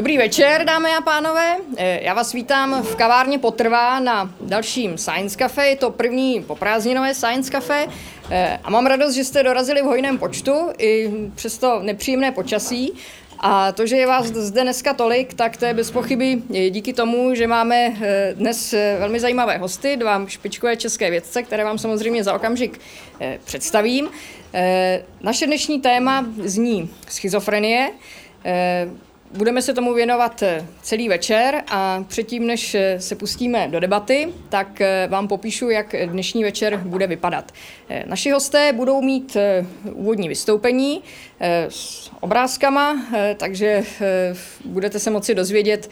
Dobrý večer, dámy a pánové. Eh, já vás vítám v kavárně Potrvá na dalším Science Cafe. Je to první poprázdninové Science Cafe. Eh, a mám radost, že jste dorazili v hojném počtu i přesto nepříjemné počasí. A to, že je vás zde dneska tolik, tak to je bez pochyby díky tomu, že máme eh, dnes velmi zajímavé hosty, dva špičkové české vědce, které vám samozřejmě za okamžik představím. Naše dnešní téma zní schizofrenie. Budeme se tomu věnovat eh, celý večer a předtím, než eh, se pustíme do debaty, tak eh, vám popíšu, jak dnešní večer bude vypadat. Naši hosté budou mít úvodní vystoupení s obrázkama, takže budete se moci dozvědět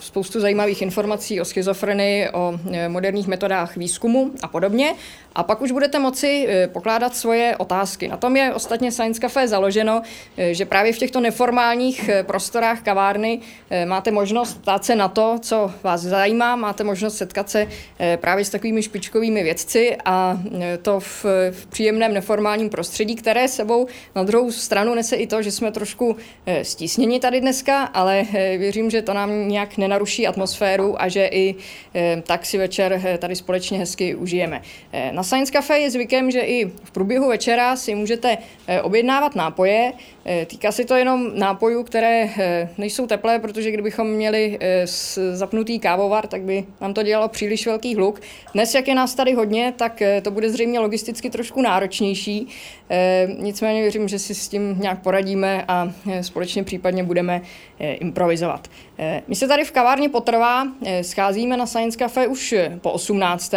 spoustu zajímavých informací o schizofrenii, o moderních metodách výzkumu a podobně. A pak už budete moci pokládat svoje otázky. Na tom je ostatně Science Café založeno, že právě v těchto neformálních prostorách kavárny eh, máte možnost ptát se na to, co vás zajímá, máte možnost setkat se eh, právě s takovými špičkovými vědci a eh, to v, v příjemném neformálním prostředí, které sebou na druhou stranu nese i to, že jsme trošku stísněni tady dneska, ale věřím, že to nám nějak nenaruší atmosféru a že i tak si večer tady společně hezky užijeme. Na Science Cafe je zvykem, že i v průběhu večera si můžete objednávat nápoje. Týká se to jenom nápojů, které Eh, nejsou teplé, protože kdybychom měli eh, zapnutý kávovar, tak by nám to dělalo příliš velký hluk. Dnes, jak je nás tady hodně, tak eh, to bude zřejmě logisticky trošku náročnější. Nicméně věřím, že si s tím nějak poradíme a společně případně budeme improvizovat. My se tady v kavárně Potrvá scházíme na Science Cafe už po 18.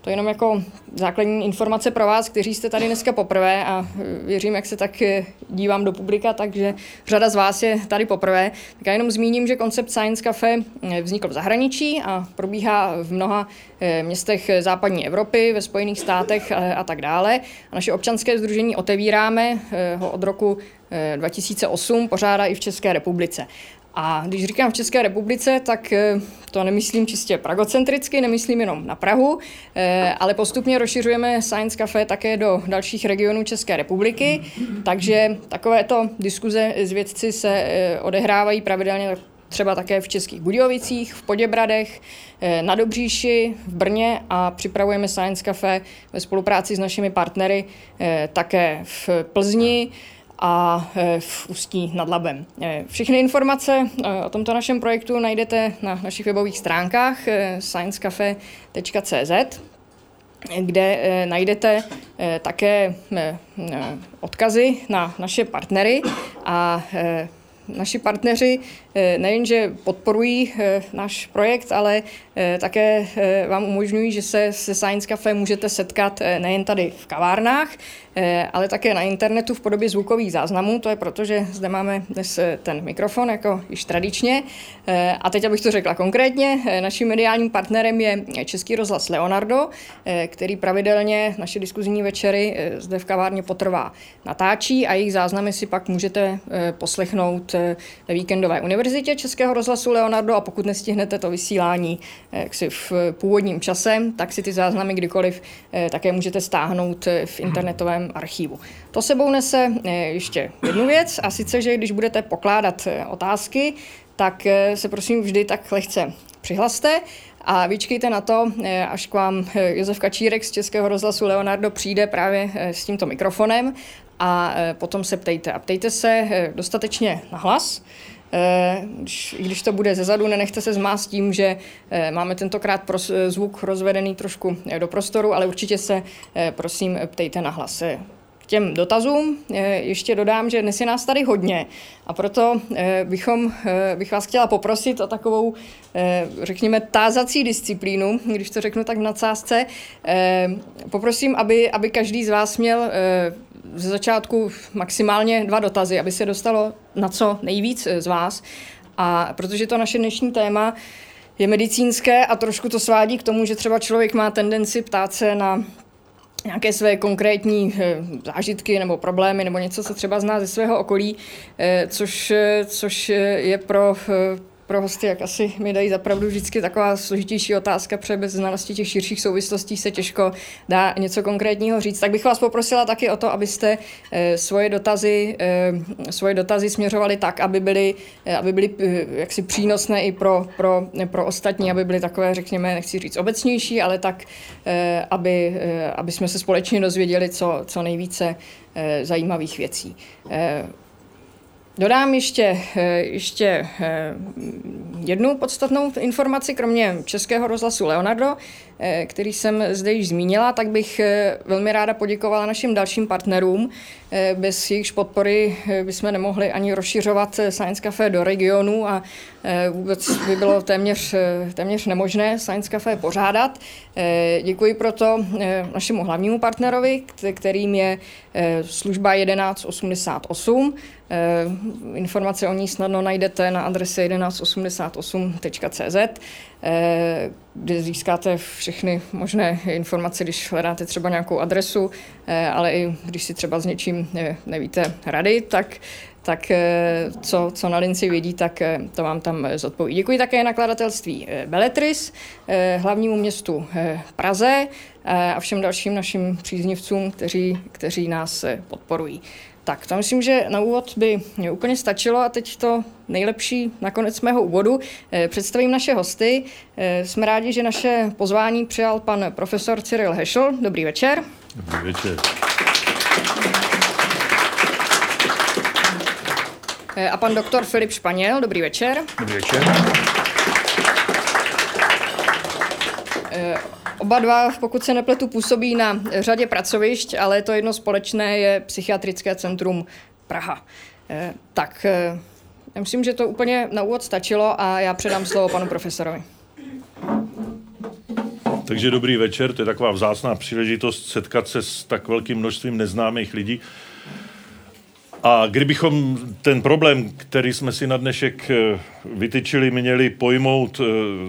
To je jenom jako základní informace pro vás, kteří jste tady dneska poprvé a věřím, jak se tak dívám do publika, takže řada z vás je tady poprvé. Tak já jenom zmíním, že koncept Science Cafe eh, vznikl v zahraničí a probíhá v mnoha eh, městech západní Evropy, ve Spojených státech a, tak dále. A naše občanské združení otevíráme eh, ho od roku 2008, pořádá i v České republice. A když říkám v České republice, tak to nemyslím čistě pragocentricky, nemyslím jenom na Prahu, ale postupně rozšiřujeme Science Cafe také do dalších regionů České republiky, takže takovéto diskuze s vědci se odehrávají pravidelně třeba také v Českých Budějovicích, v Poděbradech, na Dobříši, v Brně a připravujeme Science Cafe ve spolupráci s našimi partnery také v Plzni, a e, v Ústí nad Labem. E, všechny informace e, o tomto našem projektu najdete na našich webových stránkách sciencecafe.cz kde najdete také odkazy na naše partnery a naši partneři nejenže podporují náš projekt, ale také vám umožňují, že se se Science Cafe můžete setkat nejen tady v kavárnách, Eh, ale také na internetu v podobě zvukových záznamů. To je proto, že zde máme dnes eh, ten mikrofon jako již tradičně. Eh, a teď, abych to řekla konkrétně, naším mediálním partnerem je Český rozhlas Leonardo, který pravidelně naše diskuzní večery zde v kavárně potrvá natáčí a jejich záznamy si pak můžete poslechnout ve víkendové univerzitě Českého rozhlasu Leonardo a pokud nestihnete to vysílání jaksi v původním čase, tak si ty záznamy kdykoliv také můžete stáhnout v internetovém archivu. To sebou nese eh, ještě jednu věc, a sice, že když budete pokládat eh, otázky, tak eh, se prosím vždy tak lehce přihlaste a vyčkejte na to, až k vám Josef Kačírek z Českého rozhlasu Leonardo přijde právě s tímto mikrofonem a potom se ptejte. A ptejte se dostatečně na hlas, když, když to bude zezadu, nenechte se zmást tím, že máme tentokrát pros, zvuk rozvedený trošku do prostoru, ale určitě se prosím ptejte na hlas. Těm dotazům ještě dodám, že dnes je nás tady hodně a proto bychom, bych vás chtěla poprosit o takovou, řekněme, tázací disciplínu, když to řeknu tak v nadsázce. Poprosím, aby, aby každý z vás měl ze začátku maximálně dva dotazy, aby se dostalo na co nejvíc z vás. A protože to naše dnešní téma je medicínské a trošku to svádí k tomu, že třeba člověk má tendenci ptát se na nějaké své konkrétní eh, zážitky nebo problémy nebo něco, co třeba zná ze svého okolí, eh, což, což je pro pro hosty, jak asi mi dají zapravdu vždycky taková složitější otázka, protože bez znalosti těch širších souvislostí se těžko dá něco konkrétního říct. Tak bych vás poprosila taky o to, abyste eh, svoje dotazy, eh, svoje dotazy směřovali tak, aby byly, eh, aby byly jaksi přínosné i pro, pro, pro ostatní, aby byly takové, řekněme, nechci říct obecnější, ale tak, aby, aby jsme se společně dozvěděli co, co nejvíce zajímavých věcí. Dodám ještě, eh, ještě eh, jednu podstatnou informaci, kromě českého rozhlasu Leonardo, který jsem zde již zmínila, tak bych velmi ráda poděkovala našim dalším partnerům. Bez jejichž podpory bychom nemohli ani rozšiřovat Science Café do regionu a vůbec by bylo téměř, téměř nemožné Science Café pořádat. Děkuji proto našemu hlavnímu partnerovi, kterým je služba 1188, Eh, informace o ní snadno najdete na adrese 1188.cz, eh, kde získáte všechny možné informace, když hledáte třeba nějakou adresu, eh, ale i když si třeba s něčím nevíte rady, tak tak co, co na linci vědí, tak to vám tam zodpoví. Děkuji také nakladatelství Beletris, hlavnímu městu Praze a všem dalším našim příznivcům, kteří, kteří nás podporují. Tak, to myslím, že na úvod by mě úplně stačilo a teď to nejlepší nakonec mého úvodu. Eh, představím naše hosty. Eh, jsme rádi, že naše pozvání přijal pan profesor Cyril Hešel. Dobrý večer. Dobrý večer. Eh, a pan doktor Filip Španěl. Dobrý večer. Dobrý večer. Oba dva, pokud se nepletu, působí na řadě pracovišť, ale to jedno společné je Psychiatrické centrum Praha. Eh, tak, eh, já myslím, že to úplně na úvod stačilo a já předám slovo panu profesorovi. Takže dobrý večer, to je taková vzácná příležitost setkat se s tak velkým množstvím neznámých lidí. A kdybychom ten problém, který jsme si na dnešek eh, vytyčili, měli pojmout eh,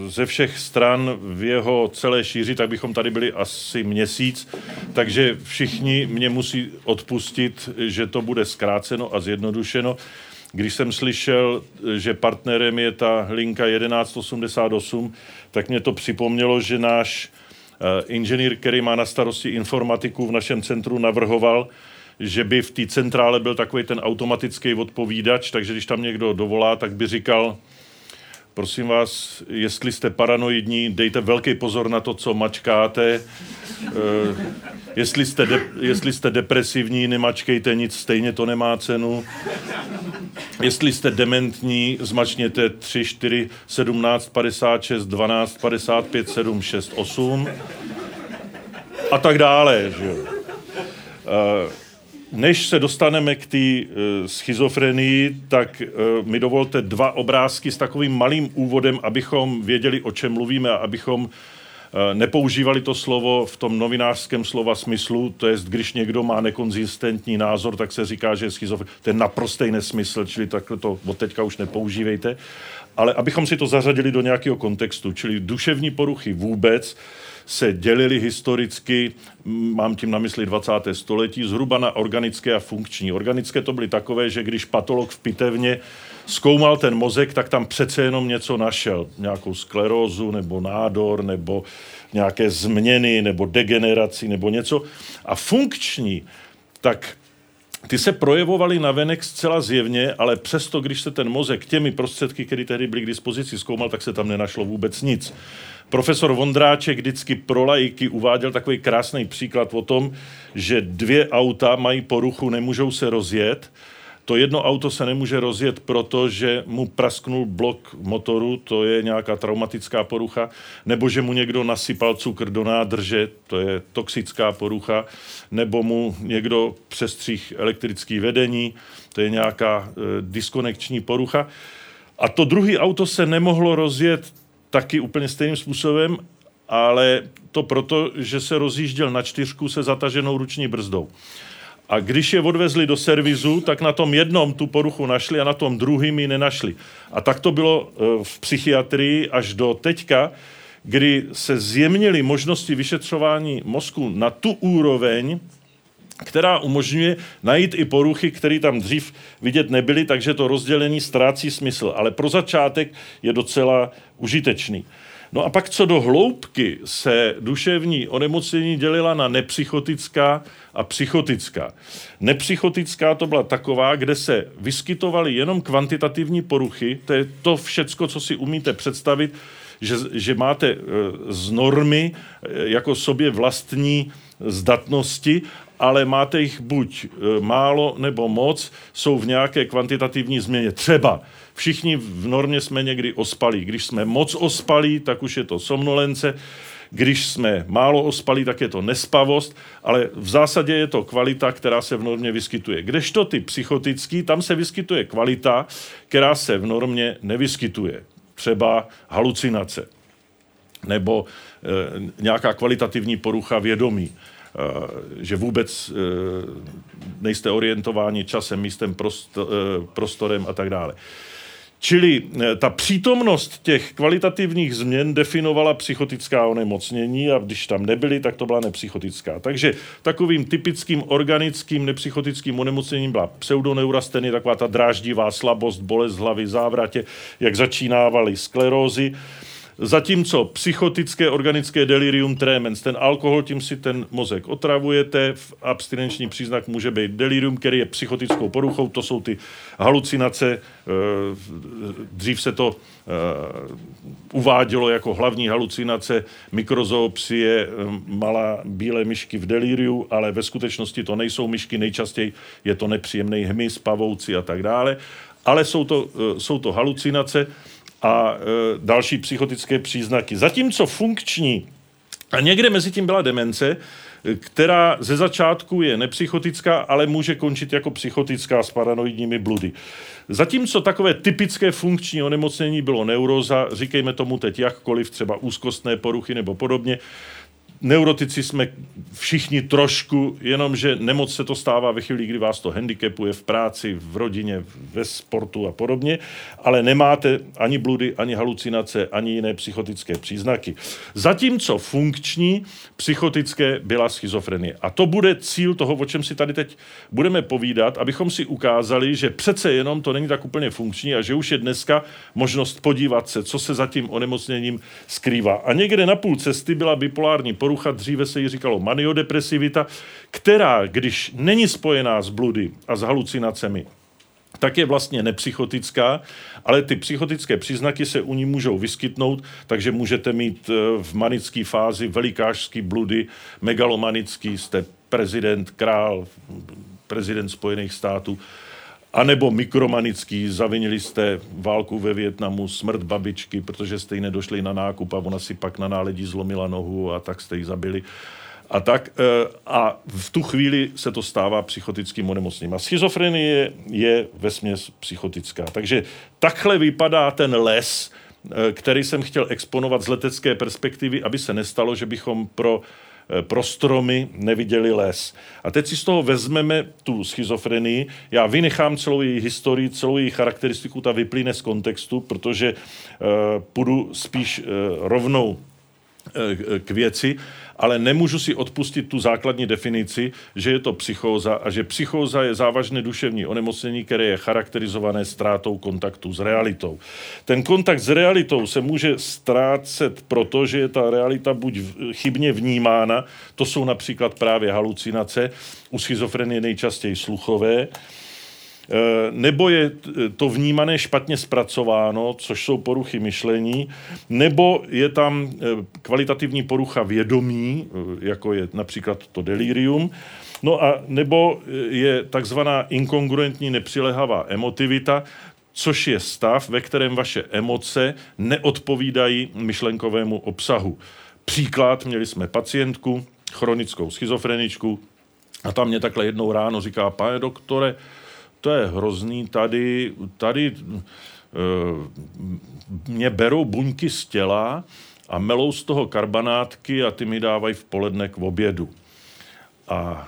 ze všech stran v jeho celé šíři, tak bychom tady byli asi měsíc. Takže všichni mě musí odpustit, že to bude zkráceno a zjednodušeno. Když jsem slyšel, že partnerem je ta linka 1188, tak mě to připomnělo, že náš eh, inženýr, který má na starosti informatiku v našem centru, navrhoval, že by v té centrále byl takový ten automatický odpovídač, takže když tam někdo dovolá, tak by říkal, prosím vás, jestli jste paranoidní, dejte velký pozor na to, co mačkáte. Uh, jestli, jste de- jestli jste depresivní, nemačkejte nic, stejně to nemá cenu. Jestli jste dementní, zmačněte 3, 4, 17, 56, 12, 55, 7, 6, 8 a tak dále. Že? Uh, než se dostaneme k té uh, schizofrenii, tak uh, mi dovolte dva obrázky s takovým malým úvodem, abychom věděli, o čem mluvíme a abychom uh, nepoužívali to slovo v tom novinářském slova smyslu, to je, když někdo má nekonzistentní názor, tak se říká, že je schizofren. To je naprostý nesmysl, čili takhle to od teďka už nepoužívejte. Ale abychom si to zařadili do nějakého kontextu, čili duševní poruchy vůbec, se dělily historicky, mám tím na mysli 20. století, zhruba na organické a funkční. Organické to byly takové, že když patolog v pitevně zkoumal ten mozek, tak tam přece jenom něco našel. Nějakou sklerózu nebo nádor nebo nějaké změny nebo degeneraci nebo něco. A funkční, tak ty se projevovaly navenek zcela zjevně, ale přesto, když se ten mozek těmi prostředky, které tehdy byly k dispozici, zkoumal, tak se tam nenašlo vůbec nic. Profesor Vondráček vždycky pro lajky uváděl takový krásný příklad o tom, že dvě auta mají poruchu, nemůžou se rozjet. To jedno auto se nemůže rozjet, protože mu prasknul blok motoru, to je nějaká traumatická porucha, nebo že mu někdo nasypal cukr do nádrže, to je toxická porucha, nebo mu někdo přestřih elektrický vedení, to je nějaká e, diskonekční porucha. A to druhé auto se nemohlo rozjet taky úplně stejným způsobem, ale to proto, že se rozjížděl na čtyřku se zataženou ruční brzdou. A když je odvezli do servizu, tak na tom jednom tu poruchu našli a na tom druhým ji nenašli. A tak to bylo e, v psychiatrii až do teďka, kdy se zjemnily možnosti vyšetřování mozku na tu úroveň, která umožňuje najít i poruchy, které tam dřív vidět nebyly, takže to rozdělení ztrácí smysl. Ale pro začátek je docela užitečný. No a pak co do hloubky se duševní onemocnění dělila na nepsychotická a psychotická. Nepsychotická to byla taková, kde se vyskytovaly jenom kvantitativní poruchy, to je to všecko, co si umíte představit, že, že máte e, z normy e, jako sobě vlastní zdatnosti, ale máte jich buď e, málo nebo moc, jsou v nějaké kvantitativní změně. Třeba všichni v normě jsme někdy ospalí. Když jsme moc ospalí, tak už je to somnolence. Když jsme málo ospalí, tak je to nespavost, ale v zásadě je to kvalita, která se v normě vyskytuje. Kdežto ty psychotický, tam se vyskytuje kvalita, která se v normě nevyskytuje. Třeba halucinace nebo e, nějaká kvalitativní porucha vědomí že vůbec e, nejste orientováni časem, místem, prostorem a tak dále. Čili eh, ta přítomnost těch kvalitativních změn definovala psychotická onemocnění a když tam nebyly, tak to byla nepsychotická. Takže takovým typickým organickým nepsychotickým onemocněním byla pseudoneurastenie, taková ta dráždivá slabost, bolest hlavy, závratě, jak začínávaly sklerózy. Zatímco psychotické organické delirium tremens, ten alkohol, tím si ten mozek otravujete, abstinenční příznak může být delirium, který je psychotickou poruchou, to jsou ty halucinace, eh, dřív se to eh, uvádělo jako hlavní halucinace mikrozoopsie, eh, malá bílé myšky v deliriu, ale ve skutečnosti to nejsou myšky, nejčastěji je to nepříjemný hmyz, pavouci a tak dále, ale jsou to, jsou to halucinace, a e, další psychotické příznaky. Zatímco funkční a někde mezi tím byla demence, která ze začátku je nepsychotická, ale může končit jako psychotická s paranoidními bludy. Zatímco takové typické funkční onemocnění bylo neuroza, říkejme tomu teď jakkoliv, třeba úzkostné poruchy nebo podobně, neurotici jsme všichni trošku, jenomže nemoc se to stává ve chvíli, kdy vás to handicapuje v práci, v rodině, ve sportu a podobně, ale nemáte ani bludy, ani halucinace, ani jiné psychotické příznaky. Zatímco funkční psychotické byla schizofrenie. A to bude cíl toho, o čem si tady teď budeme povídat, abychom si ukázali, že přece jenom to není tak úplně funkční a že už je dneska možnost podívat se, co se za tím onemocněním skrývá. A někde na půl cesty byla bipolární porucha porucha, dříve se jí říkalo maniodepresivita, která, když není spojená s bludy a s halucinacemi, tak je vlastně nepsychotická, ale ty psychotické příznaky se u ní můžou vyskytnout, takže můžete mít eh, v manické fázi velikářský bludy, megalomanický, jste prezident, král, prezident Spojených států, anebo mikromanický, zavinili jste válku ve Větnamu, smrt babičky, protože jste jí nedošli na nákup a ona si pak na náledí zlomila nohu a tak jste ji zabili. A tak eh, a v tu chvíli se to stává psychotickým onemocněním. A schizofrenie je ve směs psychotická. Takže takhle vypadá ten les, eh, který jsem chtěl exponovat z letecké perspektivy, aby se nestalo, že bychom pro pro stromy neviděli les. A teď si z toho vezmeme tu schizofrenii. Já vynechám celou její historii, celou její charakteristiku, ta vyplyne z kontextu, protože uh, půjdu spíš uh, rovnou k věci, ale nemůžu si odpustit tu základní definici, že je to psychóza a že psychóza je závažné duševní onemocnění, které je charakterizované ztrátou kontaktu s realitou. Ten kontakt s realitou se může ztrácet proto, že je ta realita buď chybně vnímána, to jsou například právě halucinace, u schizofrenie nejčastěji sluchové, nebo je to vnímané špatně zpracováno, což jsou poruchy myšlení, nebo je tam eh, kvalitativní porucha vědomí, eh, jako je například to delirium, no a nebo je takzvaná inkongruentní nepřilehavá emotivita, což je stav, ve kterém vaše emoce neodpovídají myšlenkovému obsahu. Příklad, měli jsme pacientku, chronickou schizofreničku, a tam mě takhle jednou ráno říká, pane doktore, to je hrozný, tady, tady uh, mě berou buňky z těla a melou z toho karbanátky a ty mi dávají v poledne k obědu. A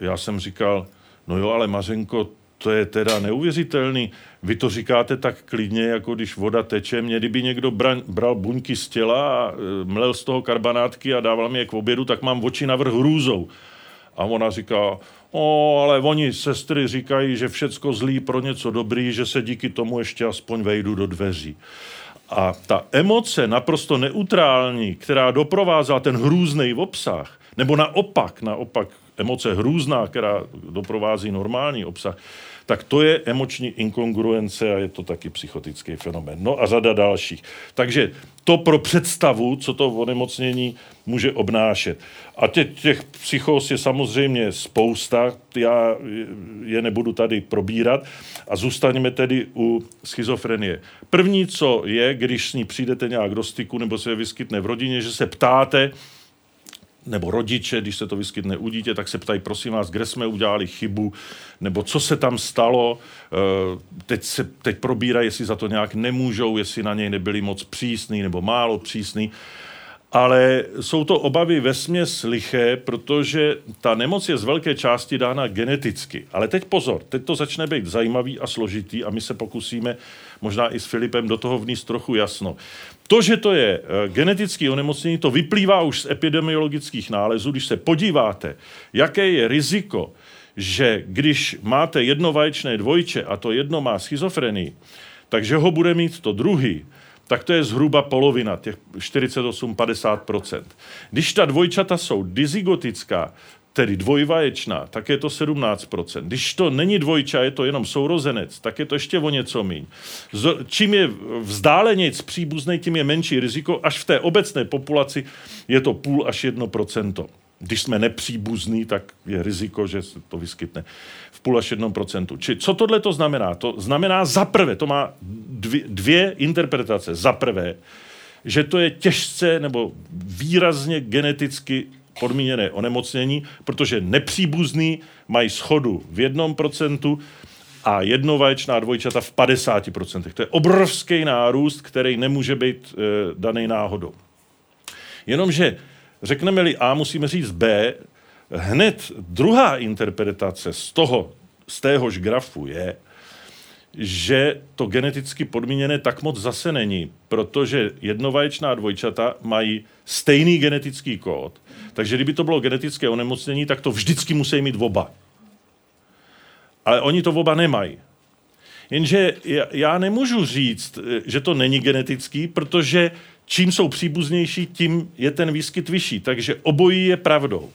já jsem říkal, no jo, ale Mařenko, to je teda neuvěřitelný. Vy to říkáte tak klidně, jako když voda teče. Mě kdyby někdo bral, bral buňky z těla a e, mlel z toho karbanátky a dával mi je k obědu, tak mám oči navrh hrůzou. A ona říká, o, ale oni sestry říkají, že všecko zlý pro něco dobrý, že se díky tomu ještě aspoň vejdu do dveří. A ta emoce naprosto neutrální, která doprovázela ten hrůzný obsah, nebo naopak, naopak emoce hrůzná, která doprovází normální obsah, tak to je emoční inkongruence a je to taky psychotický fenomén. No a řada dalších. Takže to pro představu, co to onemocnění může obnášet. A těch, těch psychos je samozřejmě spousta, já je nebudu tady probírat a zůstaneme tedy u schizofrenie. První, co je, když s ní přijdete nějak do styku nebo se vyskytne v rodině, že se ptáte, nebo rodiče, když se to vyskytne u dítě, tak se ptají, prosím vás, kde jsme udělali chybu, nebo co se tam stalo. Eh, teď, se, teď probírají, jestli za to nějak nemůžou, jestli na něj nebyli moc přísný nebo málo přísný. Ale jsou to obavy ve směs liché, protože ta nemoc je z velké části dána geneticky. Ale teď pozor, teď to začne být zajímavý a složitý a my se pokusíme možná i s Filipem do toho vníst trochu jasno. To, že to je eh, genetické onemocnění, to vyplývá už z epidemiologických nálezů. Když se podíváte, jaké je riziko, že když máte jedno vaječné dvojče a to jedno má schizofrenii, takže ho bude mít to druhý, tak to je zhruba polovina, těch 48-50%. Když ta dvojčata jsou dizygotická, tedy dvojvaječná, tak je to 17%. Když to není dvojča, je to jenom sourozenec, tak je to ještě o něco míň. Čím je vzdálenějc příbuzný, tím je menší riziko, až v té obecné populaci je to půl až jedno procento. Když jsme nepříbuzní, tak je riziko, že se to vyskytne v půl až jednom procentu. Či co tohle to znamená? To znamená za prvé, to má dvě, dvě interpretace. Za prvé, že to je těžce nebo výrazně geneticky podmíněné onemocnění, protože nepříbuzný mají schodu v jednom procentu a jednovaječná dvojčata v 50%. To je obrovský nárůst, který nemůže být e, daný náhodou. Jenomže řekneme-li A, musíme říct B, hned druhá interpretace z toho, z téhož grafu je, že to geneticky podmíněné tak moc zase není, protože jednovaječná dvojčata mají stejný genetický kód, takže kdyby to bylo genetické onemocnění, tak to vždycky musí mít oba. Ale oni to oba nemají. Jenže já nemůžu říct, že to není genetický, protože čím jsou příbuznější, tím je ten výskyt vyšší. Takže obojí je pravdou.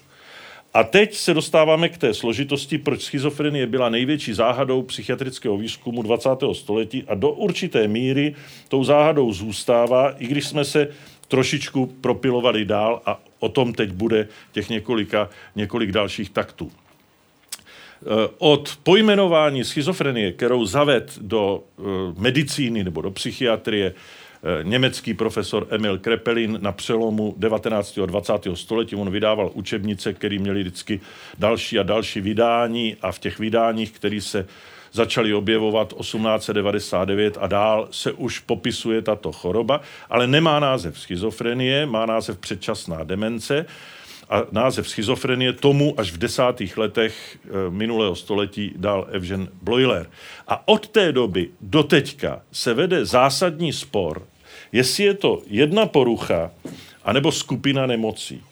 A teď se dostáváme k té složitosti, proč schizofrenie byla největší záhadou psychiatrického výzkumu 20. století a do určité míry tou záhadou zůstává, i když jsme se trošičku propilovali dál a o tom teď bude těch několika, několik dalších taktů. Eh, od pojmenování schizofrenie, kterou zaved do eh, medicíny nebo do psychiatrie Eh, německý profesor Emil Krepelin na přelomu 19. a 20. století. On vydával učebnice, které měly vždycky další a další vydání a v těch vydáních, které se začaly objevovat 1899 a dál se už popisuje tato choroba, ale nemá název schizofrenie, má název předčasná demence a název schizofrenie tomu až v desátých letech eh, minulého století dal Evžen Bloiler. A od té doby do teďka se vede zásadní spor jestli je to jedna porucha anebo skupina nemocí.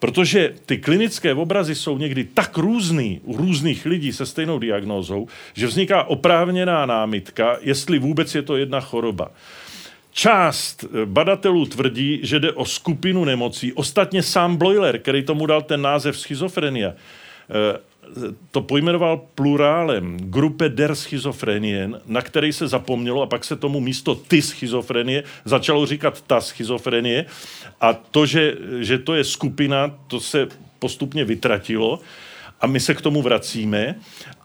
Protože ty klinické obrazy jsou někdy tak různý u různých lidí se stejnou diagnózou, že vzniká oprávněná námitka, jestli vůbec je to jedna choroba. Část badatelů tvrdí, že jde o skupinu nemocí. Ostatně sám Bloiler, který tomu dal ten název schizofrenia, eh, to pojmenoval plurálem Gruppe der Schizofrenien, na který se zapomnělo a pak se tomu místo ty schizofrenie začalo říkat ta schizofrenie a to, že, že to je skupina, to se postupně vytratilo a my se k tomu vracíme.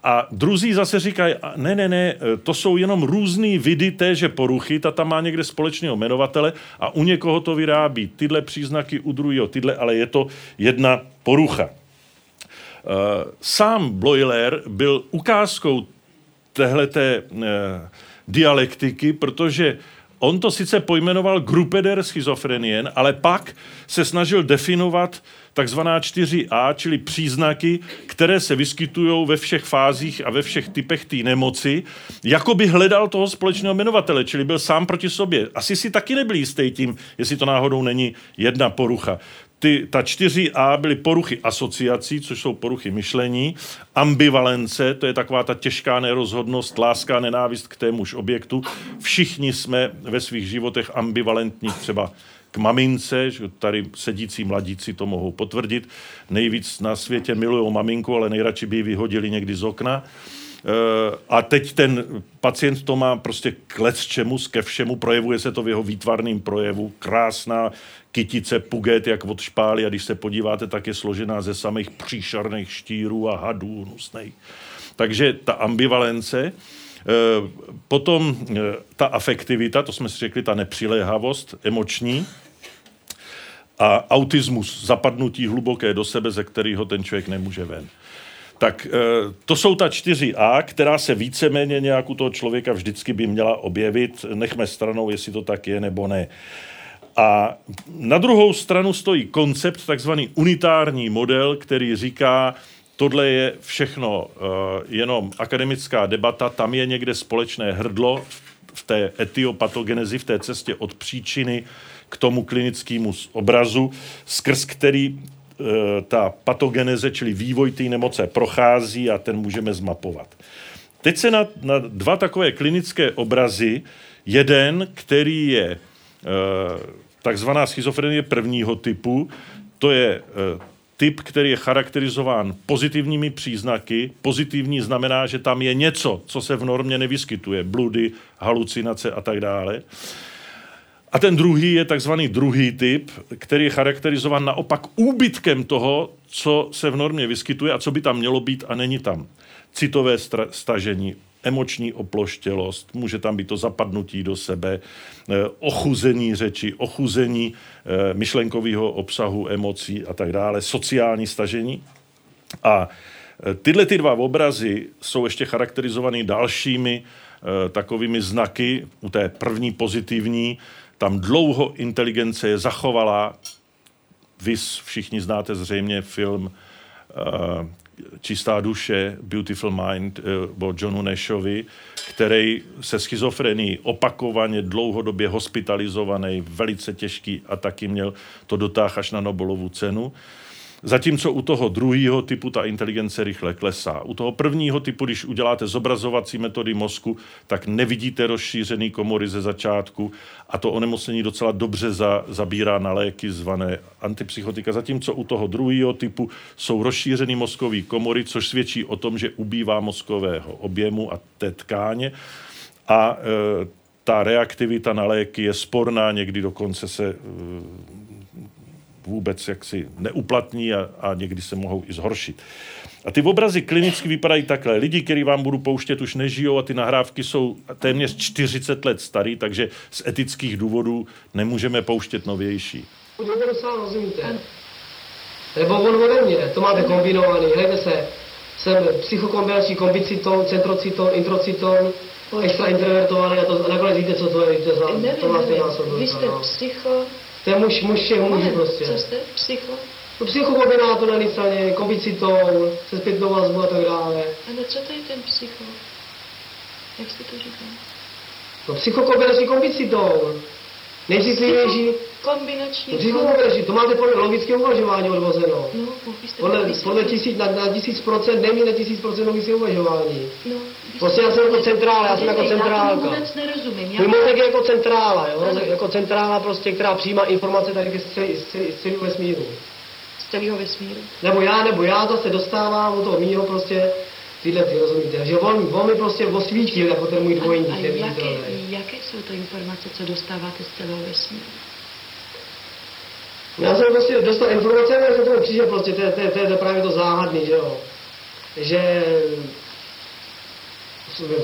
A druzí zase říkají, ne, ne, ne, to jsou jenom různý vidy téže poruchy, ta tam má někde společného jmenovatele a u někoho to vyrábí tyhle příznaky, u druhého tyhle, ale je to jedna porucha. Eh, sám Bloiler byl ukázkou téhleté eh, dialektiky, protože on to sice pojmenoval Gruppeder schizofrenien, ale pak se snažil definovat takzvaná 4A, čili příznaky, které se vyskytují ve všech fázích a ve všech typech té nemoci, jako by hledal toho společného jmenovatele, čili byl sám proti sobě. Asi si taky nebyl jistý tím, jestli to náhodou není jedna porucha ty, ta 4A byly poruchy asociací, což jsou poruchy myšlení, ambivalence, to je taková ta těžká nerozhodnost, láska, nenávist k témuž objektu. Všichni jsme ve svých životech ambivalentní třeba k mamince, že tady sedící mladíci to mohou potvrdit. Nejvíc na světě milují maminku, ale nejradši by ji vyhodili někdy z okna. Eh, a teď ten pacient to má prostě k čemu, ke všemu, projevuje se to v jeho výtvarným projevu. Krásná kytice puget, jak od špály a když se podíváte, tak je složená ze samých příšerných štírů a hadů hnusných. Takže ta ambivalence, eh, Potom eh, ta afektivita, to jsme si řekli, ta nepřiléhavost emoční a autismus, zapadnutí hluboké do sebe, ze kterého ten člověk nemůže ven. Tak eh, to jsou ta čtyři A, která se víceméně nějak u toho člověka vždycky by měla objevit. Nechme stranou, jestli to tak je nebo ne. A na druhou stranu stojí koncept, takzvaný unitární model, který říká, tohle je všechno uh, jenom akademická debata, tam je někde společné hrdlo v té etiopatogenezi, v té cestě od příčiny k tomu klinickému obrazu, skrz který uh, ta patogeneze, čili vývoj té nemoce, prochází a ten můžeme zmapovat. Teď se na, na dva takové klinické obrazy, jeden, který je uh, takzvaná schizofrenie prvního typu, to je eh, typ, který je charakterizován pozitivními příznaky. Pozitivní znamená, že tam je něco, co se v normě nevyskytuje. Bludy, halucinace a tak dále. A ten druhý je takzvaný druhý typ, který je charakterizován naopak úbytkem toho, co se v normě vyskytuje a co by tam mělo být a není tam. Citové stažení, emoční oploštělost, může tam být to zapadnutí do sebe, eh, ochuzení řeči, ochuzení eh, myšlenkového obsahu, emocí a tak dále, sociální stažení. A eh, tyhle ty dva obrazy jsou ještě charakterizovaný dalšími takovými znaky. U té první pozitivní, tam dlouho inteligence je zachovalá. Vy všichni znáte zřejmě film Čistá duše, Beautiful Mind o Johnu Nashovi, který se schizofrenií opakovaně dlouhodobě hospitalizovaný, velice těžký a taky měl to dotáh až na Nobelovu cenu. Zatímco u toho druhého typu ta inteligence rychle klesá. U toho prvního typu, když uděláte zobrazovací metody mozku, tak nevidíte rozšířený komory ze začátku a to onemocnění docela dobře za, zabírá na léky zvané antipsychotika. Zatímco u toho druhého typu jsou rozšířený mozkový komory, což svědčí o tom, že ubývá mozkového objemu a té tkáně a e, ta reaktivita na léky je sporná, někdy dokonce se e, vůbec jaksi neuplatní a, a někdy se mohou i zhoršit. A ty obrazy klinicky vypadají takhle. Lidi, který vám budu pouštět, už nežijou a ty nahrávky jsou téměř 40 let starý, takže z etických důvodů nemůžeme pouštět novější. Nebo on ode mě, to máte kombinovaný, hlejte se, jsem psychokombinační kombiciton, centrociton, introciton, extra introvertovaný a, to, a nakonec víte, co to je, víte, za, to nevím. Vy jste no. psycho, to je muž, muž všech mužů prostě. Co jste? Psycho? No psychokobinátor na straně, kombicitou, se zpětnou vazbu a tak dále. Ale co to je ten psycho? Jak jste to říkal? No psychokombinační kombicitou. Nejcitlivější... Kombinační... No, psychokombinační, to máte podle logického uvažování odvozeno. No, podle, podle tisíc, na, na tisíc procent, nejméně na tisíc procent logického uvažování. No, prostě já jsem jako centrála, já jsem jako centrálka. Já vůbec nerozumím. Můj mozek je jako centrála, jo? Jako centrála prostě, která přijímá informace tady z, celého vesmíru. Z celého vesmíru. Nebo já, nebo já zase dostávám u toho mýho prostě tyhle ty, rozumíte? Že on, on mi prostě osvítil jako ten můj dvojník. A, a jaké, jaké jsou to informace, co dostáváte z celého vesmíru? Já jsem prostě dostal informace, ale jsem to přišel prostě, to je, to, je, to je právě to záhadný, že jo. Že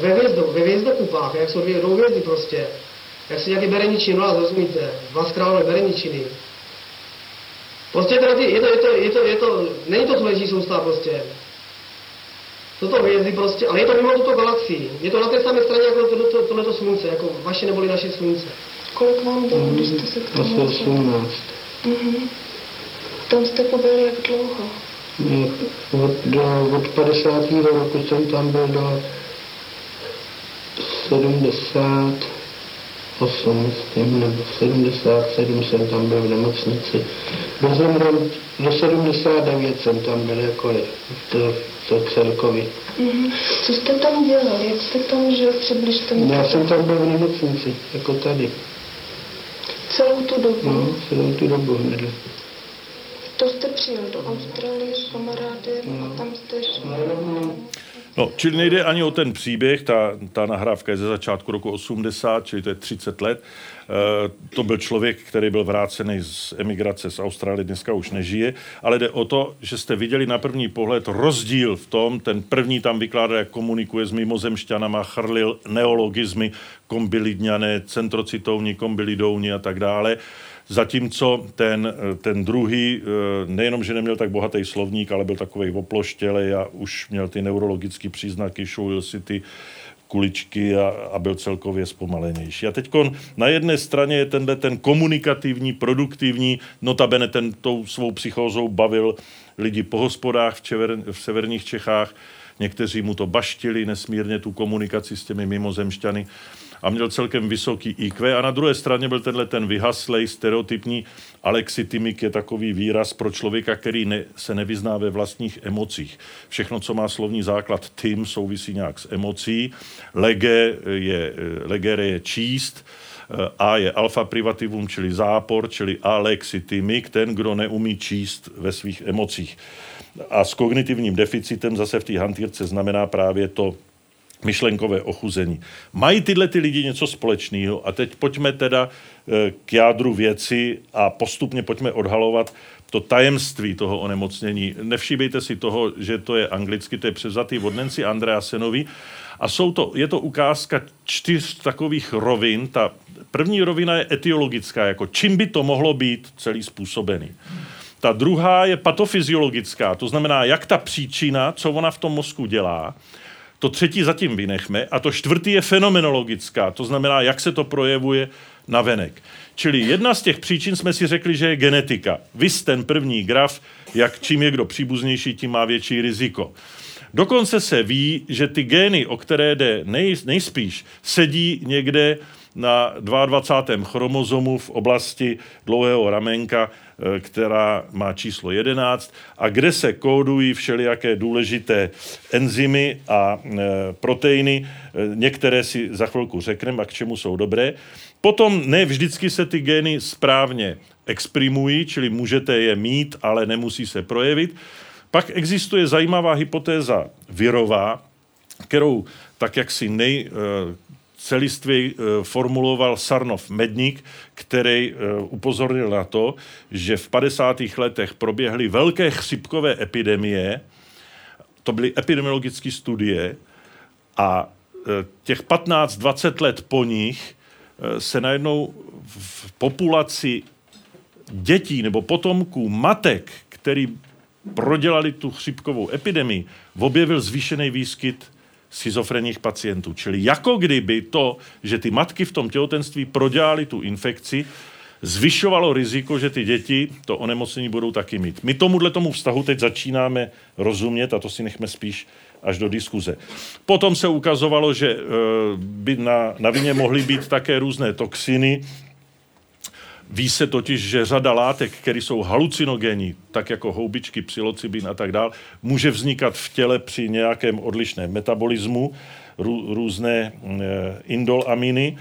ve hvězdu, ve hvězdokupách, jak jsou dvě hvězdy prostě, jak jsou nějaké bereničiny, no rozumíte, dva králové bereničiny. Prostě teda ty, je to, je to, je to, je to, není to sluneční soustava prostě. Jsou to hvězdy prostě, ale je to mimo tuto galaxii. Je to na té samé straně jako to, to, tohleto slunce, jako vaše neboli naše slunce. Kolik vám bylo, když jste se k tomu 18. Mhm. Tam jste pobyl jak dlouho? Od, do, od 50. roku jsem tam byl do 70. 8, myslím, nebo 77 jsem tam byl v nemocnici. Byl jsem do 79 jsem tam byl jako to, to celkově. Mm-hmm. Co jste tam dělal? Jak jste tam žil? Přibližte mi. Já jsem tam byl v nemocnici, jako tady. Celou tu dobu? No, celou tu dobu hned. To jste přijel do Austrálie s kamarády no. a tam jste šel. No, No, čili nejde ani o ten příběh, ta, ta nahrávka je ze začátku roku 80, čili to je 30 let. E, to byl člověk, který byl vrácený z emigrace z Austrálie, dneska už nežije, ale jde o to, že jste viděli na první pohled rozdíl v tom, ten první tam vykládá, jak komunikuje s mimozemšťanama, chrlil neologizmy, kombilidňané, centrocitovní, kombilidovní a tak dále. Zatímco ten, ten druhý eh, nejenom, že neměl tak bohatý slovník, ale byl takový oploštělej a už měl ty neurologické příznaky, šulil si ty kuličky a, a byl celkově zpomalenější. A teď na jedné straně je tenhle ten komunikativní, produktivní, notabene ten tou svou psychózou bavil lidi po hospodách v, čever, v severních Čechách, někteří mu to baštili nesmírně, tu komunikaci s těmi mimozemšťany a měl celkem vysoký IQ. A na druhé straně byl tenhle ten vyhaslej, stereotypní alexitimik je takový výraz pro člověka, který ne, se nevyzná ve vlastních emocích. Všechno, co má slovní základ tím, souvisí nějak s emocí. Lege je, legere je číst, a je alfa privativum, čili zápor, čili alexitimik, ten, kdo neumí číst ve svých emocích. A s kognitivním deficitem zase v té hantýrce znamená právě to myšlenkové ochuzení. Mají tyhle ty lidi něco společného a teď pojďme teda eh, k jádru věci a postupně pojďme odhalovat to tajemství toho onemocnění. Nevšíbejte si toho, že to je anglicky, to je převzatý od Nancy Andreasenovi a jsou to, je to ukázka čtyř takových rovin. Ta první rovina je etiologická, jako čím by to mohlo být celý způsobený. Ta druhá je patofyziologická, to znamená, jak ta příčina, co ona v tom mozku dělá, to třetí zatím vynechme. A to čtvrtý je fenomenologická, to znamená, jak se to projevuje na venek. Čili jedna z těch příčin jsme si řekli, že je genetika. Vys ten první graf, jak čím je kdo příbuznější, tím má větší riziko. Dokonce se ví, že ty gény, o které jde nej, nejspíš, sedí někde na 22. chromozomu v oblasti dlouhého ramenka, která má číslo 11 a kde se kódují všelijaké důležité enzymy a eh, proteiny. Eh, některé si za chvilku řekneme a k čemu jsou dobré. Potom ne vždycky se ty gény správně exprimují, čili můžete je mít, ale nemusí se projevit. Pak existuje zajímavá hypotéza virová, kterou tak jak si nej, celistvě eh, formuloval Sarnov Medník, který eh, upozornil na to, že v 50. letech proběhly velké chřipkové epidemie, to byly epidemiologické studie a eh, těch 15-20 let po nich se najednou v populaci dětí nebo potomků matek, který prodělali tu chřipkovou epidemii, objevil zvýšený výskyt schizofrenních pacientů. Čili jako kdyby to, že ty matky v tom těhotenství prodělali tu infekci, zvyšovalo riziko, že ty děti to onemocnění budou taky mít. My tomuhle tomu vztahu teď začínáme rozumět a to si nechme spíš až do diskuze. Potom se ukazovalo, že eh, by na, na vině mohly být také různé toxiny, Ví se totiž, že řada látek, které jsou halucinogenní, tak jako houbičky, psilocybin a tak dále, může vznikat v těle při nějakém odlišném metabolismu, rů, různé e, indolaminy.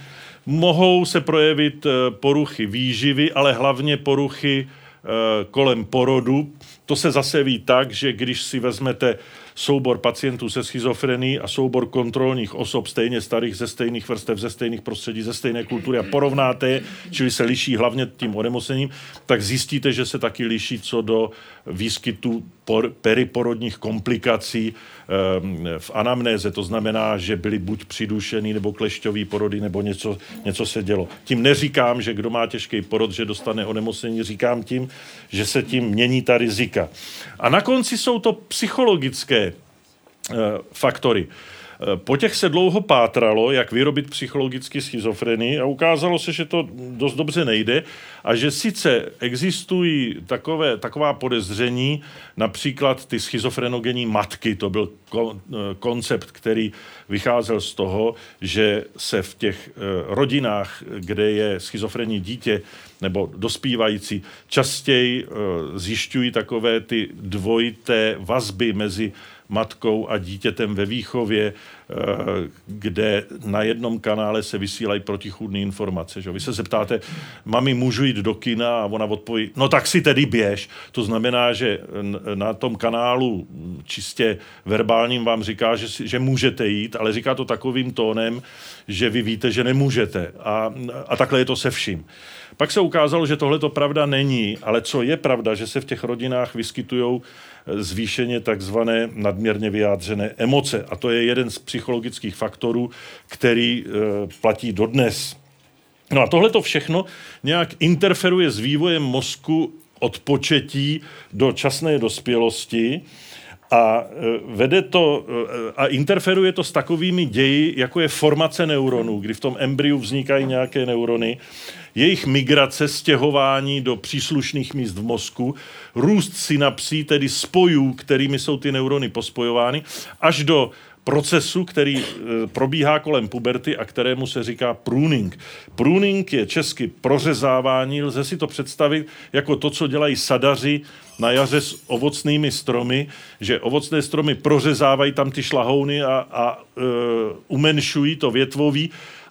Mohou se projevit e, poruchy výživy, ale hlavně poruchy e, kolem porodu. To se zase ví tak, že když si vezmete soubor pacientů se schizofrení a soubor kontrolních osob stejně starých ze stejných vrstev, ze stejných prostředí, ze stejné kultury a porovnáte je, čili se liší hlavně tím onemocněním, tak zjistíte, že se taky liší co do výskytu por, periporodních komplikací um, v anamnéze. To znamená, že byly buď přidušený nebo klešťový porody, nebo něco, něco se dělo. Tím neříkám, že kdo má těžký porod, že dostane onemocnění, říkám tím, že se tím mění ta rizika. A na konci jsou to psychologické uh, faktory. Po těch se dlouho pátralo, jak vyrobit psychologicky schizofrenii a ukázalo se, že to dost dobře nejde a že sice existují takové, taková podezření, například ty schizofrenogenní matky, to byl koncept, který vycházel z toho, že se v těch eh, rodinách, kde je schizofrenní dítě nebo dospívající, častěji eh, zjišťují takové ty dvojité vazby mezi matkou a dítětem ve výchově, eh, kde na jednom kanále se vysílají protichůdné informace. Že? Vy se zeptáte, mami, můžu jít do kina? A ona odpoví, no tak si tedy běž. To znamená, že na tom kanálu čistě verbálním vám říká, že, že můžete jít, ale říká to takovým tónem, že vy víte, že nemůžete. A, a takhle je to se vším. Pak se ukázalo, že tohle to pravda není, ale co je pravda, že se v těch rodinách vyskytují zvýšeně takzvané nadměrně vyjádřené emoce. A to je jeden z psychologických faktorů, který e, platí dodnes. No a tohle to všechno nějak interferuje s vývojem mozku od početí do časné dospělosti a e, vede to e, a interferuje to s takovými ději, jako je formace neuronů, kdy v tom embryu vznikají nějaké neurony jejich migrace, stěhování do příslušných míst v mozku, růst synapsí, tedy spojů, kterými jsou ty neurony pospojovány, až do procesu, který e, probíhá kolem puberty a kterému se říká pruning. Pruning je česky prořezávání, lze si to představit jako to, co dělají sadaři na jaře s ovocnými stromy, že ovocné stromy prořezávají tam ty šlahouny a, a e, umenšují to větvoví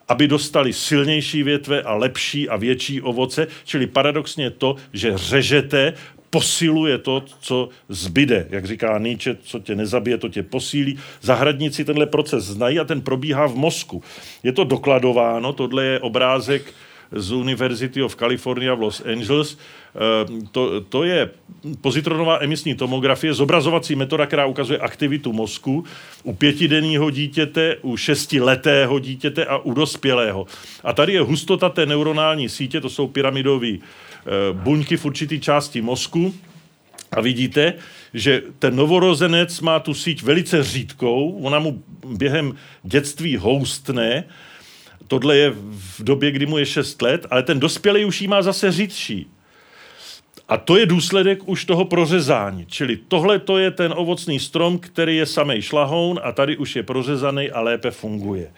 aby dostali silnější větve a lepší a větší ovoce, čili paradoxně to, že řežete, posiluje to, co zbyde. Jak říká Nietzsche, co tě nezabije, to tě posílí. Zahradníci tenhle proces znají a ten probíhá v mozku. Je to dokladováno, tohle je obrázek z University of California v Los Angeles. Eh, to, to je pozitronová emisní tomografie, zobrazovací metoda, která ukazuje aktivitu mozku u pětidenního dítěte, u šestiletého dítěte a u dospělého. A tady je hustota té neuronální sítě, to jsou pyramidové eh, buňky v určitý části mozku. A vidíte, že ten novorozenec má tu síť velice řídkou, ona mu během dětství houstne, tohle je v době, kdy mu je 6 let, ale ten dospělý už jí má zase řídší. A to je důsledek už toho prořezání. Čili tohle to je ten ovocný strom, který je samej šlahoun a tady už je prořezaný a lépe funguje. E,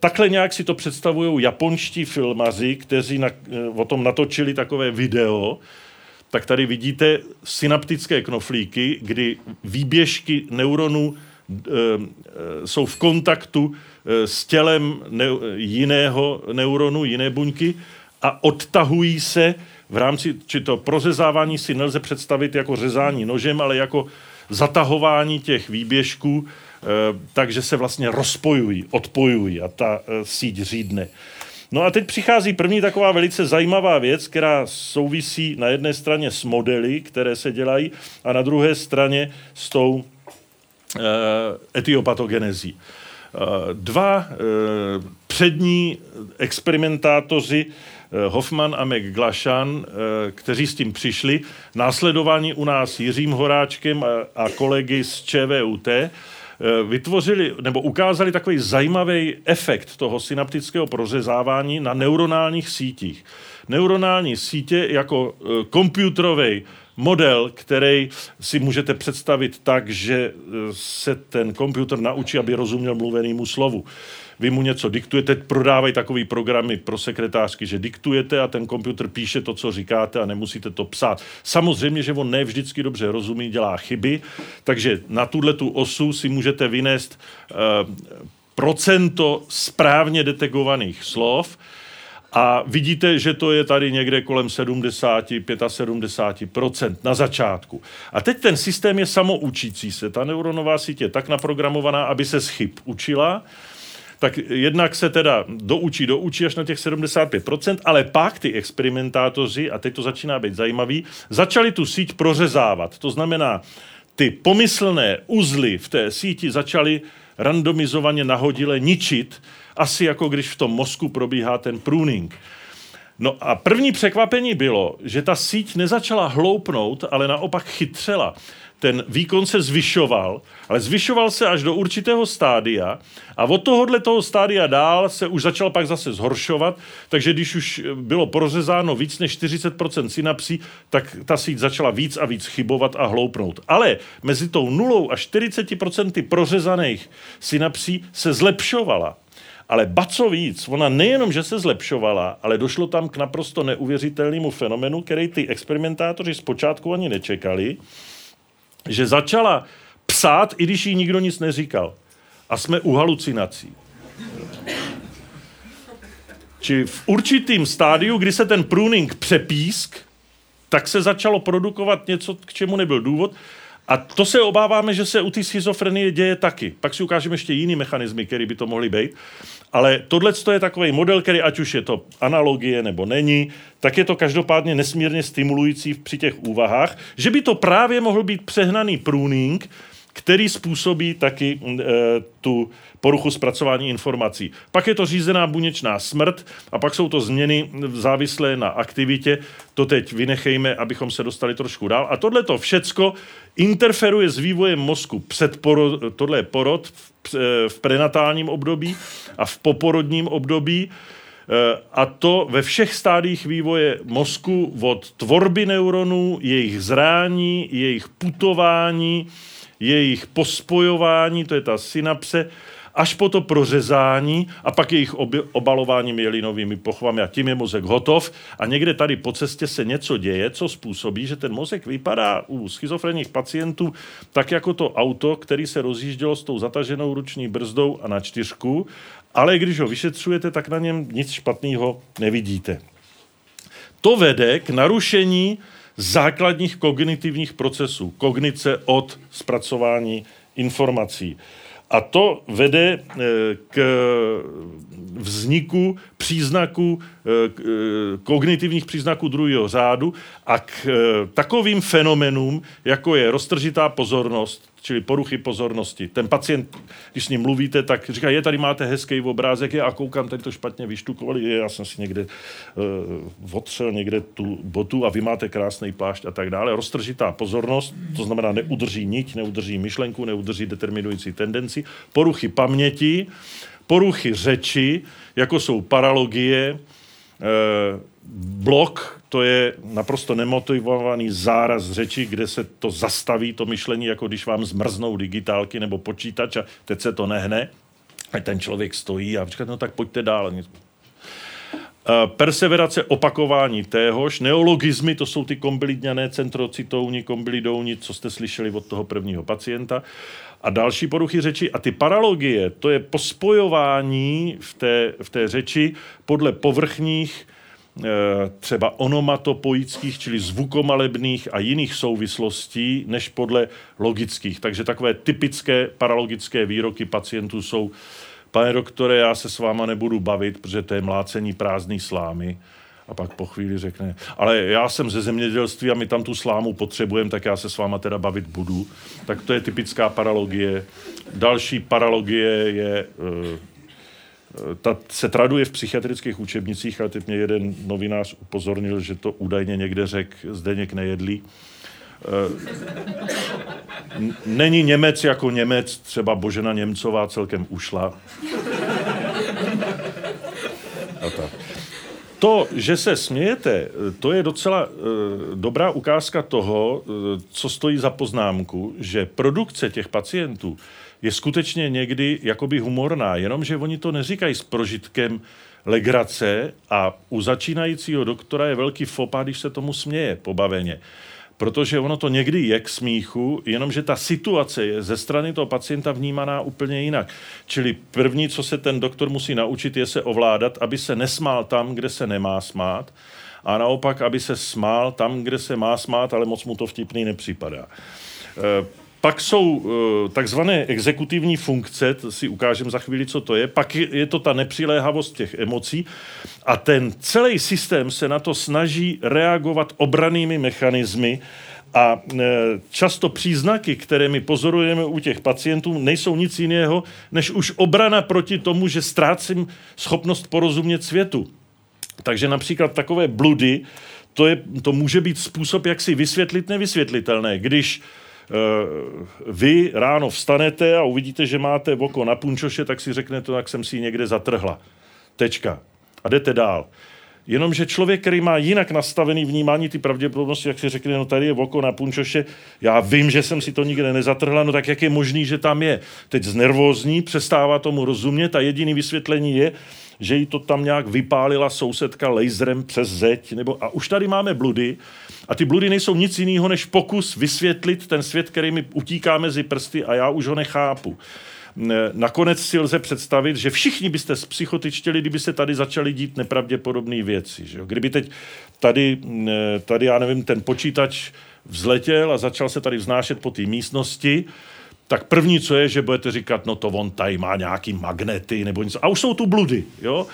takhle nějak si to představují japonští filmaři, kteří na, e, o tom natočili takové video. Tak tady vidíte synaptické knoflíky, kdy výběžky neuronů e, jsou v kontaktu s tělem jiného neuronu, jiné buňky a odtahují se v rámci, či to prozezávání si nelze představit jako řezání nožem, ale jako zatahování těch výběžků, eh, takže se vlastně rozpojují, odpojují a ta eh, síť řídne. No a teď přichází první taková velice zajímavá věc, která souvisí na jedné straně s modely, které se dělají, a na druhé straně s tou e, etiopatogenezí. Dva e, přední experimentátoři Eh, Hoffman a McGlashan, eh, kteří s tím přišli, následování u nás Jiřím Horáčkem a kolegy z ČVUT, eh, vytvořili nebo ukázali takový zajímavý efekt toho synaptického prořezávání na neuronálních sítích. Neuronální sítě jako komputerový model, který si můžete představit tak, že se ten počítač naučí, aby rozuměl mluvenému slovu vy mu něco diktujete, prodávají takový programy pro sekretářky, že diktujete a ten počítač píše to, co říkáte a nemusíte to psát. Samozřejmě, že on ne vždycky dobře rozumí, dělá chyby, takže na tuhle tu osu si můžete vynést uh, procento správně detegovaných slov, a vidíte, že to je tady někde kolem 70, 75% na začátku. A teď ten systém je samoučící se. Ta neuronová sítě je tak naprogramovaná, aby se z chyb učila tak jednak se teda doučí, doučí až na těch 75%, ale pak ty experimentátoři, a teď to začíná být zajímavý, začali tu síť prořezávat. To znamená, ty pomyslné uzly v té síti začaly randomizovaně nahodile ničit, asi jako když v tom mozku probíhá ten pruning. No a první překvapení bylo, že ta síť nezačala hloupnout, ale naopak chytřela ten výkon se zvyšoval, ale zvyšoval se až do určitého stádia a od tohohle toho stádia dál se už začal pak zase zhoršovat, takže když už bylo prořezáno víc než 40% synapsí, tak ta síť začala víc a víc chybovat a hloupnout. Ale mezi tou nulou a 40% prořezaných synapsí se zlepšovala. Ale ba co víc, ona nejenom, že se zlepšovala, ale došlo tam k naprosto neuvěřitelnému fenomenu, který ty experimentátoři zpočátku ani nečekali, že začala psát, i když jí nikdo nic neříkal. A jsme u halucinací. Či v určitým stádiu, kdy se ten pruning přepísk, tak se začalo produkovat něco, k čemu nebyl důvod. A to se obáváme, že se u té schizofrenie děje taky. Pak si ukážeme ještě jiný mechanismy, které by to mohly být. Ale tohle je takový model, který ať už je to analogie nebo není, tak je to každopádně nesmírně stimulující při těch úvahách, že by to právě mohl být přehnaný pruning, který způsobí taky e, tu poruchu zpracování informací. Pak je to řízená buněčná smrt a pak jsou to změny závislé na aktivitě. To teď vynechejme, abychom se dostali trošku dál. A tohle to všecko interferuje s vývojem mozku před porod, tohle je porod v, v prenatálním období a v poporodním období e, a to ve všech stádiích vývoje mozku od tvorby neuronů, jejich zrání, jejich putování, jejich pospojování, to je ta synapse, až po to prořezání a pak jejich obalování mělinovými pochvami a tím je mozek hotov a někde tady po cestě se něco děje, co způsobí, že ten mozek vypadá u schizofrenních pacientů tak jako to auto, který se rozjíždělo s tou zataženou ruční brzdou a na čtyřku, ale když ho vyšetřujete, tak na něm nic špatného nevidíte. To vede k narušení základních kognitivních procesů, kognice od zpracování informací. A to vede eh, k vzniku příznaků, eh, eh, kognitivních příznaků druhého řádu a k takovým fenomenům, jako je roztržitá pozornost, čili poruchy pozornosti. Ten pacient, když s ním mluvíte, tak říká, je tady máte hezký obrázek, je a koukám, tady to špatně vyštukovali, já jsem si někde uh, otřel někde tu botu a vy máte krásný plášť a tak dále. Roztržitá pozornost, to znamená neudrží niť, neudrží myšlenku, neudrží determinující tendenci. Poruchy paměti, poruchy řeči, jako jsou paralogie, uh, blok, to je naprosto nemotivovaný záraz řeči, kde se to zastaví, to myšlení, jako když vám zmrznou digitálky nebo počítač a teď se to nehne. A ten člověk stojí a říká, no tak pojďte dál. Perseverace opakování téhož, neologizmy, to jsou ty kombilidňané centrocitouni, kombilidouni, co jste slyšeli od toho prvního pacienta. A další poruchy řeči. A ty paralogie, to je pospojování v té, v té řeči podle povrchních Eh, třeba onomatopoických, čili zvukomalebných a jiných souvislostí, než podle logických. Takže takové typické paralogické výroky pacientů jsou Pane doktore, já se s váma nebudu bavit, protože to je mlácení prázdný slámy. A pak po chvíli řekne, ale já jsem ze zemědělství a my tam tu slámu potřebujeme, tak já se s váma teda bavit budu. Tak to je typická paralogie. Další paralogie je uh, ta se traduje v psychiatrických učebnicích, ale teď mě jeden novinář upozornil, že to údajně někde řekl Zdeněk Nejedlý. Eh, není Němec jako Němec, třeba Božena Němcová celkem ušla. A tak. To, že se smějete, to je docela uh, dobrá ukázka toho, uh, co stojí za poznámku, že produkce těch pacientů je skutečně někdy jakoby humorná, jenomže oni to neříkají s prožitkem legrace a u začínajícího doktora je velký fopa, když se tomu směje pobaveně. Protože ono to někdy je k smíchu, jenomže ta situace je ze strany toho pacienta vnímaná úplně jinak. Čili první, co se ten doktor musí naučit, je se ovládat, aby se nesmál tam, kde se nemá smát, a naopak, aby se smál tam, kde se má smát, ale moc mu to vtipný nepřipadá. Pak jsou uh, takzvané exekutivní funkce, to si ukážem za chvíli, co to je. Pak je, to ta nepřiléhavost těch emocí a ten celý systém se na to snaží reagovat obranými mechanismy a e, často příznaky, které my pozorujeme u těch pacientů, nejsou nic jiného, než už obrana proti tomu, že ztrácím schopnost porozumět světu. Takže například takové bludy, to, je, to může být způsob, jak si vysvětlit nevysvětlitelné. Když uh, vy ráno vstanete a uvidíte, že máte oko na punčoše, tak si řeknete, jak jsem si ji někde zatrhla. Tečka. A jdete dál. Jenomže člověk, který má jinak nastavený vnímání ty pravděpodobnosti, jak si řekne, no tady je oko na punčoše, já vím, že jsem si to nikde nezatrhla, no tak jak je možný, že tam je? Teď znervózní, přestává tomu rozumět a jediný vysvětlení je, že jí to tam nějak vypálila sousedka laserem přes zeď, nebo, a už tady máme bludy, a ty bludy nejsou nic jiného, než pokus vysvětlit ten svět, který mi utíká mezi prsty a já už ho nechápu. Nakonec si lze představit, že všichni byste psychotičtěli, kdyby se tady začaly dít nepravděpodobné věci. Že jo? Kdyby teď tady, tady, já nevím, ten počítač vzletěl a začal se tady vznášet po té místnosti, tak první, co je, že budete říkat, no to on tady má nějaký magnety nebo něco. A už jsou tu bludy, jo?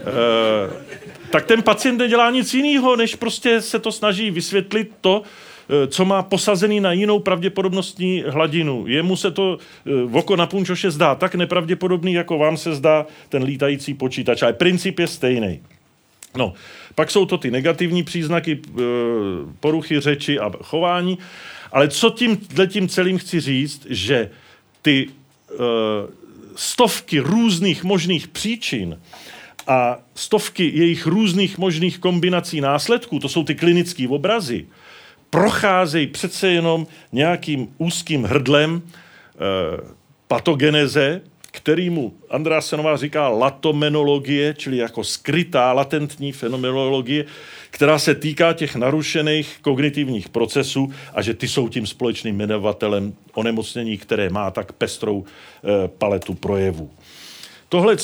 E, tak ten pacient nedělá nic jiného, než prostě se to snaží vysvětlit to, eh, co má posazený na jinou pravděpodobnostní hladinu. Jemu se to v eh, oko na punčoše zdá tak nepravděpodobný, jako vám se zdá ten lítající počítač. Ale princip je stejný. No, pak jsou to ty negativní příznaky, poruchy řeči a chování. Ale co tím, tím celým chci říct, že ty uh, stovky různých možných příčin a stovky jejich různých možných kombinací následků, to jsou ty klinické obrazy, procházejí přece jenom nějakým úzkým hrdlem uh, patogeneze, kterýmu Andrásenová říká latomenologie, čili jako skrytá latentní fenomenologie, která se týká těch narušených kognitivních procesů a že ty jsou tím společným jmenovatelem onemocnění, které má tak pestrou e, paletu projevů. Tohle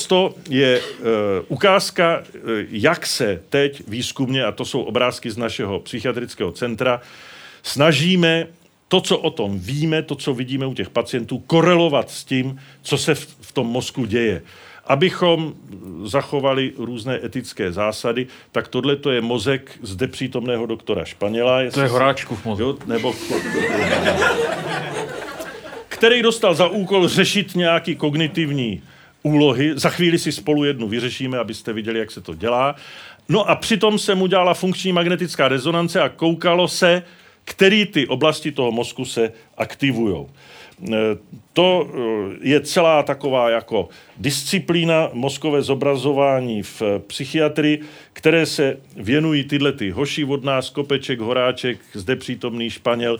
je e, ukázka, e, jak se teď výzkumně, a to jsou obrázky z našeho psychiatrického centra, snažíme to, co o tom víme, to, co vidíme u těch pacientů, korelovat s tím, co se v, v tom mozku děje abychom zachovali různé etické zásady, tak tohle to je mozek zde přítomného doktora Španěla. To je v mozku. Jo, nebo který dostal za úkol řešit nějaký kognitivní úlohy. Za chvíli si spolu jednu vyřešíme, abyste viděli, jak se to dělá. No a přitom se mu dělala funkční magnetická rezonance a koukalo se, který ty oblasti toho mozku se aktivují. Eh, to eh, je celá taková jako disciplína mozkové zobrazování v psychiatrii, které se věnují tyhle ty hoši od nás, Kopeček, Horáček, zde přítomný Španěl,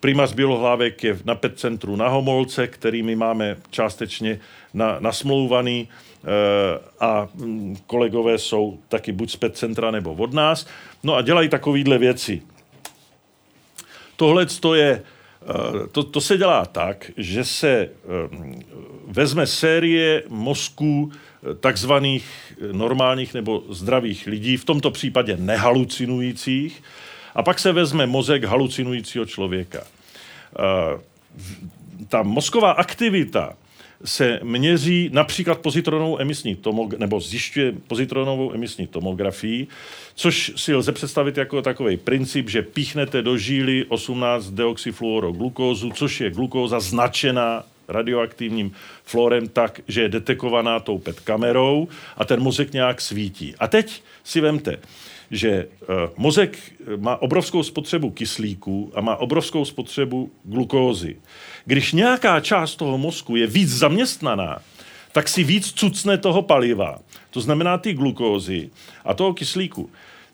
Primas Bělohlávek je na PET centru na Homolce, který my máme částečně na, nasmlouvaný e, a mm, kolegové jsou taky buď z PET centra nebo od nás. No a dělají takovýhle věci. Tohle je Eh, to, to se dělá tak, že se eh, vezme série mozků eh, takzvaných normálních nebo zdravých lidí, v tomto případě nehalucinujících, a pak se vezme mozek halucinujícího člověka. Ta mozková aktivita se měří například pozitronovou emisní tomog- nebo zjišťuje pozitronovou emisní tomografii, což si lze představit jako takový princip, že píchnete do žíly 18 deoxyfluoroglukózu, což je glukóza značená radioaktivním florem tak, že je detekovaná tou PET kamerou a ten mozek nějak svítí. A teď si vemte, že uh, mozek má obrovskou spotřebu kyslíku a má obrovskou spotřebu glukózy. Když nějaká část toho mozku je víc zaměstnaná, tak si víc cucne toho paliva, to znamená ty glukózy a toho kyslíku.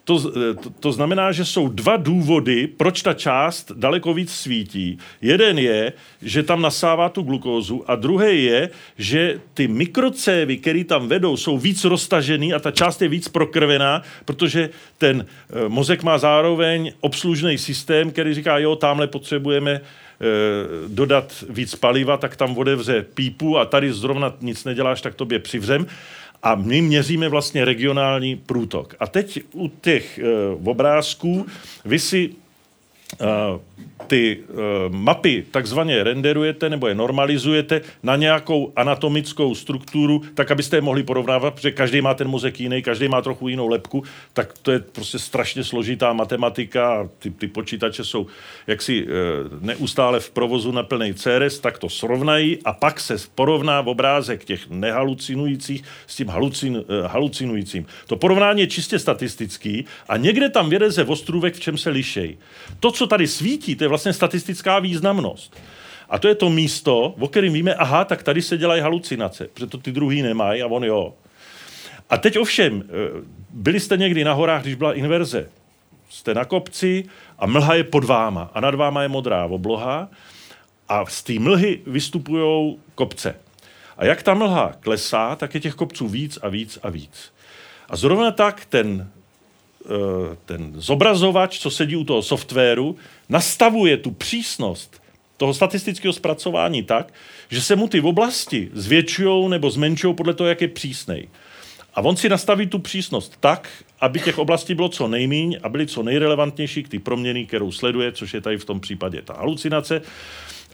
To, to, to znamená, že jsou dva důvody, proč ta část daleko víc svítí. Jeden je, že tam nasává tu glukózu a druhý je, že ty mikrocévy, které tam vedou, jsou víc roztažený a ta část je víc prokrvená, protože ten e, mozek má zároveň obslužný systém, který říká, jo, tamhle potřebujeme e, dodat víc paliva, tak tam odevře pípu a tady zrovna nic neděláš, tak tobě přivřem a my měříme vlastně regionální průtok. A teď u těch e, obrázků vy si ty uh, mapy takzvaně renderujete nebo je normalizujete na nějakou anatomickou strukturu, tak abyste je mohli porovnávat, protože každý má ten mozek jiný, každý má trochu jinou lepku, tak to je prostě strašně složitá matematika ty, ty počítače jsou jaksi uh, neustále v provozu na plný CRS, tak to srovnají a pak se porovná v obrázek těch nehalucinujících s tím halucin, uh, halucinujícím. To porovnání je čistě statistický a někde tam vyreze ostrůvek, v čem se lišej. To, co tady svítí, to je vlastně statistická významnost. A to je to místo, o kterém víme, aha, tak tady se dělají halucinace, protože to ty druhý nemají a on jo. A teď ovšem, eh, byli jste někdy na horách, když byla inverze. Jste na kopci a mlha je pod váma a nad váma je modrá obloha a z té mlhy vystupují kopce. A jak ta mlha klesá, tak je těch kopců víc a víc a víc. A zrovna tak ten ten zobrazovač, co sedí u toho softwaru, nastavuje tu přísnost toho statistického zpracování tak, že se mu ty oblasti zvětšují nebo zmenšují podle toho, jak je přísnej. A on si nastaví tu přísnost tak, aby těch oblastí bylo co nejmíň a byly co nejrelevantnější k ty proměny, kterou sleduje, což je tady v tom případě ta halucinace.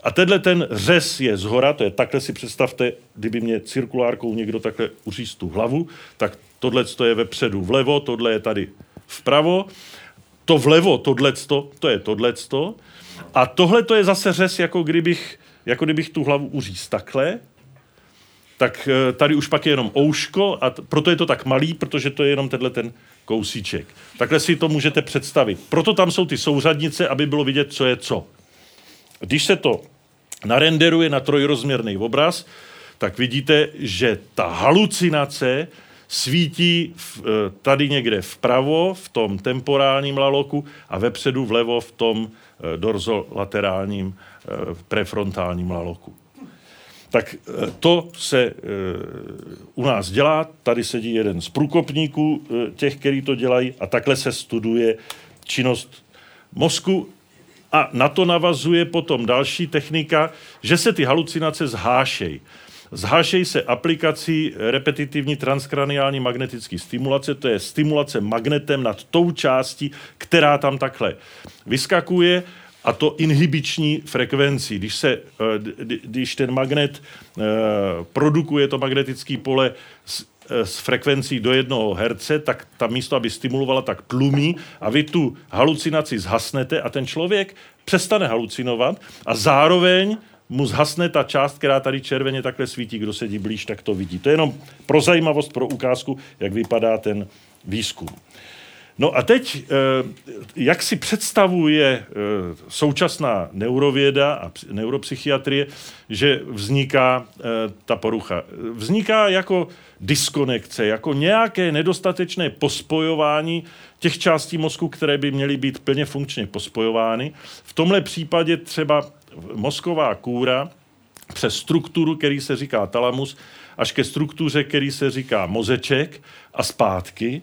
A tenhle ten řez je zhora, to je takhle si představte, kdyby mě cirkulárkou někdo takhle uřízl tu hlavu, tak tohle je vepředu vlevo, tohle je tady vpravo, to vlevo, tohleto, to je tohleto, a tohle to je zase řez, jako kdybych, jako kdybych tu hlavu uříz takhle, tak eh, tady už pak je jenom ouško a t- proto je to tak malý, protože to je jenom tenhle ten kousíček. Takhle si to můžete představit. Proto tam jsou ty souřadnice, aby bylo vidět, co je co. Když se to narenderuje na trojrozměrný obraz, tak vidíte, že ta halucinace svítí v, eh, tady někde vpravo, v tom temporálním laloku a vepředu vlevo v tom eh, dorzolaterálním eh, prefrontálním laloku. Tak to se u nás dělá, tady sedí jeden z průkopníků těch, který to dělají a takhle se studuje činnost mozku a na to navazuje potom další technika, že se ty halucinace zhášejí. Zhašej se aplikací repetitivní transkraniální magnetické stimulace, to je stimulace magnetem nad tou částí, která tam takhle vyskakuje a to inhibiční frekvencí. Když, se, eh, když ten magnet eh, produkuje to magnetické pole s, eh, s frekvencí do jednoho herce, tak ta místo, aby stimulovala, tak tlumí a vy tu halucinaci zhasnete a ten člověk přestane halucinovat a zároveň mu zhasne ta část, která tady červeně takhle svítí, kdo sedí blíž, tak to vidí. To je jenom pro zajímavost, pro ukázku, jak vypadá ten výzkum. No a teď, eh, jak si představuje eh, současná neurověda a neuropsychiatrie, že vzniká eh, ta porucha? Vzniká jako diskonekce, jako nějaké nedostatečné pospojování těch částí mozku, které by měly být plně funkčně pospojovány. V tomhle případě třeba mozková kůra přes strukturu, který se říká talamus, až ke struktuře, který se říká mozeček a zpátky.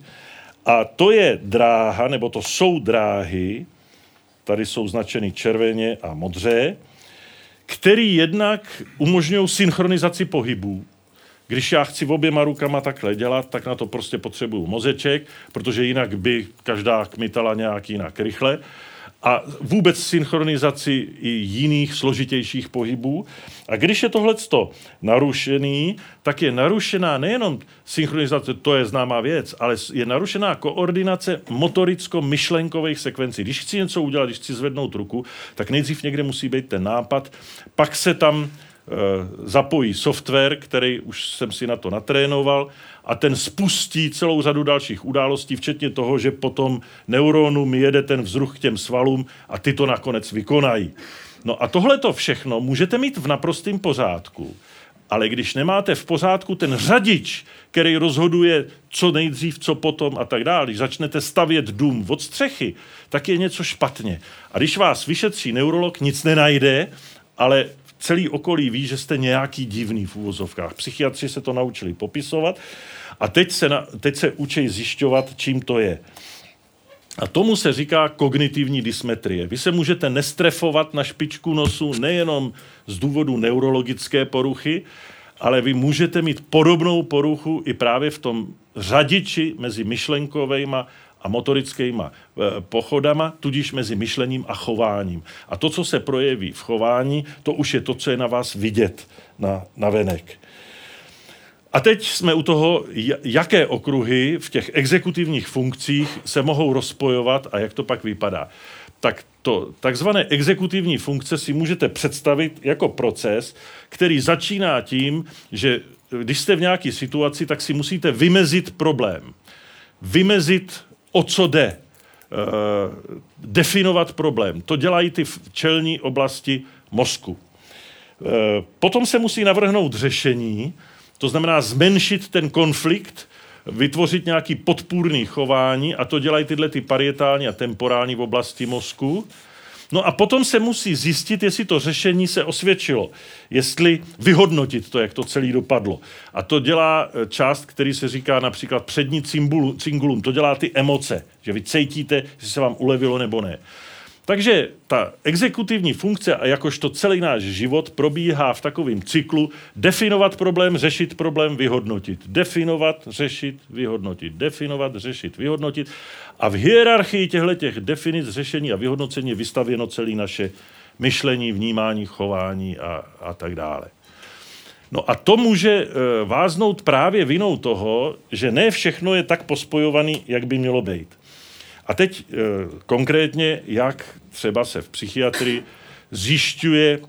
A to je dráha, nebo to jsou dráhy, tady jsou značeny červeně a modře, který jednak umožňují synchronizaci pohybů. Když já chci oběma rukama takhle dělat, tak na to prostě potřebuju mozeček, protože jinak by každá kmitala nějak jinak rychle a vůbec synchronizaci i jiných složitějších pohybů. A když je tohleto narušený, tak je narušená nejenom synchronizace, to je známá věc, ale je narušená koordinace motoricko-myšlenkových sekvencí. Když chci něco udělat, když chci zvednout ruku, tak nejdřív někde musí být ten nápad, pak se tam Eh, zapojí software, který už jsem si na to natrénoval a ten spustí celou řadu dalších událostí, včetně toho, že potom neuronům jede ten vzruch k těm svalům a ty to nakonec vykonají. No a tohle to všechno můžete mít v naprostém pořádku, ale když nemáte v pořádku ten řadič, který rozhoduje, co nejdřív, co potom a tak dále, když začnete stavět dům od střechy, tak je něco špatně. A když vás vyšetří neurolog, nic nenajde, ale celý okolí ví, že jste nějaký divný v úvozovkách. Psychiatři se to naučili popisovat a teď se, na, teď se učí zjišťovat, čím to je. A tomu se říká kognitivní dysmetrie. Vy se můžete nestrefovat na špičku nosu nejenom z důvodu neurologické poruchy, ale vy můžete mít podobnou poruchu i právě v tom řadiči mezi myšlenkovejma a motorickýma eh, pochodama, tudíž mezi myšlením a chováním. A to, co se projeví v chování, to už je to, co je na vás vidět na, na venek. A teď jsme u toho, jaké okruhy v těch exekutivních funkcích se mohou rozpojovat a jak to pak vypadá. Tak to takzvané exekutivní funkce si můžete představit jako proces, který začíná tím, že když jste v nějaké situaci, tak si musíte vymezit problém. Vymezit, o co jde. Uh, definovat problém. To dělají ty čelní oblasti mozku. Uh, potom se musí navrhnout řešení, to znamená zmenšit ten konflikt, vytvořit nějaký podpůrný chování a to dělají tyhle ty parietální a temporální v oblasti mozku. No a potom se musí zjistit, jestli to řešení se osvědčilo, jestli vyhodnotit to, jak to celé dopadlo. A to dělá eh, část, který se říká například přední cingulum, to dělá ty emoce, že vy cítíte, jestli se vám ulevilo nebo ne. Takže ta exekutivní funkce a jakožto celý náš život probíhá v takovém cyklu definovat problém, řešit problém, vyhodnotit. Definovat, řešit, vyhodnotit. Definovat, řešit, vyhodnotit. A v hierarchii těchto těch definic, řešení a vyhodnocení je vystavěno celé naše myšlení, vnímání, chování a, a tak dále. No a to může e, váznout právě vinou toho, že ne všechno je tak pospojovaný, jak by mělo být. A teď e, konkrétně, jak třeba se v psychiatrii zjišťuje e,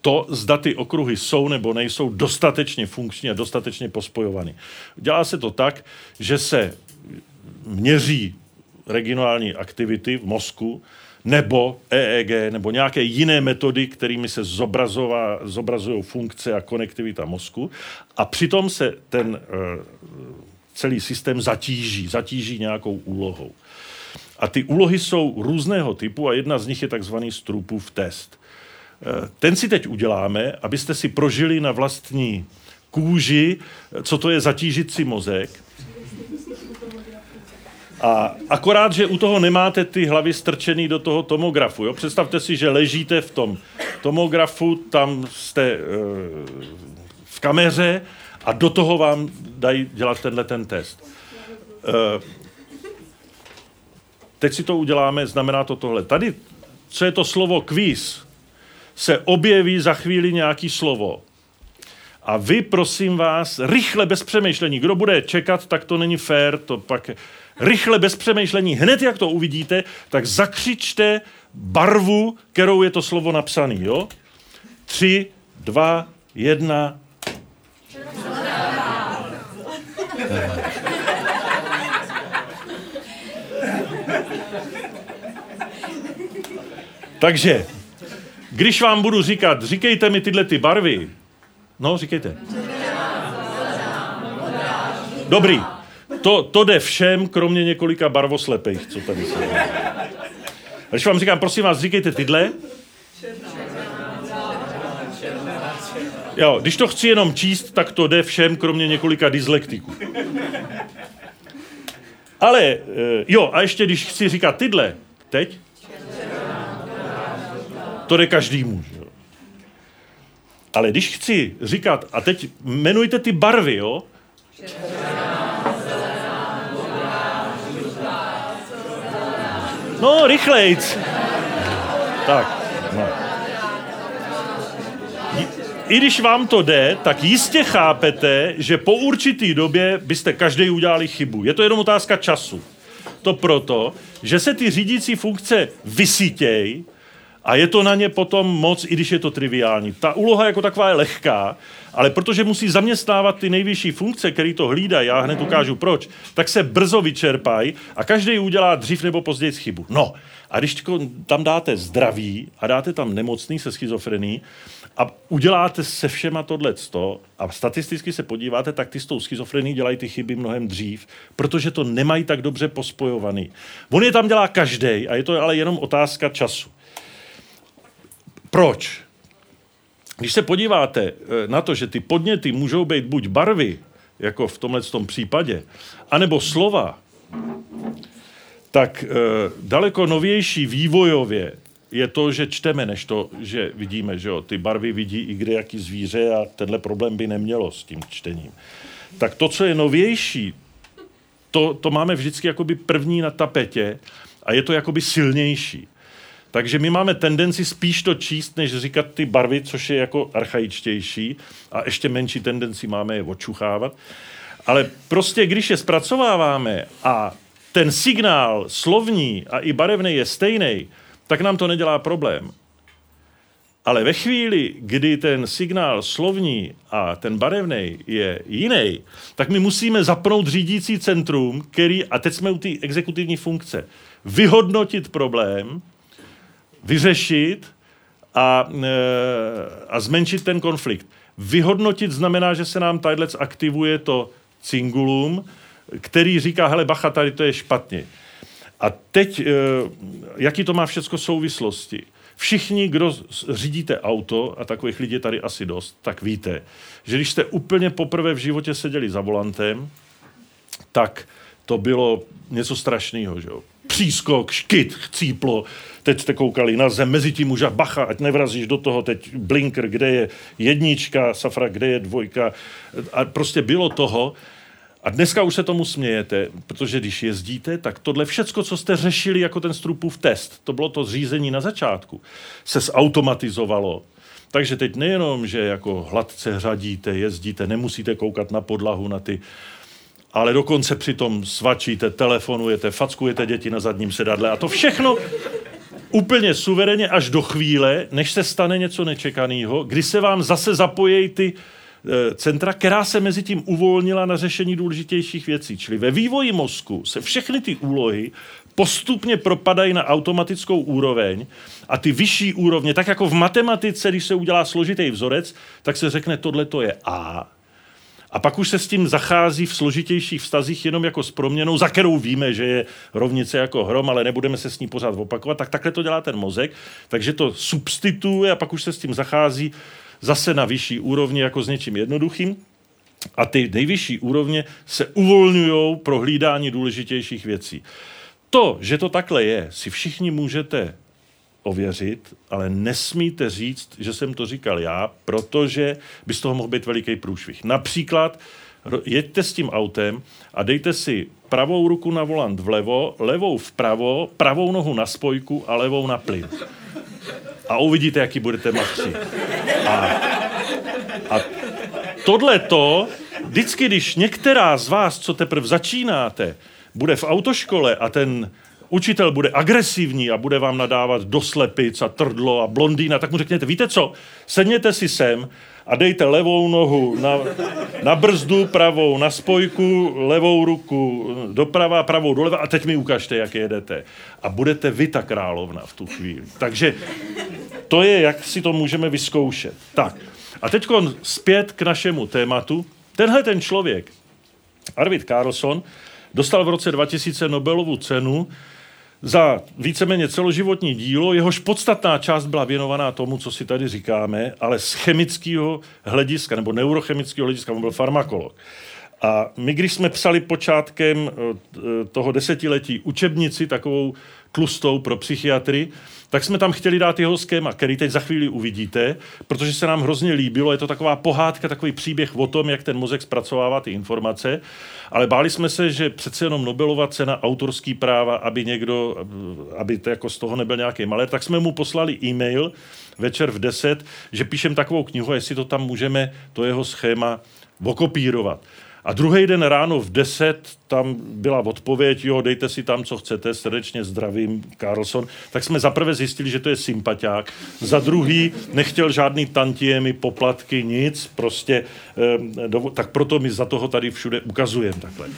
to, zda ty okruhy jsou nebo nejsou dostatečně funkční a dostatečně pospojovaný. Dělá se to tak, že se měří regionální aktivity v mozku, nebo EEG, nebo nějaké jiné metody, kterými se zobrazují funkce a konektivita mozku. A přitom se ten e, celý systém zatíží, zatíží nějakou úlohou. A ty úlohy jsou různého typu a jedna z nich je takzvaný Strupův test. Eh, ten si teď uděláme, abyste si prožili na vlastní kůži, co to je zatížit si mozek. A akorát, že u toho nemáte ty hlavy strčený do toho tomografu. Jo? Představte si, že ležíte v tom tomografu, tam jste e, v kameře a do toho vám dají dělat tenhle ten test. Uh, teď si to uděláme, znamená to tohle. Tady, co je to slovo quiz, se objeví za chvíli nějaký slovo. A vy, prosím vás, rychle bez přemýšlení, kdo bude čekat, tak to není fér, to pak rychle bez přemýšlení, hned jak to uvidíte, tak zakřičte barvu, kterou je to slovo napsané, jo? Tři, dva, jedna, Takže, když vám budu říkat, říkejte mi tyhle ty barvy, no, říkejte. Dobrý. To, to jde všem, kromě několika barvoslepých, co tady jsou. Když vám říkám, prosím vás, říkejte tyhle. Jo, když to chci jenom číst, tak to jde všem, kromě několika dyslektiků. Ale, eh, jo, a ještě když chci říkat tyhle, teď, to jde každýmu. Že? Ale když chci říkat, a teď jmenujte ty barvy, jo? No, rychlejc. Tak, no. I když vám to jde, tak jistě chápete, že po určitý době byste každý udělali chybu. Je to jenom otázka času. To proto, že se ty řídící funkce vysítějí a je to na ně potom moc, i když je to triviální. Ta úloha jako taková je lehká, ale protože musí zaměstnávat ty nejvyšší funkce, které to hlídají, já hned ukážu proč, tak se brzo vyčerpají a každý udělá dřív nebo později chybu. No, a když tam dáte zdraví a dáte tam nemocný se schizofrení a uděláte se všema tohleto a statisticky se podíváte, tak ty s tou schizofrení dělají ty chyby mnohem dřív, protože to nemají tak dobře pospojovaný. On je tam dělá každý a je to ale jenom otázka času. Proč? Když se podíváte eh, na to, že ty podněty můžou být buď barvy, jako v tomhle tom případě, anebo slova, tak e, daleko novější vývojově je to, že čteme, než to, že vidíme, že jo, ty barvy vidí i kde jaký zvíře a tenhle problém by nemělo s tím čtením. Tak to, co je novější, to, to máme vždycky jakoby první na tapetě a je to jakoby silnější. Takže my máme tendenci spíš to číst, než říkat ty barvy, což je jako archaičtější a ještě menší tendenci máme je očuchávat. Ale prostě, když je zpracováváme a ten signál slovní a i barevný je stejný, tak nám to nedělá problém. Ale ve chvíli, kdy ten signál slovní a ten barevný je jiný, tak my musíme zapnout řídící centrum, který, a teď jsme u té exekutivní funkce, vyhodnotit problém, vyřešit a, e, a zmenšit ten konflikt. Vyhodnotit znamená, že se nám tadyhle aktivuje to cingulum, který říká, hele bacha, tady to je špatně. A teď, e, jaký to má všechno souvislosti? Všichni, kdo řídíte auto, a takových lidí je tady asi dost, tak víte, že když jste úplně poprvé v životě seděli za volantem, tak to bylo něco strašného, že jo? Přískok, škyt, chcíplo, teď jste koukali na zem, mezi tím už a bacha, ať nevrazíš do toho, teď blinker, kde je jednička, safra, kde je dvojka. A prostě bylo toho. A dneska už se tomu smějete, protože když jezdíte, tak tohle všecko, co jste řešili jako ten strupův test, to bylo to zřízení na začátku, se zautomatizovalo. Takže teď nejenom, že jako hladce řadíte, jezdíte, nemusíte koukat na podlahu, na ty ale dokonce přitom svačíte, telefonujete, fackujete děti na zadním sedadle a to všechno úplně suverénně až do chvíle, než se stane něco nečekaného, kdy se vám zase zapojí ty centra, která se mezi tím uvolnila na řešení důležitějších věcí. Čili ve vývoji mozku se všechny ty úlohy postupně propadají na automatickou úroveň a ty vyšší úrovně, tak jako v matematice, když se udělá složitý vzorec, tak se řekne, tohle to je A, a pak už se s tím zachází v složitějších vztazích jenom jako s proměnou, za kterou víme, že je rovnice jako hrom, ale nebudeme se s ní pořád opakovat. Tak takhle to dělá ten mozek. Takže to substituje a pak už se s tím zachází zase na vyšší úrovni jako s něčím jednoduchým. A ty nejvyšší úrovně se uvolňují pro hlídání důležitějších věcí. To, že to takhle je, si všichni můžete ověřit, ale nesmíte říct, že jsem to říkal já, protože by z toho mohl být veliký průšvih. Například jeďte s tím autem a dejte si pravou ruku na volant vlevo, levou vpravo, pravou nohu na spojku a levou na plyn. A uvidíte, jaký budete matři. A, a tohle to, vždycky, když některá z vás, co teprve začínáte, bude v autoškole a ten učitel bude agresivní a bude vám nadávat do slepic a trdlo a blondýna, tak mu řekněte, víte co, sedněte si sem a dejte levou nohu na, na brzdu, pravou na spojku, levou ruku doprava, pravou doleva a teď mi ukažte, jak jedete. A budete vy ta královna v tu chvíli. Takže to je, jak si to můžeme vyzkoušet. Tak, a teď zpět k našemu tématu. Tenhle ten člověk, Arvid Carlson, dostal v roce 2000 Nobelovu cenu za víceméně celoživotní dílo, jehož podstatná část byla věnovaná tomu, co si tady říkáme, ale z chemického hlediska nebo neurochemického hlediska, on byl farmakolog. A my, když jsme psali počátkem eh, toho desetiletí učebnici, takovou tlustou pro psychiatry, tak jsme tam chtěli dát jeho schéma, který teď za chvíli uvidíte, protože se nám hrozně líbilo. Je to taková pohádka, takový příběh o tom, jak ten mozek zpracovává ty informace. Ale báli jsme se, že přece jenom Nobelova cena autorský práva, aby někdo, aby to jako z toho nebyl nějaký malé, tak jsme mu poslali e-mail večer v 10, že píšem takovou knihu, jestli to tam můžeme, to jeho schéma okopírovat. A druhý den ráno v 10 tam byla odpověď, jo, dejte si tam, co chcete, srdečně zdravím, Carlson. Tak jsme zaprvé zjistili, že to je sympatiák. Za druhý nechtěl žádný tantiemy, poplatky, nic, prostě, eh, tak proto my za toho tady všude ukazujeme takhle.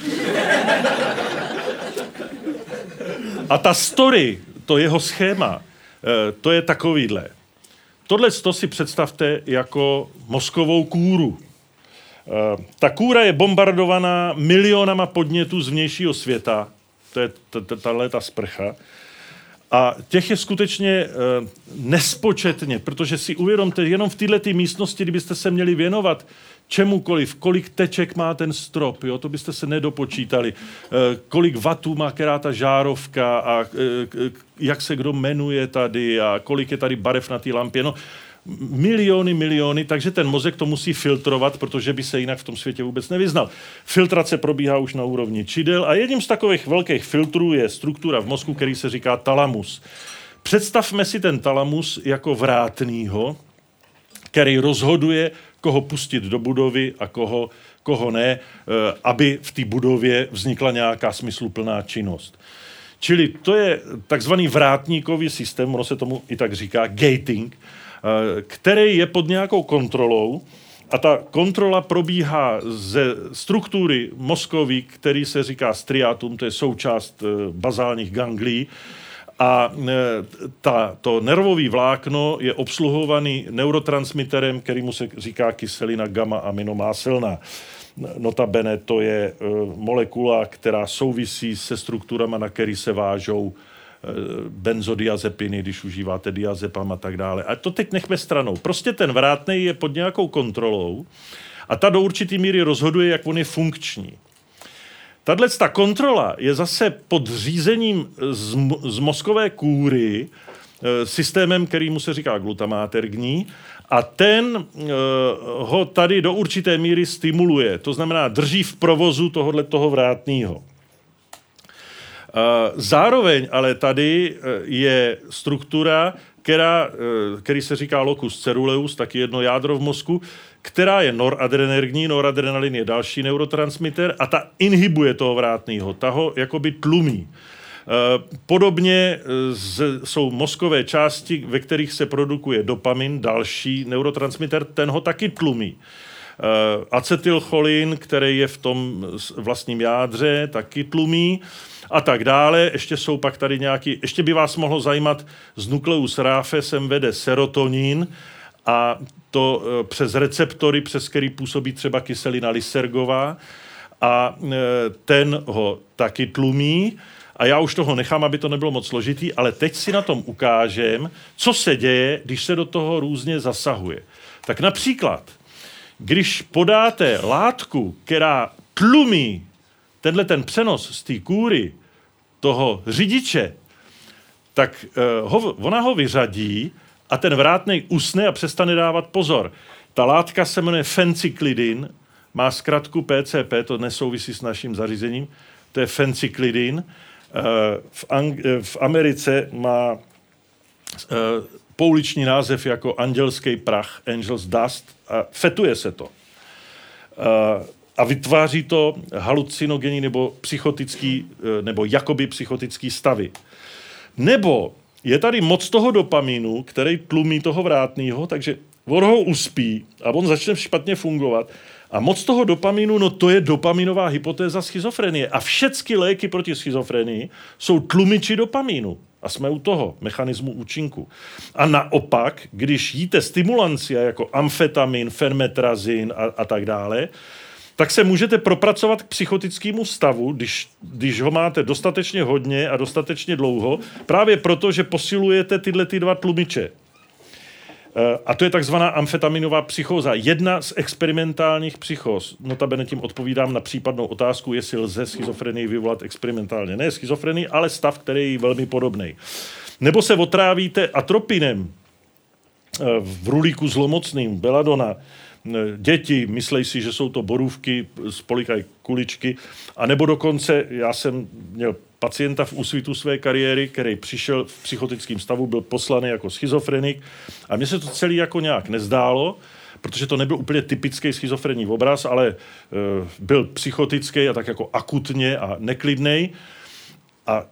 A ta story, to jeho schéma, eh, to je takovýhle. Tohle to si představte jako mozkovou kůru. Eh, ta kůra je bombardovaná milionama podnětů z vnějšího světa, to je tahle ta sprcha, a těch je skutečně nespočetně, protože si uvědomte, jenom v této místnosti, kdybyste se měli věnovat čemukoliv, kolik teček má ten strop, jo, to byste se nedopočítali, e, kolik vatů má která ta žárovka a e, jak se kdo jmenuje tady a kolik je tady barev na té lampě. No, miliony, miliony, takže ten mozek to musí filtrovat, protože by se jinak v tom světě vůbec nevyznal. Filtrace probíhá už na úrovni čidel a jedním z takových velkých filtrů je struktura v mozku, který se říká talamus. Představme si ten talamus jako vrátnýho, který rozhoduje, koho pustit do budovy a koho, koho ne, eh, aby v té budově vznikla nějaká smysluplná činnost. Čili to je takzvaný vrátníkový systém, ono se tomu i tak říká, gating, který je pod nějakou kontrolou a ta kontrola probíhá ze struktury mozkový, který se říká striatum, to je součást eh, bazálních ganglí, a eh, ta, to nervové vlákno je obsluhovaný neurotransmiterem, kterýmu se říká kyselina gamma aminomáselná. Notabene to je molekula, která souvisí se strukturama, na který se vážou Eh, benzodiazepiny, když užíváte diazepam a tak dále. A to teď nechme stranou. Prostě ten vrátný je pod nějakou kontrolou a ta do určitý míry rozhoduje, jak on je funkční. Tahle ta kontrola je zase pod řízením z, z mozkové kůry e, systémem, kterýmu se říká glutamátergní a ten e, ho tady do určité míry stimuluje. To znamená, drží v provozu tohohle toho vrátného. Zároveň ale tady e, je struktura, která, e, který se říká locus ceruleus, taky jedno jádro v mozku, která je noradrenergní, noradrenalin je další neurotransmitter a ta inhibuje toho vrátného, ta ho jakoby tlumí. E, podobně jsou mozkové části, ve kterých se produkuje dopamin, další neurotransmitter, ten ho taky tlumí. Acetylcholin, který je v tom vlastním jádře, taky tlumí a tak dále. Ještě jsou pak tady nějaký, ještě by vás mohlo zajímat, z nukleus ráfe sem vede serotonin a to e, přes receptory, přes který působí třeba kyselina lysergová a e, ten ho taky tlumí. A já už toho nechám, aby to nebylo moc složitý, ale teď si na tom ukážem, co se děje, když se do toho různě zasahuje. Tak například, když podáte látku, která tlumí tenhle ten přenos z té kůry toho řidiče, tak uh, ho, ona ho vyřadí a ten vrátnej usne a přestane dávat pozor. Ta látka se jmenuje fencyklidin, má zkratku PCP, to nesouvisí s naším zařízením, to je fencyklidin. Uh, v, Ang- eh, v Americe má pouliční název jako andělský prach, Angel's Dust, a fetuje se to. A vytváří to halucinogenní nebo psychotický, eh, nebo jakoby psychotický stavy. Nebo je tady moc toho dopamínu, který tlumí toho vrátného, takže on ho uspí a on začne špatně fungovat. A moc toho dopamínu, no to je dopaminová hypotéza schizofrenie. A všechny léky proti schizofrenii jsou tlumiči dopamínu. A jsme u toho, mechanismu účinku. A naopak, když jíte stimulancia jako amfetamin, fenmetrazin a, a tak dále, tak se můžete propracovat k psychotickému stavu, když, když ho máte dostatečně hodně a dostatečně dlouho, právě proto, že posilujete tyhle ty dva tlumiče. Eh, a to je takzvaná amfetaminová psychóza. Jedna z experimentálních psychóz. Notabene tím odpovídám na případnou otázku, jestli lze schizofrenii vyvolat experimentálně. Ne schizofrenii, ale stav, který je velmi podobný. Nebo se otrávíte atropinem eh, v rulíku zlomocným, beladona, děti myslej si, že jsou to borůvky, spolikají kuličky, a nebo dokonce, já jsem měl pacienta v úsvitu své kariéry, který přišel v psychotickém stavu, byl poslaný jako schizofrenik a mně se to celý jako nějak nezdálo, protože to nebyl úplně typický schizofrenní obraz, ale e, byl psychotický a tak jako akutně a neklidný. A e,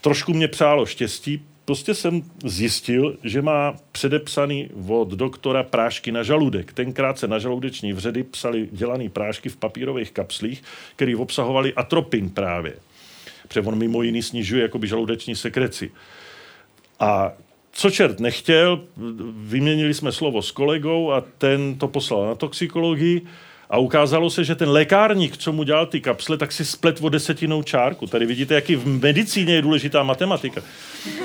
trošku mě přálo štěstí, prostě jsem zjistil, že má předepsaný od doktora prášky na žaludek. Tenkrát se na žaludeční vředy psali dělaný prášky v papírových kapslích, které obsahovaly atropin právě. Protože on mimo jiný snižuje jakoby žaludeční sekreci. A co čert nechtěl, vyměnili jsme slovo s kolegou a ten to poslal na toxikologii a ukázalo se, že ten lékárník, co mu dělal ty kapsle, tak si splet o desetinou čárku. Tady vidíte, jaký v medicíně je důležitá matematika.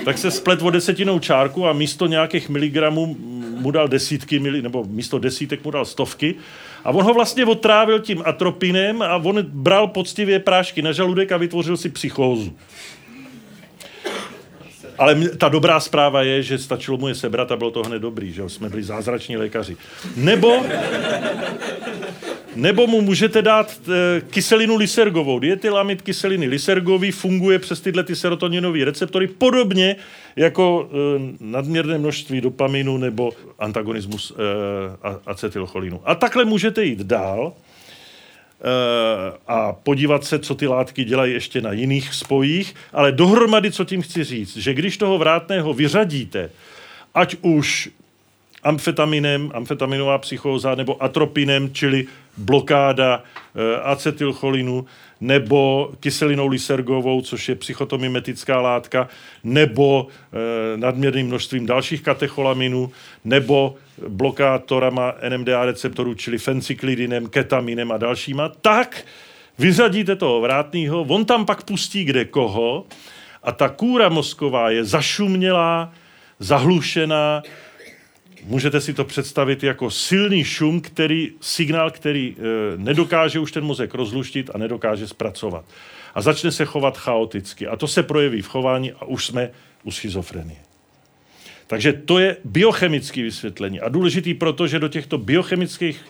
Tak se splet o desetinou čárku a místo nějakých miligramů mu dal desítky, nebo místo desítek mu dal stovky. A on ho vlastně otrávil tím atropinem a on bral poctivě prášky na žaludek a vytvořil si psychózu. Ale ta dobrá zpráva je, že stačilo mu je sebrat a bylo to hned dobrý, že jsme byli zázrační lékaři. Nebo, nebo mu můžete dát e, kyselinu lysergovou. Dietylamid kyseliny lysergový funguje přes tyhle ty serotoninové receptory podobně jako e, nadměrné množství dopaminu nebo antagonismus e, acetylcholinu. A takhle můžete jít dál a podívat se, co ty látky dělají ještě na jiných spojích, ale dohromady, co tím chci říct, že když toho vrátného vyřadíte, ať už amfetaminem, amfetaminová psychóza, nebo atropinem, čili blokáda e, acetylcholinu, nebo kyselinou lysergovou, což je psychotomimetická látka, nebo e, nadměrným množstvím dalších katecholaminů, nebo blokátorama NMDA receptorů, čili fencyklidinem, ketaminem a dalšíma, tak vyřadíte toho vrátného, on tam pak pustí kde koho a ta kůra mozková je zašumělá, zahlušená, můžete si to představit jako silný šum, který, signál, který e, nedokáže už ten mozek rozluštit a nedokáže zpracovat. A začne se chovat chaoticky. A to se projeví v chování a už jsme u schizofrenie. Takže to je biochemické vysvětlení. A důležitý proto, že do těchto biochemických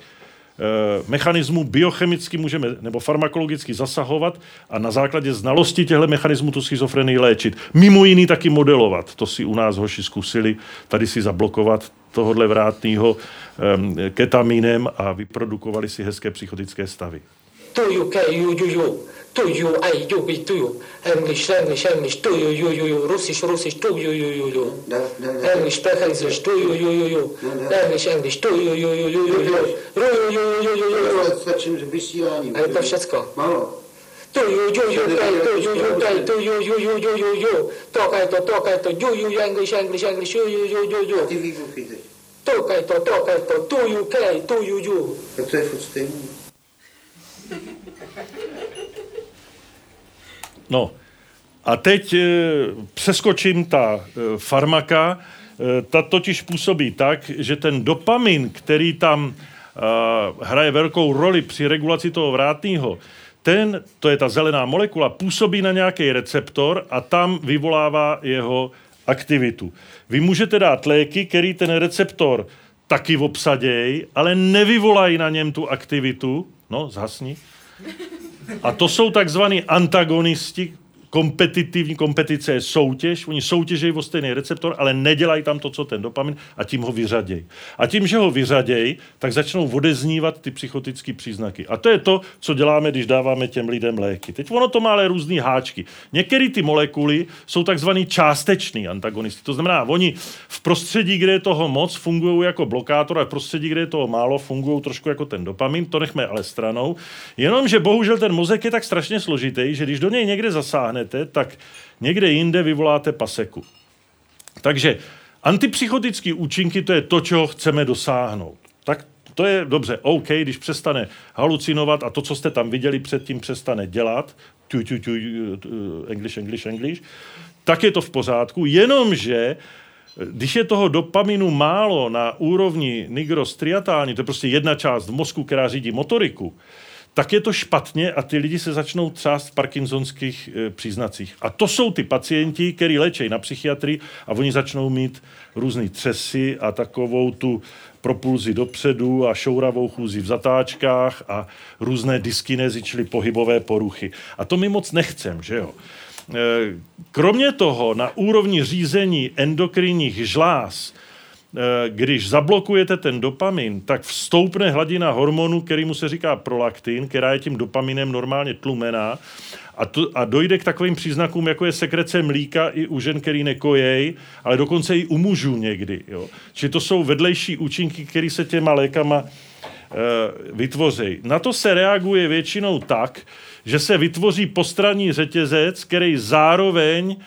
mechanismů biochemicky můžeme nebo farmakologicky zasahovat a na základě znalosti těchto mechanismů tu schizofrenii léčit. Mimo jiný taky modelovat. To si u nás hoši zkusili tady si zablokovat tohohle vrátného ketaminem a vyprodukovali si hezké psychotické stavy. To you, you, you, you do you, I, you, we, do you. English, English, English, do you, you, you, you. Russisch, Russisch, do you, you, you, you. English, English, do you, you, you, you. English, English, you, you, you, you, you. Ru, you, you, you, you, you. Stačím, že vysílání. Ale to všecko. Málo. Do you, you, you, kaj, do you, you, kaj, do you, you, you, you, you, you. To, kaj, to, to, kaj, to, you, you, English, English, English, you, you, you, you, you. A ty výbuchy teď. To, kaj, to, to, kaj, to, do you, kaj, do you, you. Tak to je furt stejný. No a teď e, přeskočím ta e, farmaka. E, ta totiž působí tak, že ten dopamin, který tam hraje velkou roli při regulaci toho vrátného, ten, to je ta zelená molekula, působí na nějaký receptor a tam vyvolává jeho aktivitu. Vy můžete dát léky, který ten receptor taky obsadějí, ale nevyvolají na něm tu aktivitu. No, zhasni. A to jsou takzvaní antagonisti, kompetitivní kompetice je soutěž, oni soutěžejí o stejný receptor, ale nedělají tam to, co ten dopamin a tím ho vyřadějí. A tím, že ho vyřadějí, tak začnou odeznívat ty psychotické příznaky. A to je to, co děláme, když dáváme těm lidem léky. Teď ono to má ale různé háčky. Některé ty molekuly jsou takzvaný částečný antagonisti. To znamená, oni v prostředí, kde je toho moc, fungují jako blokátor a v prostředí, kde je toho málo, fungují trošku jako ten dopamin. To nechme ale stranou. Jenomže bohužel ten mozek je tak strašně složitý, že když do něj někde zasáhne, dostanete, tak někde jinde vyvoláte paseku. Takže antipsychotické účinky to je to, čeho chceme dosáhnout. Tak to je dobře, OK, když přestane halucinovat a to, co jste tam viděli předtím, přestane dělat, tu, tu, tu, English, English, English, tak je to v pořádku, jenomže když je toho dopaminu málo na úrovni nigrostriatální, to je prostě jedna část v mozku, která řídí motoriku, tak je to špatně a ty lidi se začnou třást v parkinsonských e, příznacích. A to jsou ty pacienti, který léčejí na psychiatrii a oni začnou mít různé třesy a takovou tu propulzi dopředu a šouravou chůzi v zatáčkách a různé dyskinézy, čili pohybové poruchy. A to my moc nechcem, že jo? E, kromě toho, na úrovni řízení endokrinních žláz Eh, když zablokujete ten dopamin, tak vstoupne hladina hormonu, který mu se říká prolaktin, která je tím dopaminem normálně tlumená a, to, a dojde k takovým příznakům, jako je sekrece mlíka i u žen, který nekojej, ale dokonce i u mužů někdy. Jo. Čili to jsou vedlejší účinky, které se těma lékama e, vytvoří. Na to se reaguje většinou tak, že se vytvoří postranní řetězec, který zároveň Eh,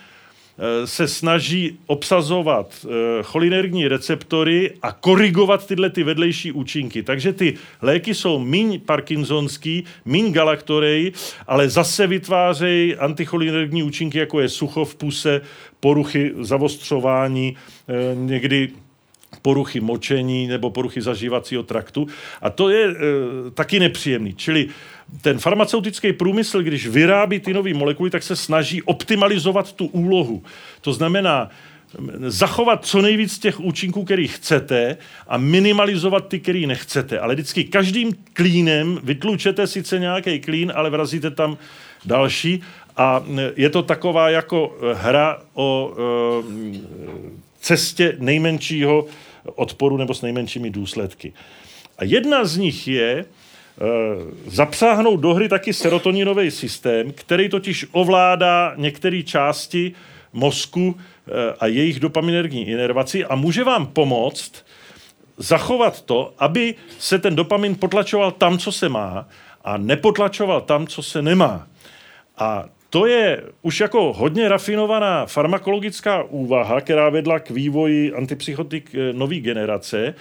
se snaží obsazovat eh, cholinergní receptory a korigovat tyhle ty vedlejší účinky. Takže ty léky jsou míň parkinsonský, míň galaktorej, ale zase vytvářejí anticholinergní účinky, jako je sucho v puse, poruchy zavostřování, eh, někdy poruchy močení nebo poruchy zažívacího traktu. A to je e, taky nepříjemný. Čili ten farmaceutický průmysl, když vyrábí ty nové molekuly, tak se snaží optimalizovat tu úlohu. To znamená, zachovat co nejvíc těch účinků, který chcete a minimalizovat ty, který nechcete. Ale vždycky každým klínem vytlučete sice nějaký klín, ale vrazíte tam další a je to taková jako hra o e, cestě nejmenšího odporu nebo s nejmenšími důsledky. A jedna z nich je e, zapsáhnout do hry taky serotoninový systém, který totiž ovládá některé části mozku e, a jejich dopaminergní inervaci a může vám pomoct zachovat to, aby se ten dopamin potlačoval tam, co se má a nepotlačoval tam, co se nemá. A to je už jako hodně rafinovaná farmakologická úvaha, která vedla k vývoji antipsychotik eh, nové generace.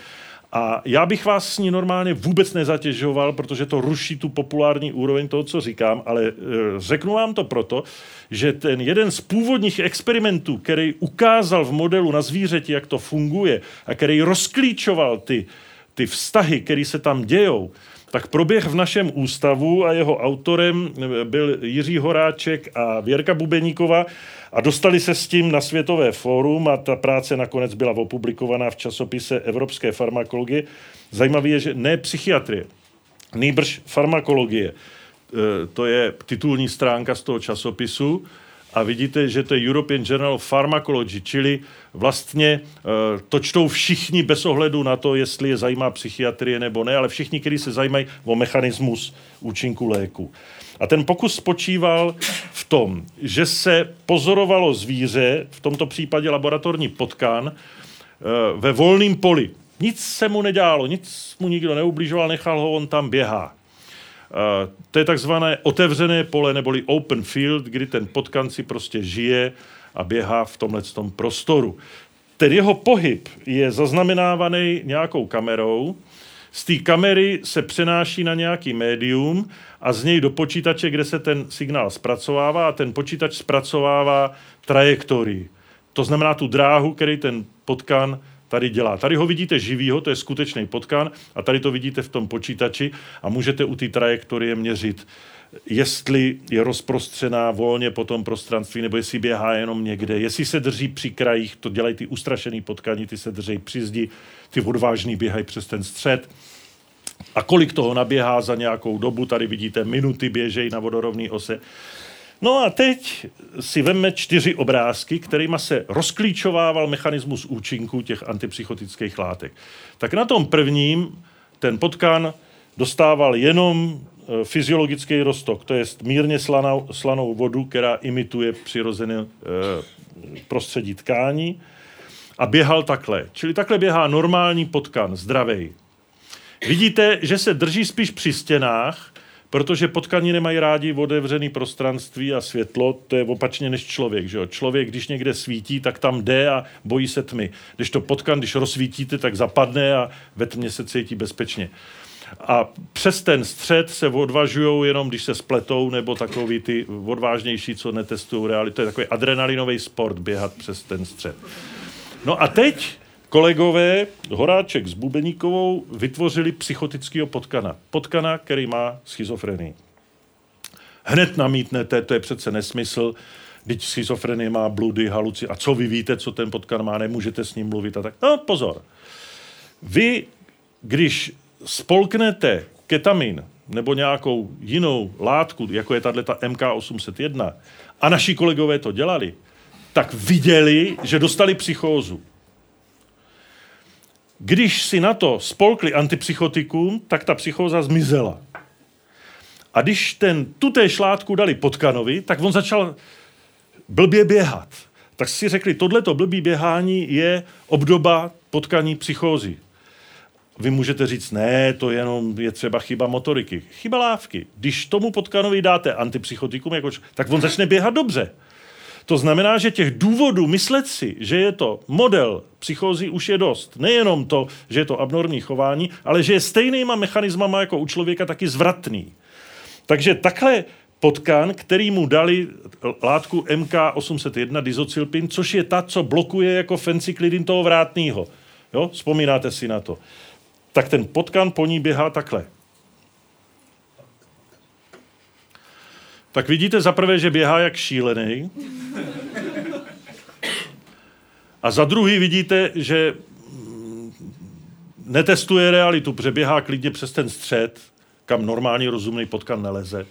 A já bych vás s ní normálně vůbec nezatěžoval, protože to ruší tu populární úroveň toho, co říkám, ale e, řeknu vám to proto, že ten jeden z původních experimentů, který ukázal v modelu na zvířeti, jak to funguje a který rozklíčoval ty, ty vztahy, které se tam dějou, tak proběh v našem ústavu a jeho autorem byl Jiří Horáček a Věrka Bubeníková a dostali se s tím na Světové fórum a ta práce nakonec byla opublikovaná v časopise Evropské farmakologie. Zajímavé je, že ne psychiatrie, nejbrž farmakologie. E, to je titulní stránka z toho časopisu a vidíte, že to je European Journal of Pharmacology, čili vlastně eh, to čtou všichni bez ohledu na to, jestli je zajímá psychiatrie nebo ne, ale všichni, kteří se zajímají o mechanismus účinku léku. A ten pokus spočíval v tom, že se pozorovalo zvíře, v tomto případě laboratorní potkan, eh, ve volném poli. Nic se mu nedělalo, nic mu nikdo neubližoval, nechal ho, on tam běhá. Eh, to je takzvané otevřené pole neboli open field, kdy ten potkan si prostě žije a běhá v tomhle tom prostoru. Ten jeho pohyb je zaznamenávaný nějakou kamerou, z té kamery se přenáší na nějaký médium a z něj do počítače, kde se ten signál zpracovává a ten počítač zpracovává trajektorii. To znamená tu dráhu, který ten potkan tady dělá. Tady ho vidíte živýho, to je skutečný potkan a tady to vidíte v tom počítači a můžete u té trajektorie měřit, jestli je rozprostřená volně po tom prostranství, nebo jestli běhá jenom někde, jestli se drží při krajích, to dělají ty ustrašený potkani, ty se drží při zdi, ty odvážný běhají přes ten střed. A kolik toho naběhá za nějakou dobu, tady vidíte, minuty běžejí na vodorovné ose. No a teď si veme čtyři obrázky, kterými se rozklíčovával mechanismus účinku těch antipsychotických látek. Tak na tom prvním ten potkan dostával jenom e, fyziologický roztok, to je mírně slanou, slanou vodu, která imituje přirozené e, prostředí tkání a běhal takhle. Čili takhle běhá normální potkan, zdravej. Vidíte, že se drží spíš při stěnách, Protože potkani nemají rádi otevřený prostranství a světlo, to je opačně než člověk. Že jo? Člověk, když někde svítí, tak tam jde a bojí se tmy. Když to potkan, když rozsvítíte, tak zapadne a ve tmě se cítí bezpečně. A přes ten střed se odvažují jenom, když se spletou, nebo takový ty odvážnější, co netestují realitu. To je takový adrenalinový sport běhat přes ten střed. No a teď kolegové Horáček s Bubeníkovou vytvořili psychotického potkana. Potkana, který má schizofrenii. Hned namítnete, to je přece nesmysl, když schizofrenie má bludy, haluci. A co vy víte, co ten potkan má, nemůžete s ním mluvit a tak. No pozor. Vy, když spolknete ketamin nebo nějakou jinou látku, jako je tato MK801, a naši kolegové to dělali, tak viděli, že dostali psychózu. Když si na to spolkli antipsychotikum, tak ta psychóza zmizela. A když ten tuté šlátku dali potkanovi, tak on začal blbě běhat. Tak si řekli, tohleto blbý běhání je obdoba potkaní psychózy. Vy můžete říct, ne, to jenom je třeba chyba motoriky. Chyba lávky. Když tomu potkanovi dáte antipsychotikum, jako, tak on začne běhat dobře. To znamená, že těch důvodů myslet si, že je to model psychózy už je dost. Nejenom to, že je to abnormní chování, ale že je stejnýma mechanismama jako u člověka taky zvratný. Takže takhle potkan, který mu dali látku MK801 dizocilpin, což je ta, co blokuje jako fenciklidin toho vrátného. Jo? Vzpomínáte si na to. Tak ten potkan po ní běhá takhle. Tak vidíte zaprvé, že běhá jak šílený. A za druhý vidíte, že mm, netestuje realitu, protože běhá klidně přes ten střed, kam normální rozumný potkan neleze.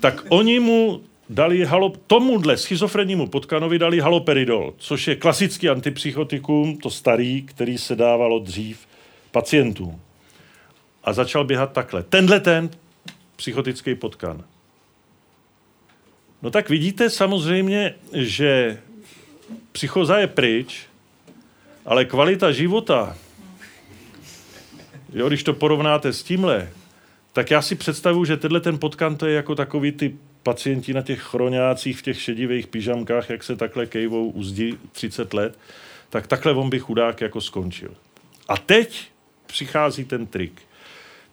Tak oni mu dali halo, tomuhle schizofrennímu potkanovi dali haloperidol, což je klasický antipsychotikum, to starý, který se dávalo dřív pacientům. A začal běhat takhle. Tenhle ten psychotický potkan. No tak vidíte samozřejmě, že psychoza je pryč, ale kvalita života, jo, když to porovnáte s tímhle, tak já si představuju, že tenhle ten potkan to je jako takový ty pacienti na těch chroňácích v těch šedivých pyžamkách, jak se takhle kejvou uzdi 30 let, tak takhle on by chudák jako skončil. A teď přichází ten trik.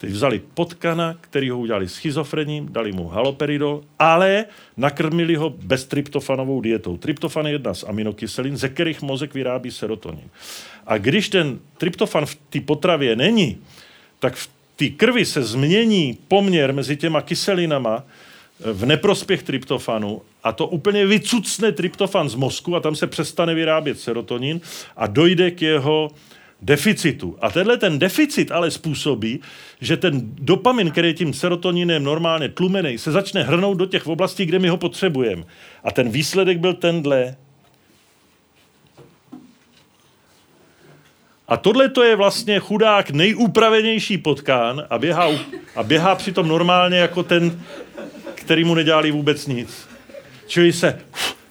Teď vzali potkana, který ho udělali schizofrením, dali mu haloperidol, ale nakrmili ho beztryptofanovou dietou. Tryptofan je jedna z aminokyselin, ze kterých mozek vyrábí serotonin. A když ten tryptofan v té potravě není, tak v té krvi se změní poměr mezi těma kyselinama eh, v neprospěch tryptofanu a to úplně vycucne tryptofan z mozku a tam se přestane vyrábět serotonin a dojde k jeho deficitu. A tenhle ten deficit ale způsobí, že ten dopamin, který je tím serotoninem normálně tlumený, se začne hrnout do těch oblastí, kde my ho potřebujeme. A ten výsledek byl tenhle. A tohle to je vlastně chudák nejúpravenější potkán a běhá, a běhá přitom normálně jako ten, který mu nedělali vůbec nic. Čili se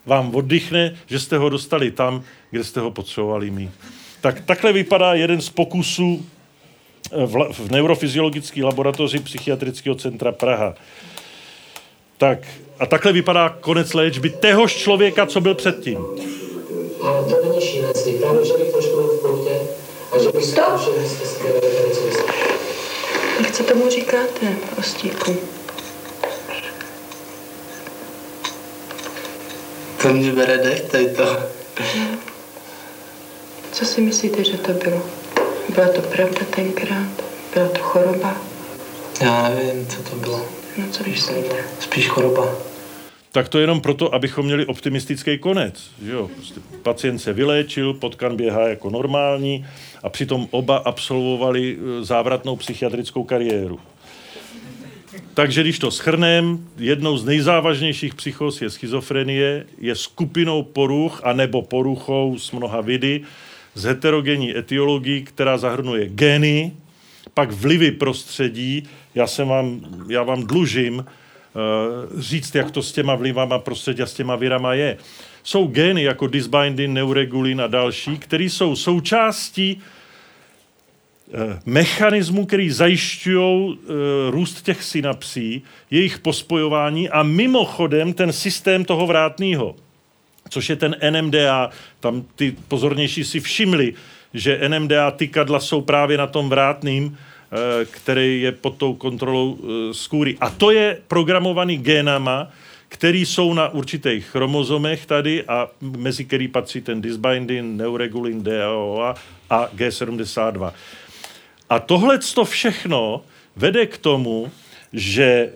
vám oddychne, že jste ho dostali tam, kde jste ho potřebovali mít. Tak takhle vypadá jeden z pokusů eh, v, v neurofyziologické laboratoři Psychiatrického centra Praha. Tak a takhle vypadá konec léčby téhož člověka, co byl předtím. A to není šílenství, právě, že bych trošku byl v poutě a že bych Stop. Jak se tomu říkáte, Ostíku? To mě bere dech, tady to. Co si myslíte, že to bylo? Byla to pravda tenkrát? Byla to choroba? Já nevím, co to bylo. No co myslíte? Spíš choroba. Tak to jenom proto, abychom měli optimistický konec. Že jo? Prostě pacient se vyléčil, potkan běhá jako normální a přitom oba absolvovali eh, závratnou psychiatrickou kariéru. Takže když to schrnem, jednou z nejzávažnějších psychos je schizofrenie, je skupinou poruch anebo poruchou s mnoha vidy z heterogenní etiologií, která zahrnuje geny, pak vlivy prostředí. Já, jsem vám, já vám dlužím uh, říct, jak to s těma vlivama prostředí a s těma virama je. Jsou gény jako dysbindin, neuregulin a další, které jsou součástí eh, mechanismů, který zajišťují e, růst těch synapsí, jejich pospojování a mimochodem ten systém toho vrátného, což je ten NMDA. Tam ty pozornější si všimli, že NMDA tykadla jsou právě na tom vrátným, e, který je pod tou kontrolou e, skůry. A to je programovaný génama, který jsou na určitých chromozomech tady a mezi který patří ten dysbindin, neuregulin, DAOA a G72. A tohle to všechno vede k tomu, že eh,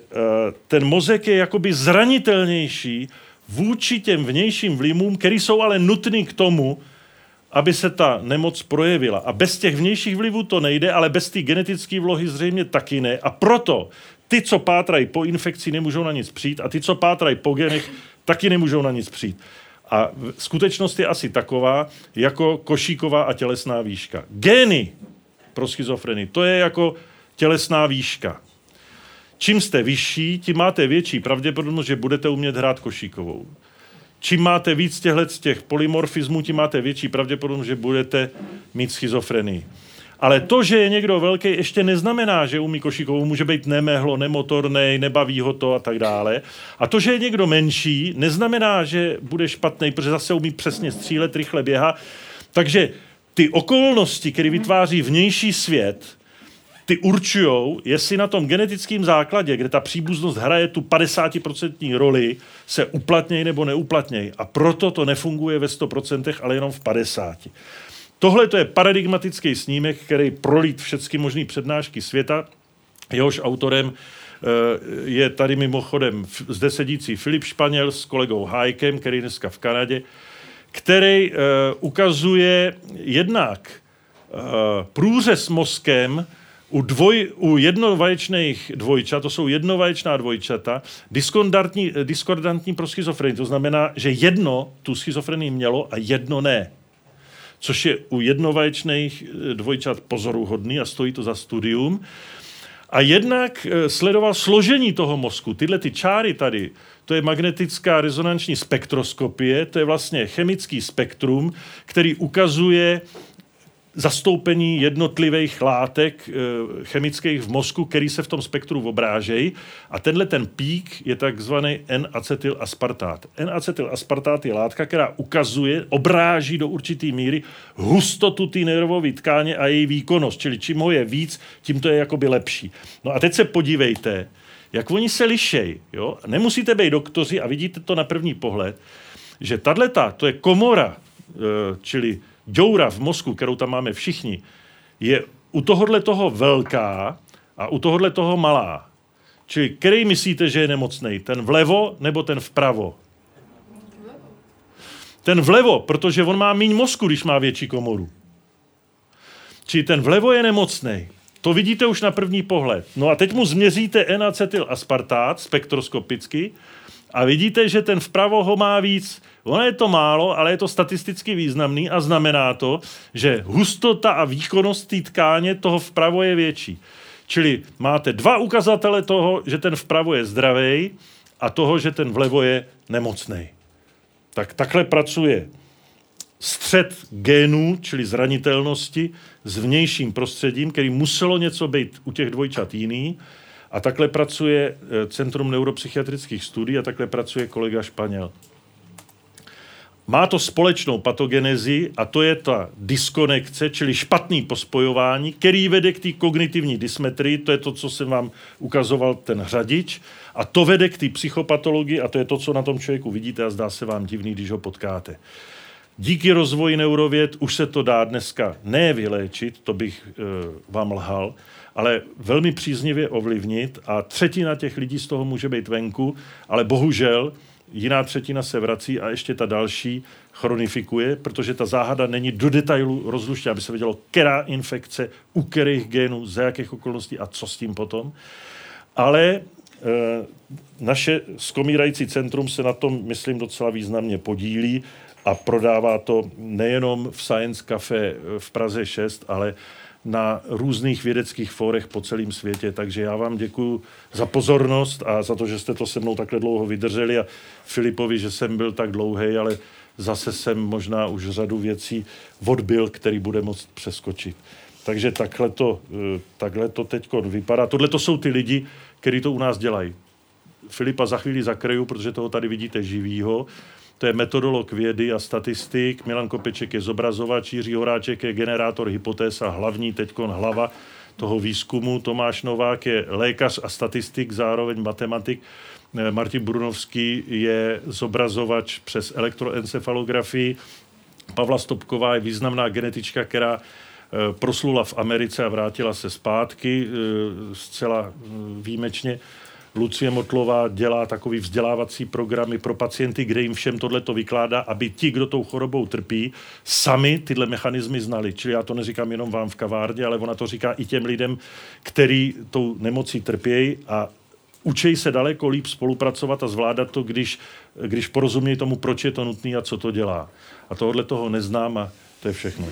ten mozek je jakoby zranitelnější vůči těm vnějším vlivům, které jsou ale nutné k tomu, aby se ta nemoc projevila. A bez těch vnějších vlivů to nejde, ale bez té genetické vlohy zřejmě taky ne. A proto ty, co pátrají po infekci, nemůžou na nic přijít a ty, co pátrají po genech, taky nemůžou na nic přijít. A skutečnost je asi taková, jako košíková a tělesná výška. Gény pro schizofrenii, to je jako tělesná výška. Čím jste vyšší, tím máte větší pravděpodobnost, že budete umět hrát košíkovou. Čím máte víc těchto z těch polymorfismů, tím máte větší pravděpodobnost, že budete mít schizofrenii. Ale to, že je někdo velký, ještě neznamená, že umí košíkovou, může být nemehlo, nemotorný, nebaví ho to a tak dále. A to, že je někdo menší, neznamená, že bude špatný, protože zase umí přesně střílet, rychle běhat. Takže ty okolnosti, které vytváří vnější svět, ty určují, jestli na tom genetickém základě, kde ta příbuznost hraje tu 50% roli, se uplatnějí nebo neuplatnějí. A proto to nefunguje ve 100%, ale jenom v 50%. Tohle to je paradigmatický snímek, který prolít všechny možné přednášky světa. Jehož autorem eh, je tady mimochodem zde sedící Filip Španěl s kolegou Hájkem, který je dneska v Kanadě, který uh, ukazuje jednak uh, průřez mozkem u, dvoj, u jednovaječných dvojčat, to jsou jednovaječná dvojčata, diskordantní, diskordantní pro schizofrenii. To znamená, že jedno tu schizofrenii mělo a jedno ne. Což je u jednovaječných dvojčat pozoruhodný a stojí to za studium. A jednak sledoval složení toho mozku. Tyhle ty čáry tady, to je magnetická rezonanční spektroskopie, to je vlastně chemický spektrum, který ukazuje zastoupení jednotlivých látek e, chemických v mozku, který se v tom spektru obrážejí. A tenhle ten pík je takzvaný N-acetylaspartát. N-acetylaspartát je látka, která ukazuje, obráží do určitý míry hustotu té nervové tkáně a její výkonnost. Čili čím ho je víc, tím to je jakoby lepší. No a teď se podívejte, jak oni se lišejí. Jo? Nemusíte být doktoři a vidíte to na první pohled, že tato, to je komora, e, čili děura v mozku, kterou tam máme všichni, je u tohohle toho velká a u tohohle toho malá. Čili který myslíte, že je nemocný? Ten vlevo nebo ten vpravo? Ten vlevo, protože on má méně mozku, když má větší komoru. Čili ten vlevo je nemocný. To vidíte už na první pohled. No a teď mu změříte N-acetyl aspartát spektroskopicky a vidíte, že ten vpravo ho má víc. Ono je to málo, ale je to statisticky významný a znamená to, že hustota a výkonnost té tkáně toho vpravo je větší. Čili máte dva ukazatele toho, že ten vpravo je zdravý a toho, že ten vlevo je nemocný. Tak takhle pracuje střed genů, čili zranitelnosti, s vnějším prostředím, který muselo něco být u těch dvojčat jiný. A takhle pracuje eh, Centrum neuropsychiatrických studií a takhle pracuje kolega Španěl. Má to společnou patogenezi a to je ta diskonekce, čili špatný pospojování, který vede k té kognitivní dysmetrii, to je to, co jsem vám ukazoval ten hřadič, a to vede k té psychopatologii a to je to, co na tom člověku vidíte a zdá se vám divný, když ho potkáte. Díky rozvoji neurověd už se to dá dneska ne vyléčit, to bych e, vám lhal, ale velmi příznivě ovlivnit a třetina těch lidí z toho může být venku, ale bohužel jiná třetina se vrací a ještě ta další chronifikuje, protože ta záhada není do detailu rozluštěna, aby se vědělo, která infekce, u kterých genů, za jakých okolností a co s tím potom. Ale e, naše skomírající centrum se na tom, myslím, docela významně podílí a prodává to nejenom v Science Cafe v Praze 6, ale na různých vědeckých fórech po celém světě. Takže já vám děkuji za pozornost a za to, že jste to se mnou takhle dlouho vydrželi a Filipovi, že jsem byl tak dlouhý, ale zase jsem možná už řadu věcí odbil, který bude moct přeskočit. Takže takhle to, eh, takhle to teď vypadá. Tohle to jsou ty lidi, kteří to u nás dělají. Filipa za chvíli zakryju, protože toho tady vidíte živýho. To je metodolog vědy a statistik, Milan Kopeček je zobrazovač, Jiří Horáček je generátor hypotéz a hlavní teďkon hlava toho výzkumu. Tomáš Novák je lékař a statistik, zároveň matematik. Eh, Martin Brunovský je zobrazovač přes elektroencefalografii. Pavla Stopková je významná genetička, která eh, proslula v Americe a vrátila se zpátky eh, zcela výjimečně. Lucie Motlová dělá takový vzdělávací programy pro pacienty, kde jim všem tohle to vykládá, aby ti, kdo tou chorobou trpí, sami tyhle mechanismy znali. Čili já to neříkám jenom vám v kavárně, ale ona to říká i těm lidem, který tou nemocí trpějí a učej se daleko líp spolupracovat a zvládat to, když, když porozumějí tomu, proč je to nutné a co to dělá. A tohle toho neznám a to je všechno.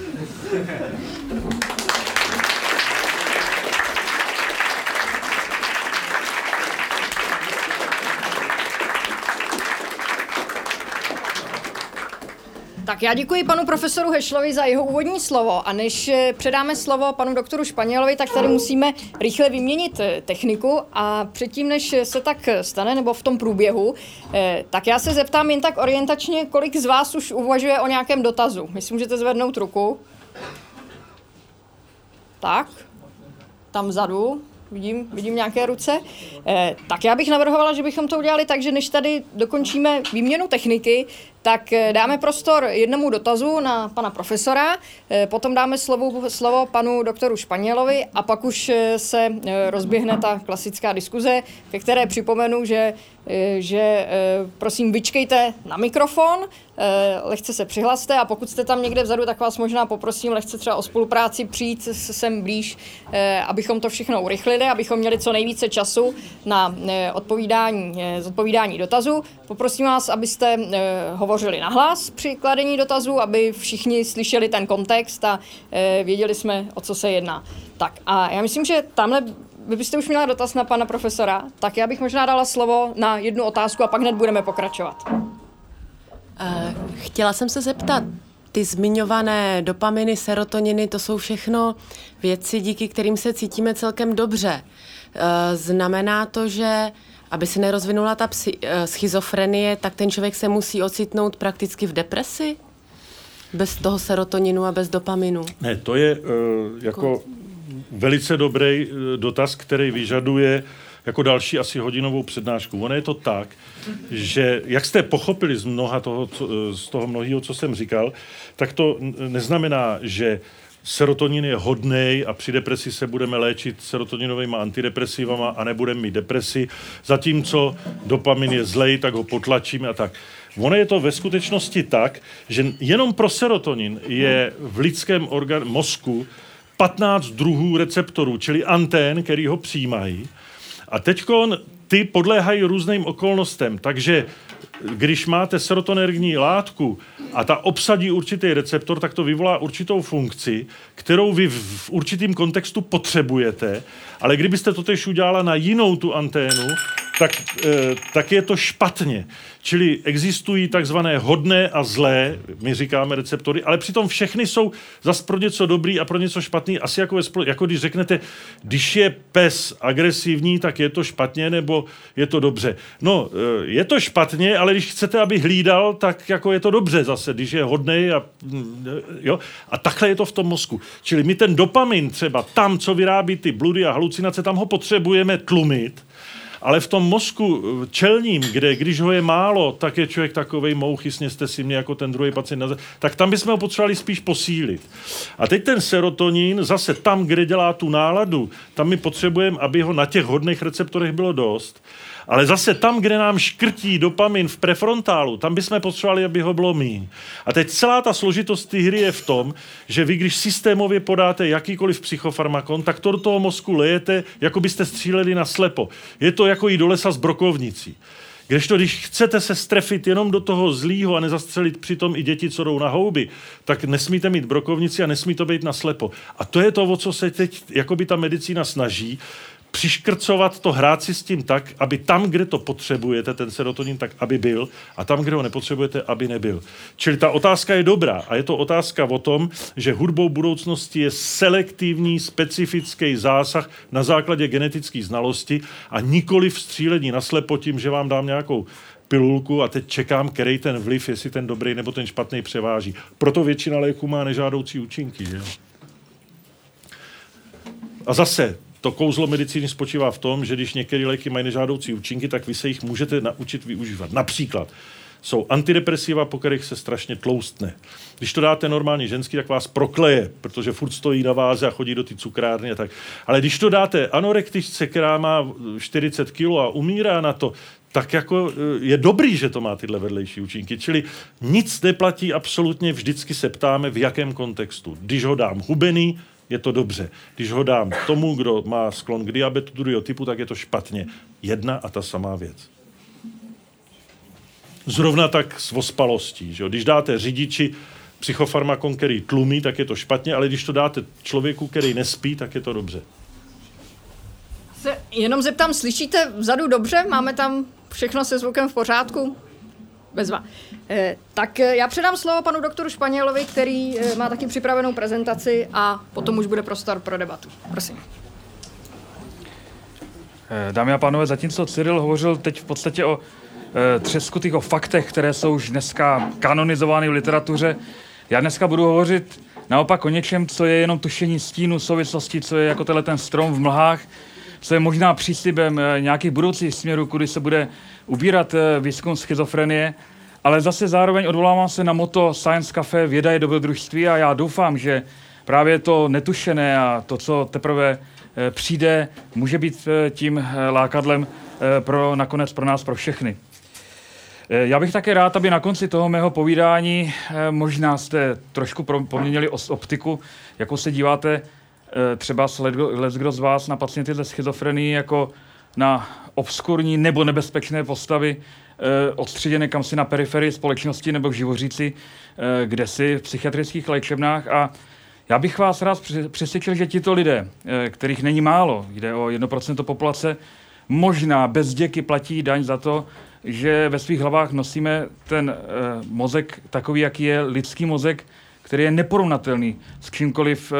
Tak já děkuji panu profesoru Hešlovi za jeho úvodní slovo a než eh, předáme slovo panu doktoru Španělovi, tak tady musíme rychle vyměnit eh, techniku a předtím, než se tak stane, nebo v tom průběhu, eh, tak já se zeptám jen tak orientačně, kolik z vás už uvažuje o nějakém dotazu. Myslím, můžete zvednout ruku. Tak, tam vzadu vidím, vidím nějaké ruce. Eh, tak já bych navrhovala, že bychom to udělali tak, že než tady dokončíme výměnu techniky, tak eh, dáme prostor jednomu dotazu na pana profesora, eh, potom dáme slovo, slovo panu doktoru Španělovi a pak už eh, se rozběhne ta klasická diskuze, ke které připomenu, že že prosím vyčkejte na mikrofon, lehce se přihlaste a pokud jste tam někde vzadu, tak vás možná poprosím lehce třeba o spolupráci přijít sem blíž, abychom to všechno urychlili, abychom měli co nejvíce času na odpovídání, odpovídání dotazů. Poprosím vás, abyste hovořili nahlas při kladení dotazů, aby všichni slyšeli ten kontext a věděli jsme, o co se jedná. Tak a já myslím, že tamhle vy byste už měla dotaz na pana profesora, tak já bych možná dala slovo na jednu otázku a pak hned budeme pokračovat. Uh, chtěla jsem se zeptat, ty zmiňované dopaminy, serotoniny, to jsou všechno věci, díky kterým se cítíme celkem dobře. Uh, znamená to, že aby se nerozvinula ta uh, schizofrenie, tak ten člověk se musí ocitnout prakticky v depresi? Bez toho serotoninu a bez dopaminu? Ne, to je uh, jako velice dobrý eh, dotaz, který vyžaduje jako další asi hodinovou přednášku. Ono je to tak, že jak jste pochopili z, mnoha toho, co, eh, z toho mnohého, co jsem říkal, tak to neznamená, že serotonin je hodný a při depresi se budeme léčit serotoninovými antidepresivama a nebudeme mít depresi, zatímco dopamin je zlej, tak ho potlačíme a tak. Ono je to ve skutečnosti tak, že jenom pro serotonin je v lidském organ, mozku 15 druhů receptorů, čili antén, který ho přijímají. A teď ty podléhají různým okolnostem, takže když máte serotonergní látku a ta obsadí určitý receptor, tak to vyvolá určitou funkci, kterou vy v určitým kontextu potřebujete, ale kdybyste to tež udělala na jinou tu anténu, tak, e, tak je to špatně. Čili existují takzvané hodné a zlé, my říkáme receptory, ale přitom všechny jsou zas pro něco dobrý a pro něco špatný. Asi jako, ve spolu, jako když řeknete, když je pes agresivní, tak je to špatně nebo je to dobře. No, e, je to špatně, ale když chcete, aby hlídal, tak jako je to dobře zase, když je hodný a mm, jo. A takhle je to v tom mozku. Čili my ten dopamin třeba tam, co vyrábí ty bludy a halucinace, tam ho potřebujeme tlumit, ale v tom mozku eh, čelním, kde když ho je málo, tak je člověk takovej mouchy, sněste si mě jako ten druhý pacient, tak tam bychom ho potřebovali spíš posílit. A teď ten serotonin, zase tam, kde dělá tu náladu, tam my potřebujeme, aby ho na těch hodných receptorech bylo dost. Ale zase tam, kde nám škrtí dopamin v prefrontálu, tam bychom potřebovali, aby ho bylo míň. A teď celá ta složitost té hry je v tom, že vy, když systémově podáte jakýkoliv psychofarmakon, tak to do toho mozku lejete, jako byste stříleli na slepo. Je to jako jít do lesa s brokovnicí. to, když chcete se strefit jenom do toho zlýho a nezastřelit přitom i děti, co jdou na houby, tak nesmíte mít brokovnici a nesmí to být na slepo. A to je to, o co se teď jakoby ta medicína snaží, přiškrcovat to, hrát si s tím tak, aby tam, kde to potřebujete, ten serotonin, tak aby byl, a tam, kde ho nepotřebujete, aby nebyl. Čili ta otázka je dobrá a je to otázka o tom, že hudbou budoucnosti je selektivní, specifický zásah na základě genetické znalosti a nikoli vstřílení naslepo tím, že vám dám nějakou pilulku a teď čekám, který ten vliv, jestli ten dobrý nebo ten špatný převáží. Proto většina léků má nežádoucí účinky. Že? A zase, to kouzlo medicíny spočívá v tom, že když některé léky mají nežádoucí účinky, tak vy se jich můžete naučit využívat. Například jsou antidepresiva, po kterých se strašně tloustne. Když to dáte normálně ženský, tak vás prokleje, protože furt stojí na váze a chodí do ty cukrárny a tak. Ale když to dáte anorektičce, která má 40 kg a umírá na to, tak jako eh, je dobrý, že to má tyhle vedlejší účinky. Čili nic neplatí absolutně, vždycky se ptáme, v jakém kontextu. Když ho dám hubený, je to dobře. Když ho dám tomu, kdo má sklon k diabetu druhého typu, tak je to špatně. Jedna a ta samá věc. Zrovna tak s ospalostí. Že? Když dáte řidiči psychofarmakon, který tlumí, tak je to špatně, ale když to dáte člověku, který nespí, tak je to dobře. Se jenom zeptám, slyšíte vzadu dobře? Máme tam všechno se zvukem v pořádku? Bezva. Eh, tak eh, já předám slovo panu doktoru Španělovi, který eh, má taky připravenou prezentaci a potom už bude prostor pro debatu. Prosím. Dámy a pánové, zatímco Cyril hovořil teď v podstatě o třeskutých, o faktech, které jsou už dneska kanonizovány v literatuře, já dneska budu hovořit naopak o něčem, co je jenom tušení stínu souvislosti, co je jako tenhle ten strom v mlhách, co je možná příslibem nějakých budoucích směrů, kudy se bude ubírat výzkum schizofrenie Ale zase zároveň odvolávám se na moto Science Cafe Věda je dobrodružství a já doufám, že právě to netušené a to, co teprve eh, přijde, může být eh, tím eh, lákadlem pro nakonec pro nás, pro všechny. Já bych také rád, aby na konci toho mého povídání možná jste trošku poměnili optiku, jako se díváte třeba kdo z vás na pacienty ze schizofrenii jako na obskurní nebo nebezpečné postavy, odstředěné kam si na periferii společnosti nebo v živoříci, kde si v psychiatrických léčebnách a já bych vás rád přesvědčil, že tito lidé, eh, kterých není málo, jde o 1% populace, možná bez děky platí daň za to, že ve svých hlavách nosíme ten eh, mozek takový, jaký je lidský mozek, který je neporovnatelný s čímkoliv eh,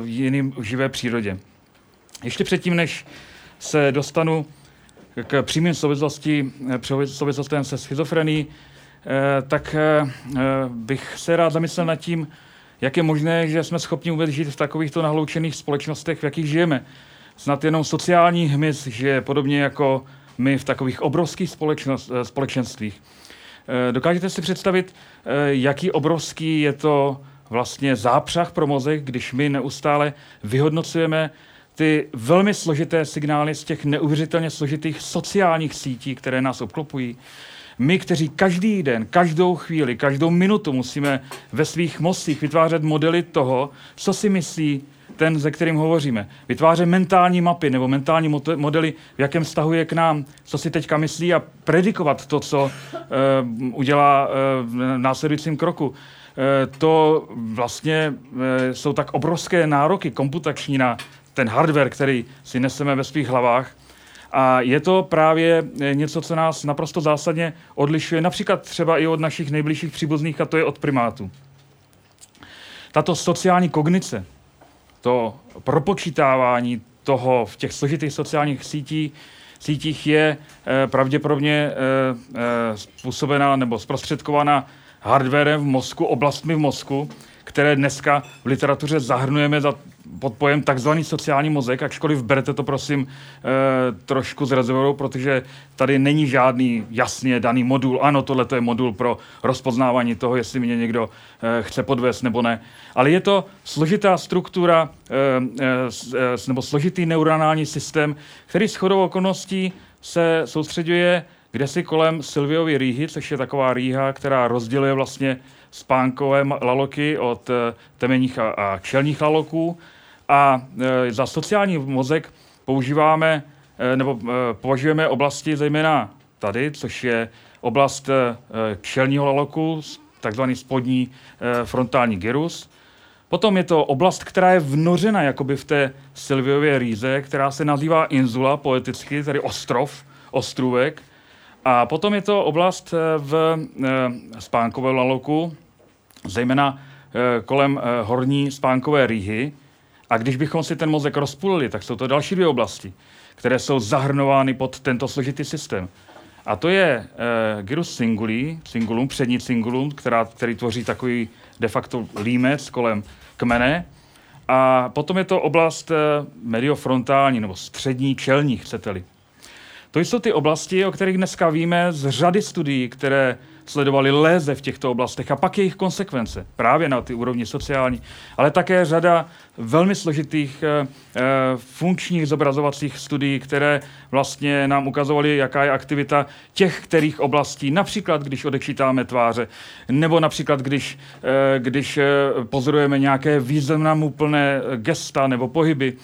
v jiným živé přírodě. Ještě předtím, než se dostanu k přímým souvislosti, souvislostem se schizofrení, tak bych se rád zamyslel nad tím, jak je možné, že jsme schopni vůbec žít v takovýchto nahloučených společnostech, v jakých žijeme. Snad jenom sociální hmyz žije podobně jako my v takových obrovských eh, společenstvích. Eh, dokážete si představit, eh, jaký obrovský je to vlastně zápřah pro mozek, když my neustále vyhodnocujeme ty velmi složité signály z těch neuvěřitelně složitých sociálních sítí, které nás obklopují. My, kteří každý den, každou chvíli, každou minutu musíme ve svých mozcích vytvářet modely toho, co si myslí ten, ze kterým hovoříme. Vytvářet mentální mapy nebo mentální modely, v jakém vztahu je k nám, co si teďka myslí a predikovat to, co uh, udělá uh, v následujícím kroku. Uh, to vlastně jsou tak obrovské nároky komputační na ten hardware, který si neseme ve svých hlavách, a je to právě eh, něco, co nás naprosto zásadně odlišuje, například třeba i od našich nejbližších příbuzných, a to je od primátů. Tato sociální kognice, to propočítávání toho v těch složitých sociálních sítích, sítích je e, pravděpodobně e, e, způsobená nebo zprostředkovaná hardwarem v mozku, oblastmi v mozku, které dneska v literatuře zahrnujeme za pod pojem takzvaný sociální mozek, ačkoliv berete to prosím e, trošku z rezervou, protože tady není žádný jasně daný modul. Ano, tohle je modul pro rozpoznávání toho, jestli mě někdo e, chce podvést nebo ne. Ale je to složitá struktura e, e, nebo složitý neuronální systém, který s chodou okolností se soustředuje kde si kolem Silviovy rýhy, což je taková rýha, která rozděluje vlastně spánkové laloky od temenních a, čelních laloků. A e, za sociální mozek používáme e, nebo považujeme oblasti zejména tady, což je oblast čelního laloku, takzvaný spodní frontální gyrus. Potom je to oblast, která je vnořena jakoby v té Silviově rýze, která se nazývá insula poeticky, tedy ostrov, ostrůvek. A potom je to oblast v spánkovém laloku, zejména kolem horní spánkové rýhy, a když bychom si ten mozek rozpůlili, tak jsou to další dvě oblasti, které jsou zahrnovány pod tento složitý systém. A to je uh, gyrus singuli, singulum, přední singulum, která, který tvoří takový de facto límec kolem kmene. A potom je to oblast uh, mediofrontální, nebo střední čelní, chcete-li. To jsou ty oblasti, o kterých dneska víme z řady studií, které sledovali léze v těchto oblastech a pak jejich konsekvence, právě na ty úrovni sociální, ale také řada velmi složitých e, funkčních zobrazovacích studií, které vlastně nám ukazovaly, jaká je aktivita těch kterých oblastí, například když odečítáme tváře, nebo například když, e, když pozorujeme nějaké významné gesta nebo pohyby,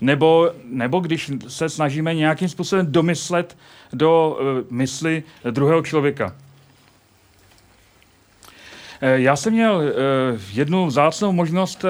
nebo, nebo když se snažíme nějakým způsobem domyslet do uh, mysli druhého člověka. Eh, já jsem měl uh, jednu vzácnou možnost,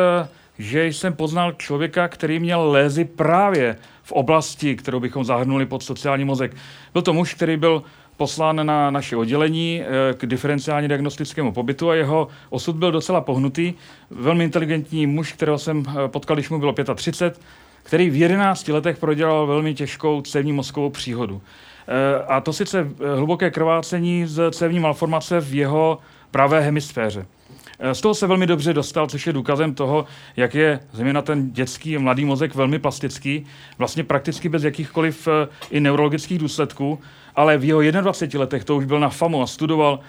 že jsem poznal člověka, který měl lézy právě v oblasti, kterou bychom zahrnuli pod sociální mozek. Byl to muž, který byl poslán na naše oddělení k diferenciálně diagnostickému pobytu a jeho osud byl docela pohnutý. Velmi inteligentní muž, kterého jsem potkal, když mu bylo 35, který v 11 letech prodělal velmi těžkou cévní mozkovou příhodu. E, a to sice e, hluboké krvácení z cévní malformace v jeho pravé hemisféře. E, z toho se velmi dobře dostal, což je důkazem toho, jak je zejména ten dětský a mladý mozek velmi plastický, vlastně prakticky bez jakýchkoliv i neurologických důsledků, ale v jeho 21 letech to už byl na FAMu a studoval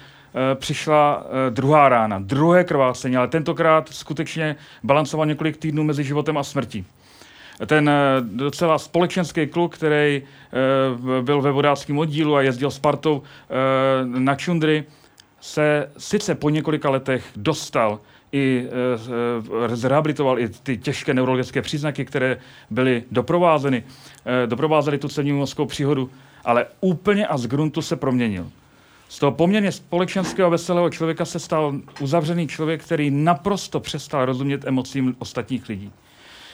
přišla druhá rána, druhé krvácení, ale tentokrát skutečně balancoval několik týdnů mezi životem a smrtí ten docela společenský kluk, který byl ve vodáckém oddílu a jezdil s partou na čundry, se sice po několika letech dostal i e, zrehabilitoval i ty těžké neurologické příznaky, které byly doprovázeny, e, doprovázely tu celní mozkovou příhodu, ale úplně a z gruntu se proměnil. Z toho poměrně společenského veselého člověka se stal uzavřený člověk, který naprosto přestal rozumět emocím ostatních lidí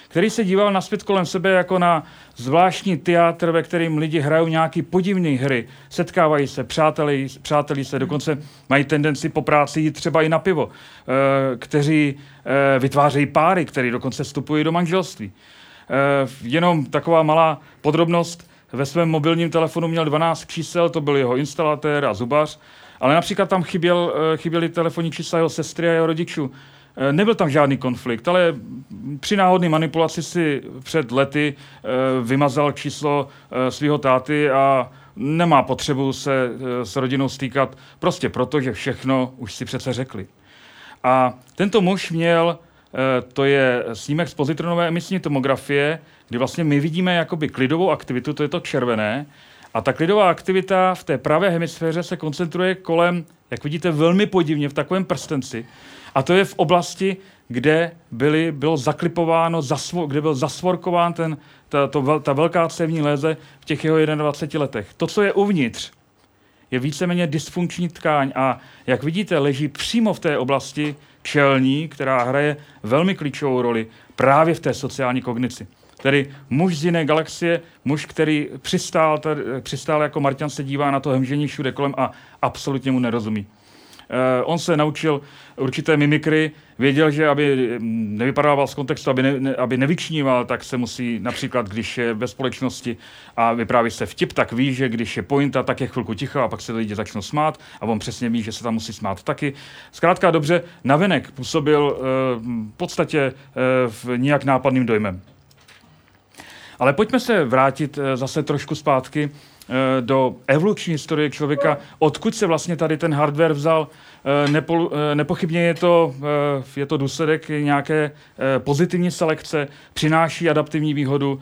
který se díval na svět kolem sebe jako na zvláštní teátr, ve kterým lidi hrajou nějaký podivné hry, setkávají se, přátelí, přátelí se, dokonce mají tendenci po práci jít třeba i na pivo, eh, kteří eh, vytvářejí páry, které dokonce vstupují do manželství. Eh, jenom taková malá podrobnost, ve svém mobilním telefonu měl 12 čísel, to byl jeho instalatér a zubař, ale například tam chyběl, chyběly telefonní čísla jeho sestry a jeho rodičů. Eh, nebyl tam žádný konflikt, ale při náhodné manipulaci si před lety eh, vymazal číslo eh, svého táty a nemá potřebu se s rodinou stýkat prostě proto, že všechno už si přece řekli. A tento muž měl, to je snímek z pozitronové emisní tomografie, kdy vlastně my vidíme jakoby klidovou aktivitu, to je to červené, a ta klidová aktivita v té pravé hemisféře se koncentruje kolem, jak vidíte, velmi podivně v takovém prstenci. A to je v oblasti, kde byly, bylo zaklipováno, zasvo, kde byl zasvorkován ten, ta, to, ta velká cévní léze v těch jeho 21 letech. To, co je uvnitř, je víceméně dysfunkční tkáň a jak vidíte, leží přímo v té oblasti čelní, která hraje velmi klíčovou roli právě v té sociální kognici. Tedy muž z jiné galaxie, muž, který přistál, tady, přistál jako Martian se dívá na to hemžení všude kolem a absolutně mu nerozumí. Uh, on se naučil určité mimikry, věděl, že aby nevypadával z kontextu, aby, ne, aby nevyčníval, tak se musí například, když je ve společnosti a vypráví se vtip, tak ví, že když je pointa, tak je chvilku ticho a pak se lidi začnou smát a on přesně ví, že se tam musí smát taky. Zkrátka dobře, navenek působil uh, v podstatě uh, v nijak nápadným dojmem. Ale pojďme se vrátit zase trošku zpátky Eh, do evoluční historie člověka, odkud se vlastně tady ten hardware vzal. Eh, nepo, eh, nepochybně je to, je to důsledek nějaké pozitivní selekce, přináší adaptivní výhodu,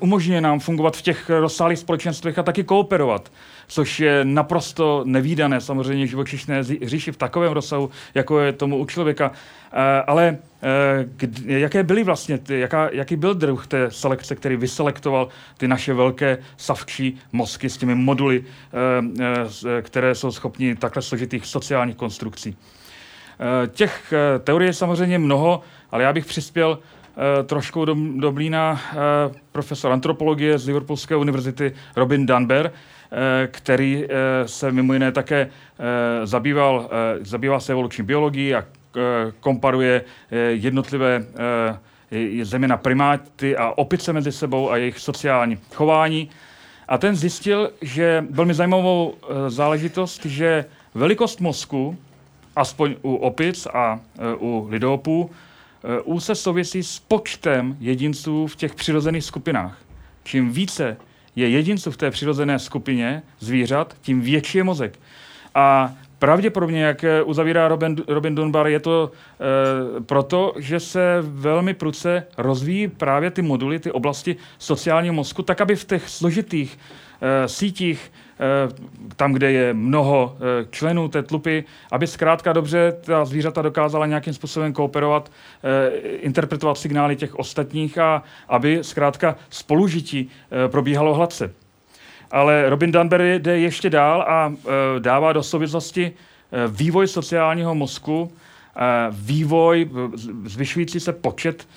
umožňuje nám fungovat v těch rozsáhlých společenstvech a taky kooperovat což je naprosto nevýdané samozřejmě živočišné říši v takovém rozsahu, jako je tomu u člověka. Eh, ale eh, jaké byly vlastně, jaká, jaký byl druh té selekce, který vyselektoval ty naše velké savčí mozky s těmi moduly, eh, které jsou schopni takhle složitých sociálních konstrukcí. Těch teorií je samozřejmě mnoho, ale já bych přispěl trošku do, do blína profesor antropologie z Liverpoolské univerzity Robin Dunbar, který eh, se mimo jiné také eh, zabýval, zabýval se evoluční biologií a komparuje jednotlivé země na primáty a opice mezi sebou a jejich sociální chování. A ten zjistil, že velmi zajímavou záležitost, že velikost mozku, aspoň u opic a u lidopů, úse souvisí s počtem jedinců v těch přirozených skupinách. Čím více je jedinců v té přirozené skupině zvířat, tím větší je mozek. A pravděpodobně, jak uzavírá Robin, Robin Dunbar, je to e, proto, že se velmi pruce rozvíjí právě ty moduly, ty oblasti sociálního mozku, tak aby v těch složitých e, sítích Eh, tam, kde je mnoho eh, členů té tlupy, aby zkrátka dobře ta zvířata dokázala nějakým způsobem kooperovat, eh, interpretovat signály těch ostatních a aby zkrátka spolužití probíhalo hladce. Ale Robin Dunbar jde ještě dál a dává do souvislosti vývoj sociálního mozku, vývoj, zvyšující se počet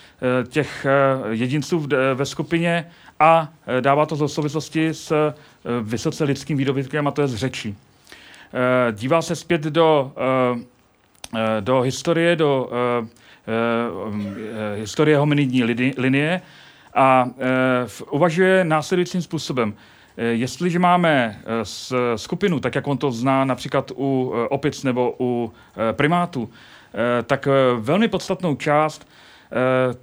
těch jedinců ve skupině a dává to do souvislosti s Eh, vysoce lidským výdobytkem a to je z řečí. Eh, dívá se zpět do, do historie, do historie hominidní linie a uvažuje následujícím způsobem. Jestliže máme skupinu, tak jak on to zná například u opic nebo u primátů, tak velmi podstatnou část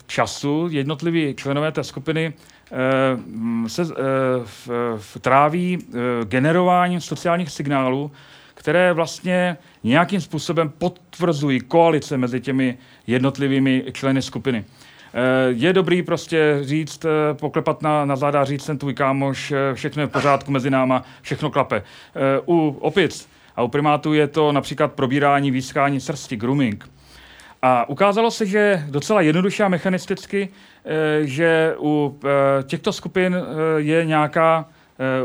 času jednotliví členové té skupiny Eh, se eh, tráví eh, generováním sociálních signálů, které vlastně nějakým způsobem potvrzují koalice mezi těmi jednotlivými členy skupiny. Je dobrý prostě říct, poklepat na, na záda, říct, ten tvůj kámoš, všechno je v pořádku mezi náma, všechno klape. U opic a u primátů je to například probírání, výskání srsti, grooming. A ukázalo se, že docela jednoduše a mechanisticky, že u těchto skupin je nějaká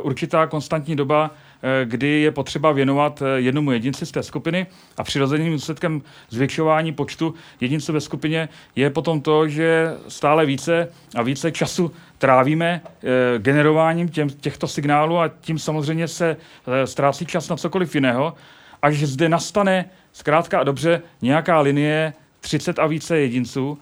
určitá konstantní doba, Eh, kdy je potřeba věnovat eh, jednomu jedinci z té skupiny a přirozeným důsledkem zvětšování počtu jedinců ve skupině je potom to, že stále více a více času trávíme eh, generováním těm, těchto signálů a tím samozřejmě se ztrácí čas na cokoliv jiného, až zde nastane zkrátka a dobře nějaká linie 30 a více jedinců,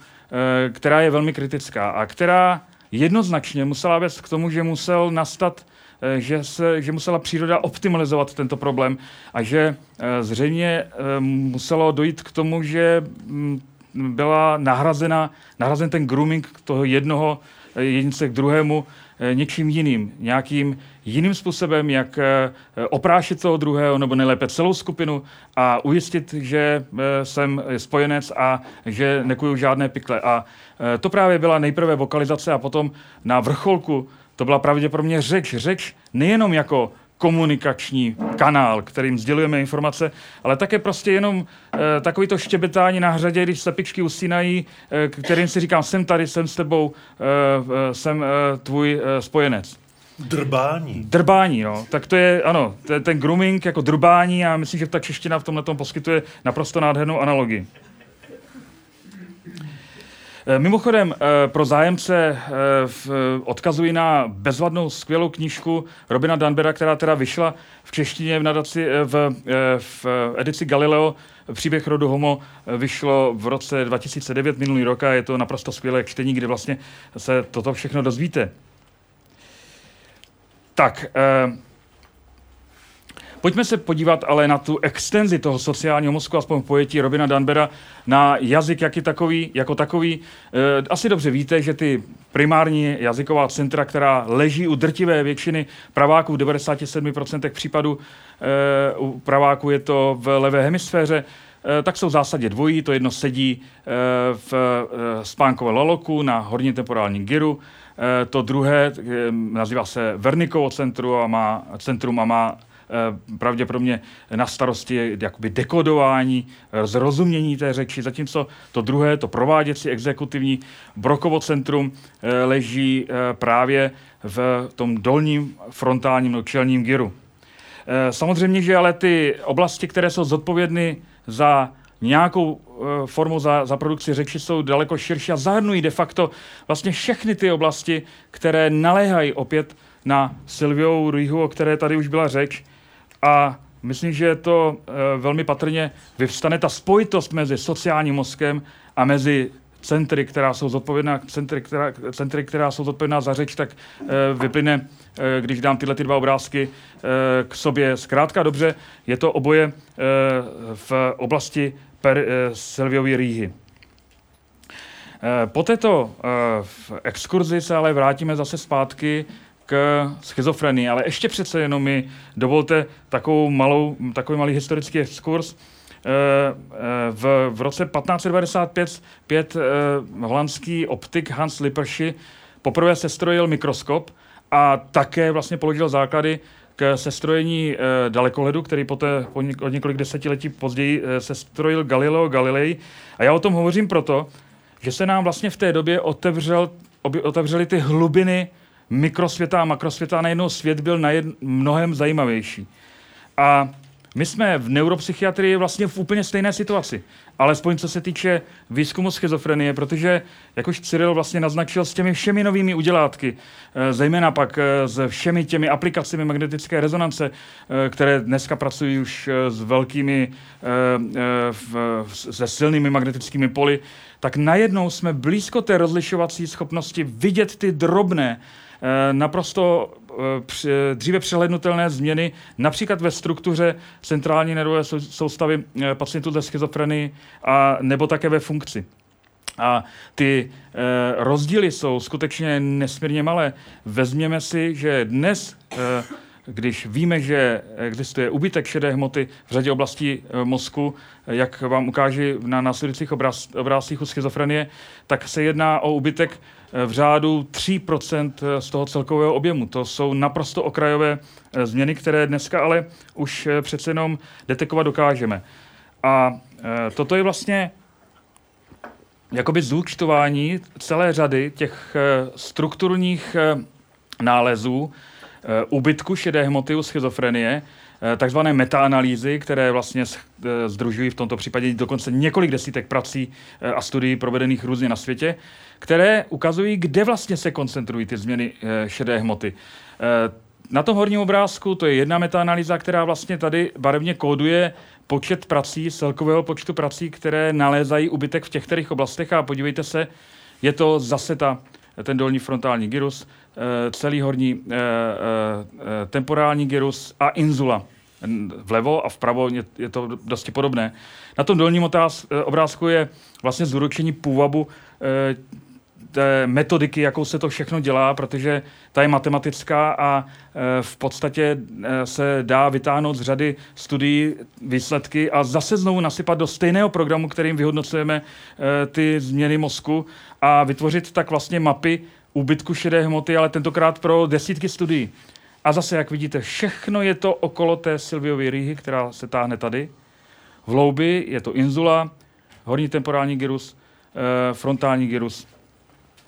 která je velmi kritická a která jednoznačně musela vést k tomu, že musel nastat Eh, že, se, že musela příroda optimalizovat tento problém a že eh, zřejmě eh, muselo dojít k tomu, že mm, byla nahrazena, nahrazen ten grooming toho jednoho jedince k druhému něčím jiným, nějakým jiným způsobem, jak oprášit toho druhého, nebo nejlépe celou skupinu a ujistit, že jsem spojenec a že nekuju žádné pikle. A to právě byla nejprve vokalizace a potom na vrcholku to byla pravděpodobně řeč. Řeč nejenom jako komunikační kanál, kterým sdělujeme informace, ale také prostě jenom e, takový to štěbetání na hřadě, když slepičky usínají, e, kterým si říkám, jsem tady, jsem s tebou, e, jsem e, tvůj e, spojenec. Drbání. Drbání, no. Tak to je, ano, to je ten grooming jako drbání a myslím, že ta čeština v tomhle poskytuje naprosto nádhernou analogii. Eh, mimochodem, eh, pro zájemce eh, odkazuji na bezvadnou skvělou knížku Robina Danbera, která teda vyšla v češtině v, nadaci, v, v edici Galileo. Příběh rodu Homo vyšlo v roce 2009, minulý rok, a je to naprosto skvělé čtení, kde vlastně se toto všechno dozvíte. Tak, Pojďme se podívat ale na tu extenzi toho sociálního mozku, aspoň v pojetí Robina Danbera, na jazyk jaký takový, jako takový. E, asi dobře víte, že ty primární jazyková centra, která leží u drtivé většiny praváků v 97% případů, e, u praváků je to v levé hemisféře, e, tak jsou v zásadě dvojí. To jedno sedí v spánkové laloku na horní temporální gyru, to druhé nazývá se Vernikovo centrum a má, centrum a má pravděpodobně na starosti jakoby dekodování, zrozumění té řeči, zatímco to druhé, to prováděcí exekutivní Brokovo centrum eh, leží eh, právě v tom dolním frontálním no, čelním gyru. Samozřejmě, že ale ty oblasti, které jsou zodpovědny za nějakou formu za, za produkci řeči jsou daleko širší a zahrnují de facto vlastně všechny ty oblasti, které naléhají opět na Silviou Rýhu, o které tady už byla řeč, a myslím, že to e, velmi patrně vyvstane ta spojitost mezi sociálním mozkem a mezi centry, která jsou zodpovědná, centry, která, centry, která jsou zodpovědná za řeč, tak e, vyplyne, e, když dám tyhle ty dva obrázky e, k sobě zkrátka dobře, je to oboje e, v oblasti per, e, Silviovy rýhy. Po této exkurzi se ale vrátíme zase zpátky k schizofrenii, ale ještě přece jenom mi dovolte takovou malou, takový malý historický exkurs. Eh, eh, v, v roce 1595 pět, eh, holandský optik Hans Lippershey poprvé sestrojil mikroskop a také vlastně položil základy k sestrojení dalekohledu, který poté o několik desetiletí později sestrojil Galileo Galilei. A já o tom hovořím proto, že se nám vlastně v té době otevřel, otevřely ty hlubiny mikrosvěta a makrosvěta a najednou svět byl najed, mnohem zajímavější. A my jsme v neuropsychiatrii vlastně v úplně stejné situaci, alespoň co se týče výzkumu schizofrenie, protože, jak už Cyril vlastně naznačil, s těmi všemi novými udělátky, eh, zejména pak eh, s všemi těmi aplikacemi magnetické rezonance, eh, které dneska pracují už s velkými, se silnými magnetickými poli, tak najednou jsme blízko té rozlišovací schopnosti vidět ty drobné, naprosto eh, dříve přehlednutelné změny, například ve struktuře centrální nervové soustavy eh, pacientů ze schizofrenii a nebo také ve funkci. A ty e, rozdíly jsou skutečně nesmírně malé. Vezměme si, že dnes e, když víme, že existuje ubytek šedé hmoty v řadě oblastí mozku, jak vám ukáží na následujících obraz, obrázcích u schizofrenie, tak se jedná o ubytek v řádu 3% z toho celkového objemu. To jsou naprosto okrajové změny, které dneska ale už přece jenom detekovat dokážeme. A toto je vlastně jakoby zúčtování celé řady těch strukturních nálezů, ubytku šedé hmoty u schizofrenie, takzvané metaanalýzy, které vlastně združují v tomto případě dokonce několik desítek prací a studií provedených různě na světě, které ukazují, kde vlastně se koncentrují ty změny šedé hmoty. Na tom horním obrázku to je jedna metaanalýza, která vlastně tady barevně kóduje počet prací, celkového počtu prací, které nalézají ubytek v těch kterých oblastech. A podívejte se, je to zase ta, ten dolní frontální gyrus, eh, celý horní eh, eh, temporální gyrus a inzula. Vlevo a vpravo je, to dosti podobné. Na tom dolním otáz, obrázku je vlastně zúročení půvabu té metodiky, jakou se to všechno dělá, protože ta je matematická a e, v podstatě e, se dá vytáhnout z řady studií výsledky a zase znovu nasypat do stejného programu, kterým vyhodnocujeme e, ty změny mozku a vytvořit tak vlastně mapy úbytku šedé hmoty, ale tentokrát pro desítky studií. A zase, jak vidíte, všechno je to okolo té Silviovy rýhy, která se táhne tady. V hloubi je to inzula, horní temporální gyrus, frontální gyrus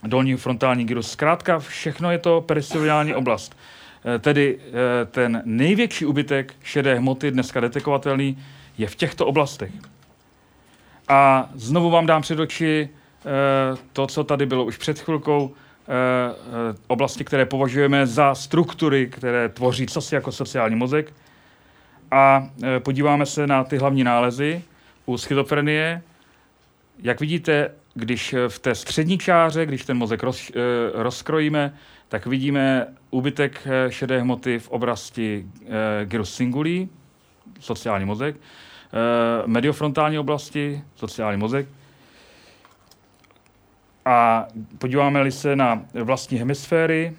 dolní frontální gyrus. Zkrátka všechno je to peristoviální oblast. Eh, tedy eh, ten největší ubytek šedé hmoty, dneska detekovatelný, je v těchto oblastech. A znovu vám dám před oči eh, to, co tady bylo už před chvilkou, oblasti, které považujeme za struktury, které tvoří cosi jako sociální mozek. A podíváme se na ty hlavní nálezy u schizofrenie. Jak vidíte, když v té střední čáře, když ten mozek roz, eh, rozkrojíme, tak vidíme úbytek eh, šedé hmoty v oblasti eh, gyrus singulí, sociální mozek, mediofrontální oblasti, sociální mozek. A podíváme-li se na vlastní hemisféry,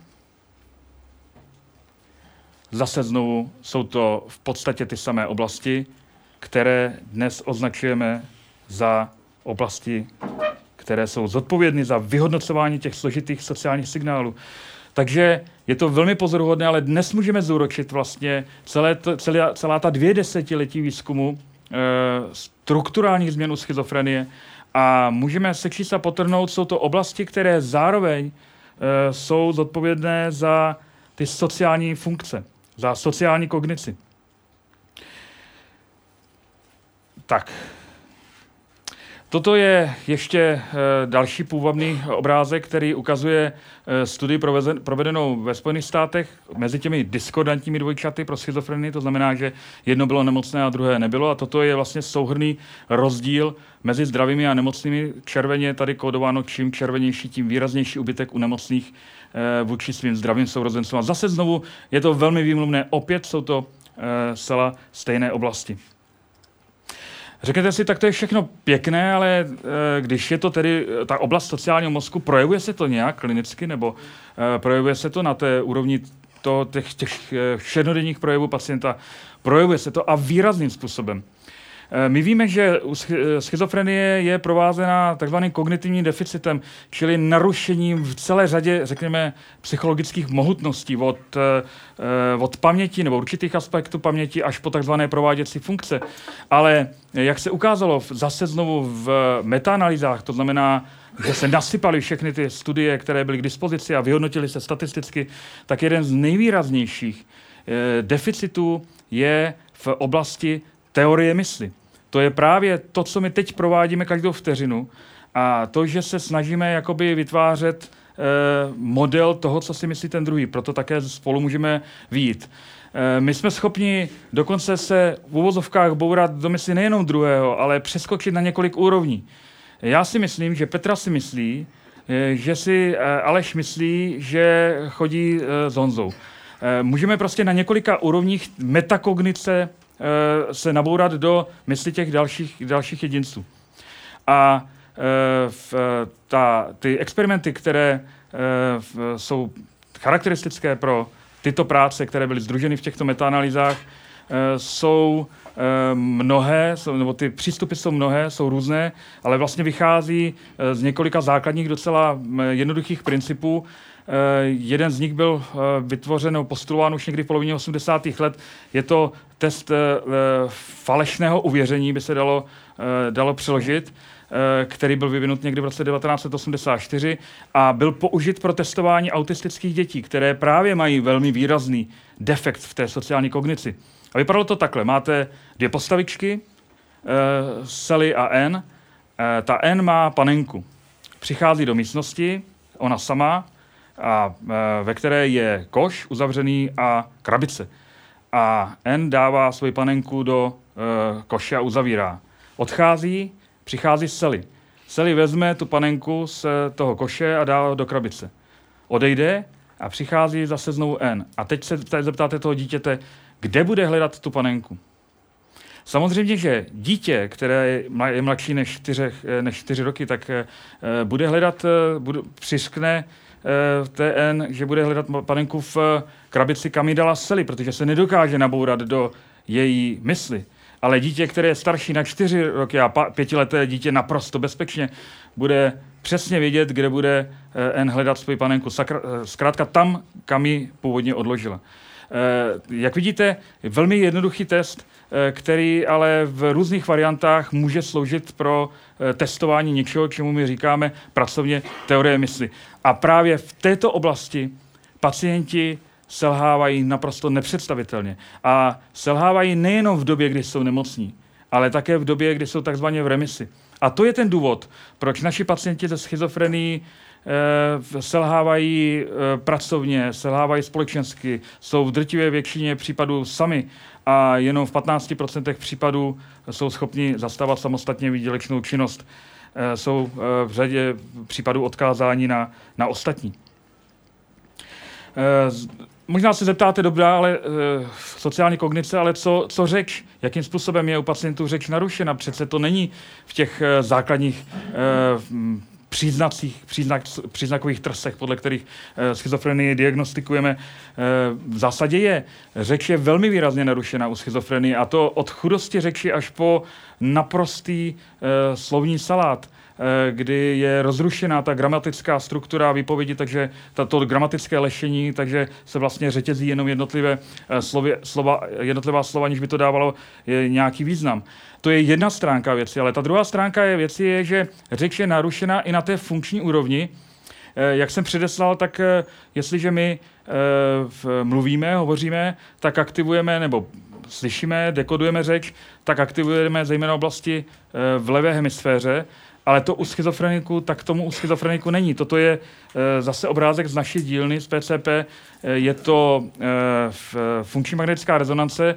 zase znovu jsou to v podstatě ty samé oblasti, které dnes označujeme za oblasti které jsou zodpovědny za vyhodnocování těch složitých sociálních signálů. Takže je to velmi pozoruhodné, ale dnes můžeme zúročit vlastně celé celá, celá ta dvě desetiletí výzkumu e, strukturálních změn u schizofrenie a můžeme se čísla potrhnout, jsou to oblasti, které zároveň e, jsou zodpovědné za ty sociální funkce, za sociální kognici. Tak, Toto je ještě eh, další půvabný obrázek, který ukazuje eh, studii provedenou ve Spojených státech mezi těmi diskordantními dvojčaty pro schizofrenii, to znamená, že jedno bylo nemocné a druhé nebylo. A toto je vlastně souhrný rozdíl mezi zdravými a nemocnými. Červeně tady kódováno, čím červenější, tím výraznější ubytek u nemocných eh, vůči svým zdravým sourozencům. A zase znovu je to velmi výmluvné. Opět jsou to zcela stejné oblasti. Řeknete si, tak to je všechno pěkné, ale e, když je to tedy eh, ta oblast sociálního mozku, projevuje se to nějak klinicky, nebo e, projevuje se to na té úrovni to, těch, těch všednodenních projevů pacienta? Projevuje se to a výrazným způsobem. Eh, my víme, že eh, schizofrenie je provázená takzvaným kognitivním deficitem, čili narušením v celé řadě, řekněme, psychologických mohutností od, eh, od paměti nebo určitých aspektů paměti až po takzvané prováděcí funkce. Ale jak se ukázalo zase znovu v metaanalýzách, to znamená, že se nasypaly všechny ty studie, které byly k dispozici a vyhodnotily se statisticky, tak jeden z nejvýraznějších deficitů je v oblasti teorie mysli. To je právě to, co my teď provádíme každou vteřinu a to, že se snažíme jakoby vytvářet eh, model toho, co si myslí ten druhý. Proto také spolu můžeme výjít. Eh, my jsme schopni dokonce se v uvozovkách bourat do mysli nejenom druhého, ale přeskočit na několik úrovní. Já si myslím, že Petra si myslí, eh, že si Aleš myslí, že chodí s Honzou. Můžeme prostě na několika úrovních metakognice se nabourat do mysli těch dalších, dalších jedinců. A eh, v, ta, ty experimenty, které eh, v, jsou charakteristické pro tyto práce, které byly združeny v těchto metaanalýzách, jsou mnohé, nebo ty přístupy jsou mnohé, jsou různé, ale vlastně vychází z několika základních docela jednoduchých principů, Eh, jeden z nich byl eh, vytvořen nebo postulován už někdy v polovině 80. let. Je to test eh, falešného uvěření, by se dalo, dalo přeložit který byl vyvinut někdy v roce 1984 a byl použit pro testování autistických dětí, které právě mají velmi výrazný defekt v té sociální kognici. A vypadalo to takhle. Máte dvě postavičky, Sally a N. Ta N má panenku. Přichází do místnosti, ona sama, a e, ve které je koš uzavřený a krabice. A N dává svoji panenku do e, koše a uzavírá. Odchází, přichází Sally. Sally vezme tu panenku z toho koše a dá do krabice. Odejde a přichází zase znovu N. A teď se teď zeptáte toho dítěte, kde bude hledat tu panenku. Samozřejmě, že dítě, které je mladší než čtyři, než čtyři roky, tak e, bude hledat, bude, přiskne v TN, že bude hledat panenku v krabici, kam ji dala Sely, protože se nedokáže nabourat do její mysli. Ale dítě, které je starší na čtyři roky a pětileté dítě naprosto bezpečně bude přesně vědět, kde bude eh, N hledat svou panenku. Eh, zkrátka tam, kam ji původně odložila. Eh, jak vidíte, velmi jednoduchý test, Eh, který ale v různých variantách může sloužit pro eh, testování něčeho, čemu my říkáme pracovně teorie mysli. A právě v této oblasti pacienti selhávají naprosto nepředstavitelně. A selhávají nejenom v době, kdy jsou nemocní, ale také v době, kdy jsou takzvaně v remisi. A to je ten důvod, proč naši pacienti ze schizofrenií e, selhávají e, pracovně, selhávají společensky, jsou v drtivé většině případů sami a jenom v 15% případů jsou schopni zastávat samostatně výdělečnou činnost. E, jsou e, v řadě případů odkázání na, na ostatní. E, možná se zeptáte, dobrá, ale sociální kognice, ale co, co řeč? Jakým způsobem je u pacientů řeč narušena? Přece to není v těch základních příznacích, příznak, příznakových trsech, podle kterých e, schizofrenii diagnostikujeme, e, v zásadě je. Řeč je velmi výrazně narušena u schizofrenie a to od chudosti řeči až po naprostý e, slovní salát kdy je rozrušená ta gramatická struktura výpovědi, takže to gramatické lešení, takže se vlastně řetězí jenom jednotlivé slově, slova, jednotlivá slova, aniž by to dávalo nějaký význam. To je jedna stránka věci, ale ta druhá stránka je věci je, že řeč je narušena i na té funkční úrovni. Eh, jak jsem předeslal, tak eh, jestliže my eh, mluvíme, hovoříme, tak aktivujeme nebo slyšíme, dekodujeme řeč, tak aktivujeme zejména oblasti v levé hemisféře ale to u schizofreniku, tak tomu u schizofreniku není. Toto je e, zase obrázek z naší dílny, z PCP. E, eh, je to e, f, funkční magnetická rezonance, e,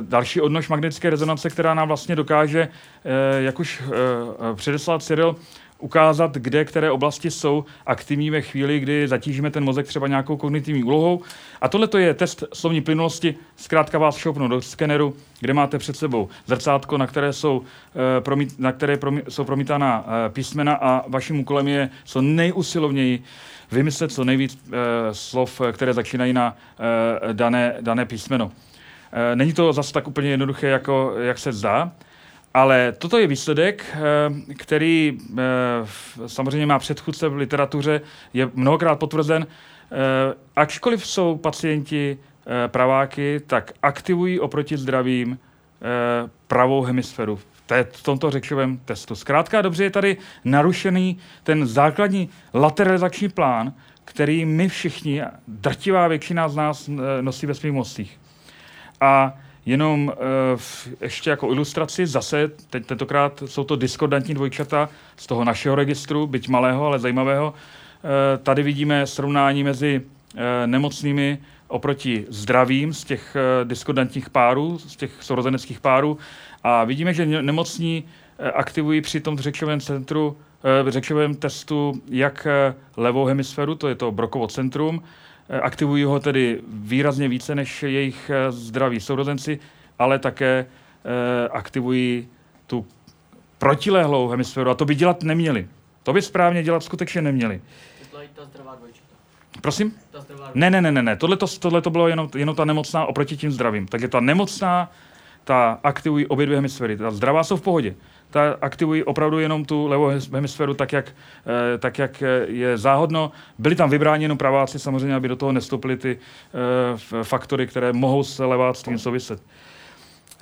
další odnož magnetické rezonance, která nám vlastně dokáže, e, jak už e, předeslal Cyril, ukázat, kde které oblasti jsou aktivní ve chvíli, kdy zatížíme ten mozek třeba nějakou kognitivní úlohou. A tohle to je test slovní plynulosti. Zkrátka vás šoupnu do skeneru, kde máte před sebou zrcátko, na které jsou, eh, na které jsou promítána eh, písmena a vaším úkolem je co nejusilovněji vymyslet co nejvíc eh, slov, které začínají na dané, dané písmeno. Není to zase tak úplně jednoduché, jako, jak se zdá. Ale toto je výsledek, eh, který eh, samozřejmě má předchůdce v literatuře, je mnohokrát potvrzen. Eh, ačkoliv jsou pacienti praváky, tak aktivují oproti zdravým pravou hemisféru v tomto řečovém testu. Zkrátka dobře je tady narušený ten základní lateralizační plán, který my všichni, drtivá většina z nás nosí ve svých mozcích. A Jenom uh, ještě jako ilustraci, zase teď tentokrát jsou to diskordantní dvojčata z toho našeho registru, byť malého, ale zajímavého. Uh, tady vidíme srovnání mezi uh, nemocnými oproti zdravým z těch uh, diskordantních párů, z těch sourozeneckých párů. A vidíme, že nemocní uh, aktivují při tom řečovém centru, uh, řečovém testu jak levou hemisféru, to je to Brokovo centrum, aktivují ho tedy výrazně více než jejich eh, zdraví sourozenci, ale také eh, aktivují tu protilehlou hemisféru a to by dělat neměli. To by správně dělat skutečně neměli. Prosím? Ne, ne, ne, ne, ne. Tohle, tohle to bylo jenom, jenom ta nemocná oproti tím zdravým. Takže ta nemocná, ta aktivují obě dvě hemisféry. Ta zdravá jsou v pohodě. Ta aktivují opravdu jenom tu levou hemisféru tak, jak, eh, tak, jak je záhodno. Byli tam vybráni jenom praváci, samozřejmě, aby do toho nestoupily ty eh, faktory, které mohou se leváctvím souviset.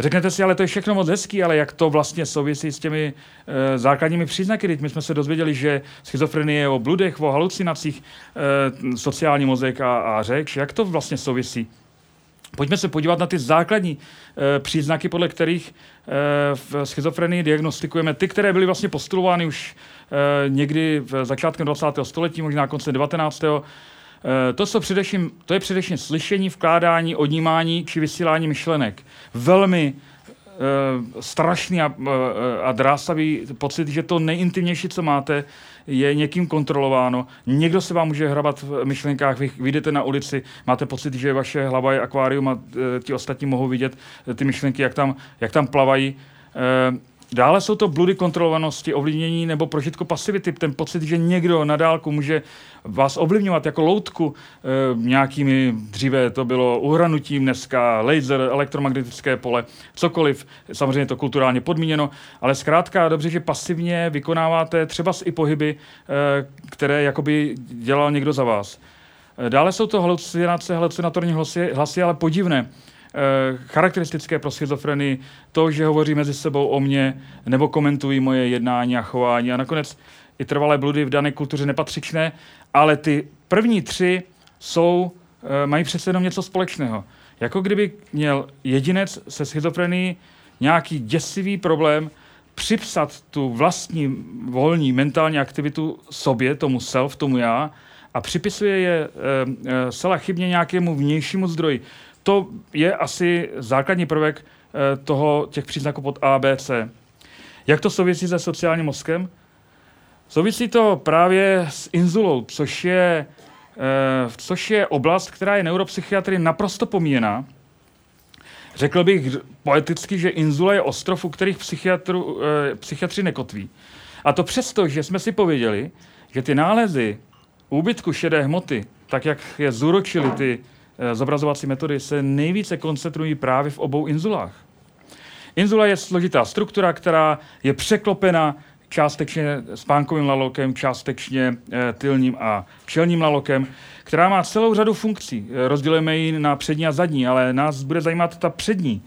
Řeknete si, ale to je všechno moc hezký, ale jak to vlastně souvisí s těmi e, základními příznaky? Teď my jsme se dozvěděli, že schizofrenie je o bludech, o halucinacích, e, sociální mozek a, a řeč. Jak to vlastně souvisí? Pojďme se podívat na ty základní e, příznaky, podle kterých e, v schizofrenii diagnostikujeme ty, které byly vlastně postulovány už e, někdy v začátkem 20. století, možná konce 19. Eh, to, co především, to je především slyšení, vkládání, odnímání či vysílání myšlenek. Velmi strašný a, a drásavý pocit, že to nejintimnější, co máte, je někým kontrolováno. Někdo se vám může hrabat v myšlenkách, vy vyjdete na ulici, máte pocit, že vaše hlava je akvárium a uh, ti ostatní mohou vidět ty myšlenky, jak tam, jak tam plavají. Dále jsou to bludy kontrolovanosti, ovlivnění nebo prožitko pasivity. Ten pocit, že někdo na dálku může vás ovlivňovat jako loutku e, nějakými, dříve to bylo uhranutím, dneska laser, elektromagnetické pole, cokoliv. Samozřejmě to kulturálně podmíněno, ale zkrátka dobře, že pasivně vykonáváte třeba i pohyby, e, které jakoby dělal někdo za vás. E, dále jsou to halucinace, halucinatorní hlasy, hlasy ale podivné. Eh, charakteristické pro schizofrenii to, že hovoří mezi sebou o mně nebo komentují moje jednání a chování a nakonec i trvalé bludy v dané kultuře nepatřičné, ale ty první tři jsou, eh, mají přece jenom něco společného. Jako kdyby měl jedinec se schizofrenií nějaký děsivý problém připsat tu vlastní volní mentální aktivitu sobě, tomu self, tomu já, a připisuje je e, e, chybně nějakému vnějšímu zdroji to je asi základní prvek eh, toho, těch příznaků pod A, B, C. Jak to souvisí se sociálním mozkem? Souvisí to právě s inzulou, což je, eh, což je oblast, která je neuropsychiatry naprosto pomíjená. Řekl bych poeticky, že inzula je ostrov, u kterých psychiatru, eh, psychiatři nekotví. A to přesto, že jsme si pověděli, že ty nálezy úbytku šedé hmoty, tak jak je zúročili ty zobrazovací metody se nejvíce koncentrují právě v obou inzulách. Inzula je složitá struktura, která je překlopena částečně spánkovým lalokem, částečně e, tylním a čelním lalokem, která má celou řadu funkcí. E, rozdělujeme ji na přední a zadní, ale nás bude zajímat ta přední.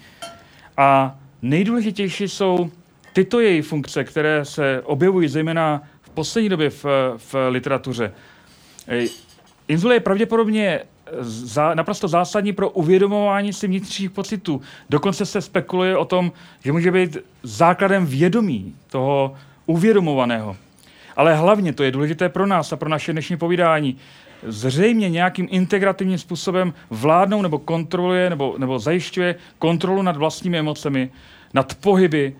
A nejdůležitější jsou tyto její funkce, které se objevují zejména v poslední době v, v literatuře. Inzula je pravděpodobně za, naprosto zásadní pro uvědomování si vnitřních pocitů. Dokonce se spekuluje o tom, že může být základem vědomí toho uvědomovaného. Ale hlavně to je důležité pro nás a pro naše dnešní povídání. Zřejmě nějakým integrativním způsobem vládnou nebo kontroluje nebo, nebo zajišťuje kontrolu nad vlastními emocemi, nad pohyby,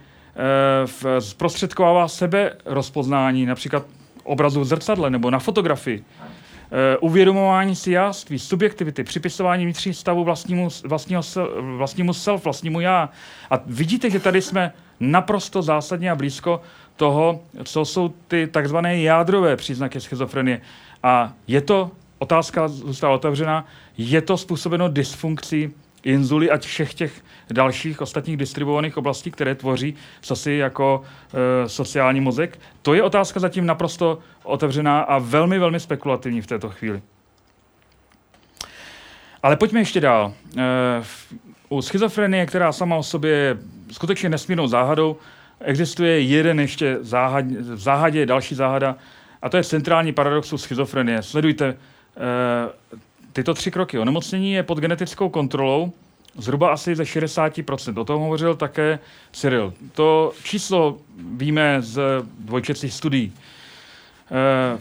e, zprostředkovává sebe rozpoznání, například obrazu v zrcadle nebo na fotografii. Uh, uvědomování si jáství, subjektivity, připisování vnitřního stavu vlastnímu, vlastního, vlastnímu self, vlastnímu já. A vidíte, že tady jsme naprosto zásadně a blízko toho, co jsou ty takzvané jádrové příznaky schizofrenie. A je to, otázka zůstává otevřená, je to způsobeno dysfunkcí inzuly a všech těch dalších ostatních distribuovaných oblastí, které tvoří si jako e, sociální mozek? To je otázka zatím naprosto otevřená a velmi, velmi spekulativní v této chvíli. Ale pojďme ještě dál. E, u schizofrenie, která sama o sobě je skutečně nesmírnou záhadou, existuje jeden ještě záhad, v záhadě další záhada, a to je centrální paradox u schizofrenie. Sledujte, e, tyto tři kroky. Onemocnění je pod genetickou kontrolou zhruba asi ze 60%. O tom hovořil také Cyril. To číslo víme z dvojčecích studií. E,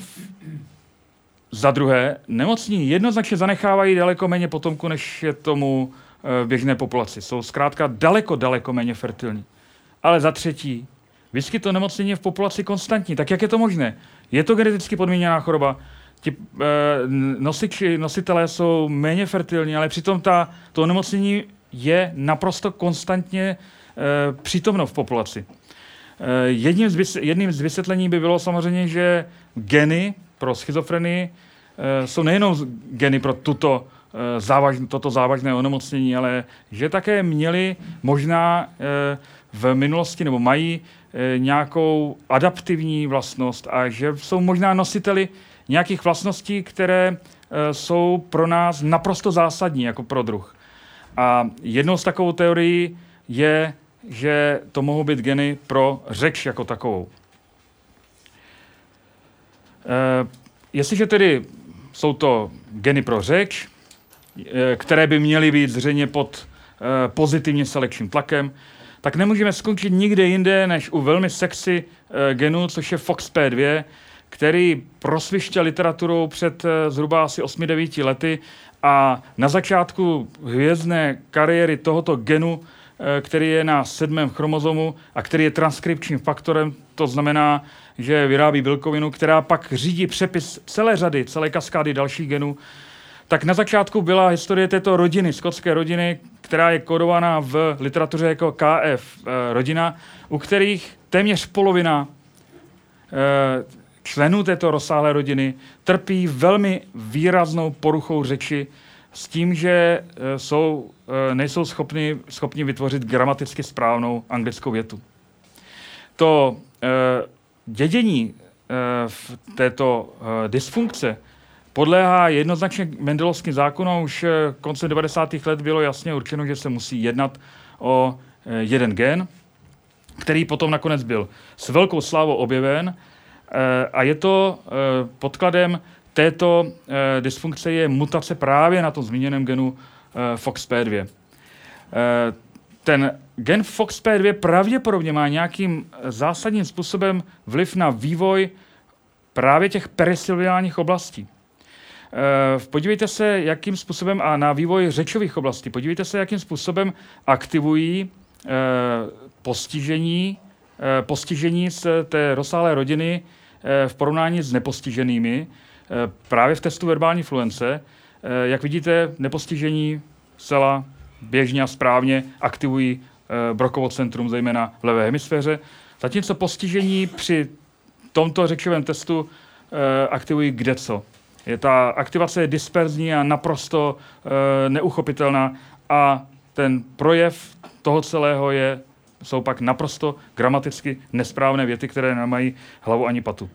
za druhé, nemocní jednoznačně zanechávají daleko méně potomku, než je tomu v běžné populaci. Jsou zkrátka daleko, daleko méně fertilní. Ale za třetí, vyskyt onemocnění v populaci konstantní. Tak jak je to možné? Je to geneticky podmíněná choroba? Ti e, nosiči, nositelé jsou méně fertilní, ale přitom ta, to onemocnění je naprosto konstantně e, přítomno v populaci. E, jedním, z, jedním z vysvětlení by bylo samozřejmě, že geny pro schizofrenii jsou nejenom geny pro tuto závaž, toto závažné onemocnění, ale že také měli možná v minulosti nebo mají nějakou adaptivní vlastnost a že jsou možná nositeli nějakých vlastností, které jsou pro nás naprosto zásadní jako pro druh. A jednou z takovou teorií je, že to mohou být geny pro řeč jako takovou. E, jestliže tedy jsou to geny pro řeč, e, které by měly být zřejmě pod e, pozitivně selekčním tlakem, tak nemůžeme skončit nikde jinde, než u velmi sexy e, genu, což je FOXP2, který prosvištěl literaturou před e, zhruba asi 8-9 lety a na začátku hvězdné kariéry tohoto genu, eh, který je na sedmém chromozomu a který je transkripčním faktorem, to znamená, že vyrábí bílkovinu, která pak řídí přepis celé řady, celé kaskády dalších genů, tak na začátku byla historie této rodiny, skotské rodiny, která je kodovaná v literatuře jako KF eh, rodina, u kterých téměř polovina eh, členů této rozsáhlé rodiny trpí velmi výraznou poruchou řeči s tím, že e, jsou, e, nejsou schopni, schopni vytvořit gramaticky správnou anglickou větu. To e, dědění v této dysfunkce podléhá jednoznačně mendelovským zákonům. Už koncem 90. let bylo jasně určeno, že se musí jednat o jeden gen, který potom nakonec byl s velkou slávou objeven a je to eh, podkladem této eh, dysfunkce je mutace právě na tom zmíněném genu FOXP2. Ten gen FOXP2 pravděpodobně má nějakým zásadním způsobem vliv na vývoj právě těch perisilviálních oblastí. Podívejte se, jakým způsobem, a na vývoj řečových oblastí, podívejte se, jakým způsobem aktivují postižení, postižení z té rozsáhlé rodiny Eh, v porovnání s nepostiženými eh, právě v testu verbální fluence. Eh, jak vidíte, nepostižení zcela běžně a správně aktivují Brokovo centrum, zejména v levé hemisféře, zatímco postižení při tomto řečovém testu aktivují kde co. Je ta aktivace je disperzní a naprosto neuchopitelná a ten projev toho celého je jsou pak naprosto gramaticky nesprávné věty, které nemají hlavu ani patu.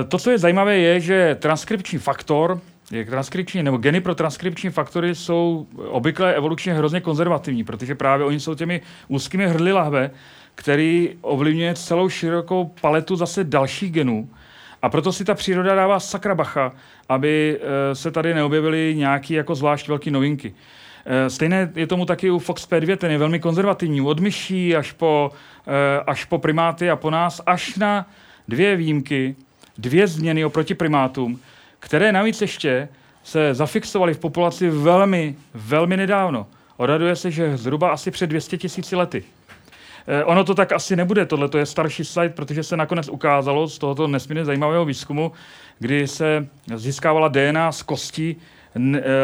E, to, co je zajímavé, je, že transkripční faktor, transkripční, nebo geny pro transkripční faktory jsou obvykle evolučně hrozně konzervativní, protože právě oni jsou těmi úzkými hrdly lahve, který ovlivňuje celou širokou paletu zase dalších genů. A proto si ta příroda dává sakra bacha, aby e, se tady neobjevily nějaké jako zvlášť velké novinky. Eh, stejné je tomu taky u Fox P2, ten je velmi konzervativní, od myší až po, eh, až po primáty a po nás, až na dvě výjimky, dvě změny oproti primátům, které navíc ještě se zafixovaly v populaci velmi, velmi nedávno. Odhaduje se, že zhruba asi před 200 tisíci lety. Eh, ono to tak asi nebude, tohle to je starší slide, protože se nakonec ukázalo z tohoto nesmírně zajímavého výzkumu, kdy se získávala DNA z kostí Eh,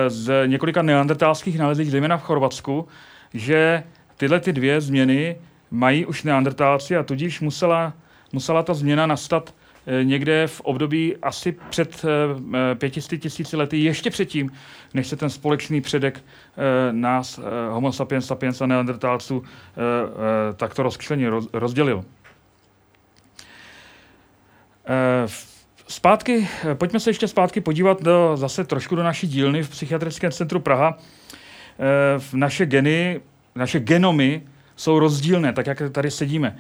z několika neandertálských nalezích, zejména v Chorvatsku, že tyhle ty dvě změny mají už neandertálci a tudíž musela, musela ta změna nastat eh, někde v období asi před 500 eh, tisíci lety, ještě předtím, než se ten společný předek nás, homo sapiens sapiens a neandertálců, takto rozkšleně rozdělil. Zpátky, pojďme se ještě zpátky podívat do, zase trošku do naší dílny v Psychiatrickém centru Praha. E, naše geny, naše genomy jsou rozdílné, tak jak tady sedíme.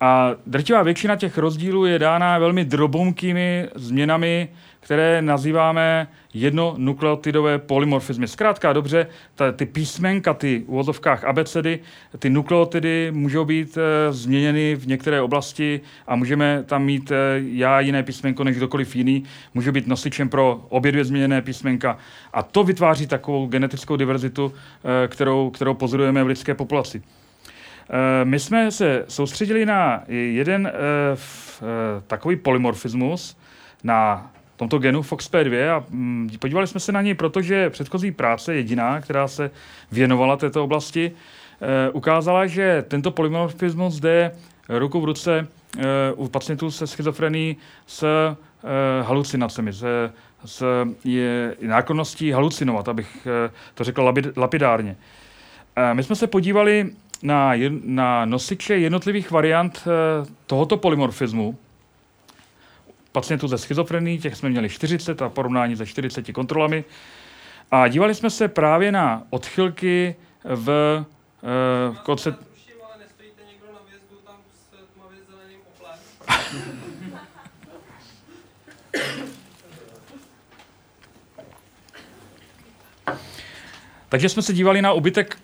A drtivá většina těch rozdílů je dána velmi drobonkými změnami, které nazýváme jednonukleotidové polymorfizmy. Zkrátka dobře, ta, ty písmenka, ty v uvozovkách abecedy, ty nukleotidy můžou být e, změněny v některé oblasti a můžeme tam mít e, já jiné písmenko než kdokoliv jiný, může být nosičem pro obě dvě změněné písmenka. A to vytváří takovou genetickou diverzitu, e, kterou, kterou pozorujeme v lidské populaci. Eh, my jsme se soustředili na jeden uh, takový polymorfismus, na tomto genu FOXP2 a um, podívali jsme se na něj, protože předchozí práce, jediná, která se věnovala této oblasti, ukázala, že tento polymorfismus jde ruku v ruce u pacientů se schizofrenií s halucinacemi, s, s je, nákonností halucinovat, abych to řekl lapidárně. My jsme se podívali na, na nosiče jednotlivých variant tohoto polymorfismu, pacientů ze schizofrení, těch jsme měli 40 a porovnání se 40 kontrolami. A dívali jsme se právě na odchylky v uh, koncept... Takže jsme se dívali na ubytek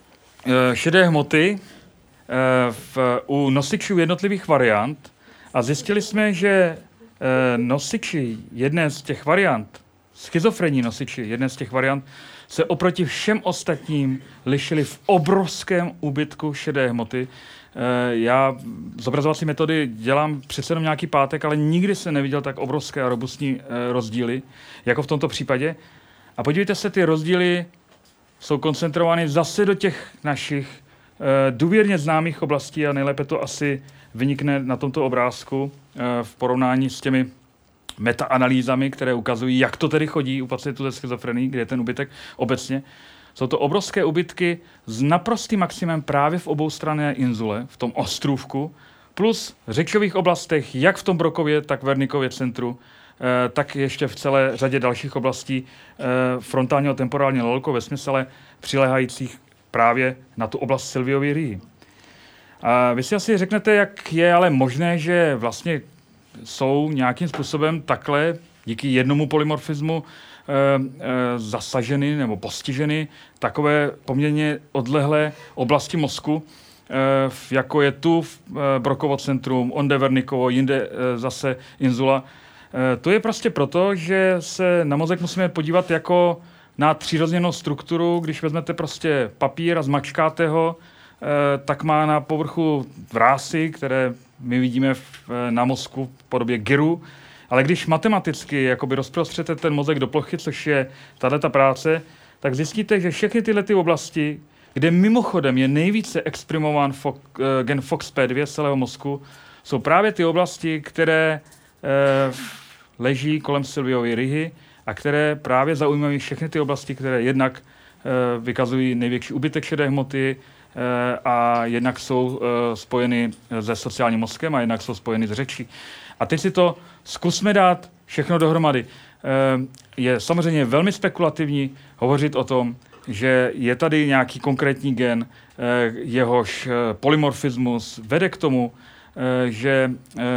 šedé hmoty uh, v, u nosičů jednotlivých variant a zjistili jsme, že Eh, nosiči jedné z těch variant, schizofrenní nosiči jedné z těch variant, se oproti všem ostatním lišili v obrovském úbytku šedé hmoty. Eh, já zobrazovací metody dělám přece jenom nějaký pátek, ale nikdy se neviděl tak obrovské a robustní eh, rozdíly, jako v tomto případě. A podívejte se, ty rozdíly jsou koncentrovány zase do těch našich důvěrně známých oblastí a nejlépe to asi vynikne na tomto obrázku eh, v porovnání s těmi metaanalýzami, které ukazují, jak to tedy chodí u pacientů ze schizofrení, kde je ten ubytek obecně. Jsou to obrovské ubytky s naprostým maximem právě v obou straně inzule, v tom ostrůvku, plus v řečových oblastech, jak v tom Brokově, tak v Vernikově centru, eh, tak ještě v celé řadě dalších oblastí eh, frontálního temporálního lolko ve smysle přilehajících právě na tu oblast Silviovy rýhy. A vy si asi řeknete, jak je ale možné, že vlastně jsou nějakým způsobem takhle díky jednomu polymorfismu e, e, zasaženy nebo postiženy takové poměrně odlehlé oblasti mozku, e, jako je tu v Brokovo centrum, onde Vernikovo, jinde e, zase Inzula. E, to je prostě proto, že se na mozek musíme podívat jako na přírozněnou strukturu, když vezmete prostě papír a zmačkáte ho, Eh, tak má na povrchu vrásy, které my vidíme eh, na mozku v podobě gyru, ale když matematicky jakoby rozprostřete ten mozek do plochy, což je ta práce, tak zjistíte, že všechny tyhle ty oblasti, kde mimochodem je nejvíce exprimován fo- eh, gen FOXP2 z celého mozku, jsou právě ty oblasti, které eh, leží kolem Silviovy ryhy a které právě zaujímají všechny ty oblasti, které jednak eh, vykazují největší ubytek šedé hmoty, Eh, a jednak jsou eh, spojeny se sociálním mozkem a jednak jsou spojeny s řečí. A teď si to zkusme dát všechno dohromady. Je samozřejmě velmi spekulativní hovořit o tom, že je tady nějaký konkrétní gen, jehož polymorfismus vede k tomu, že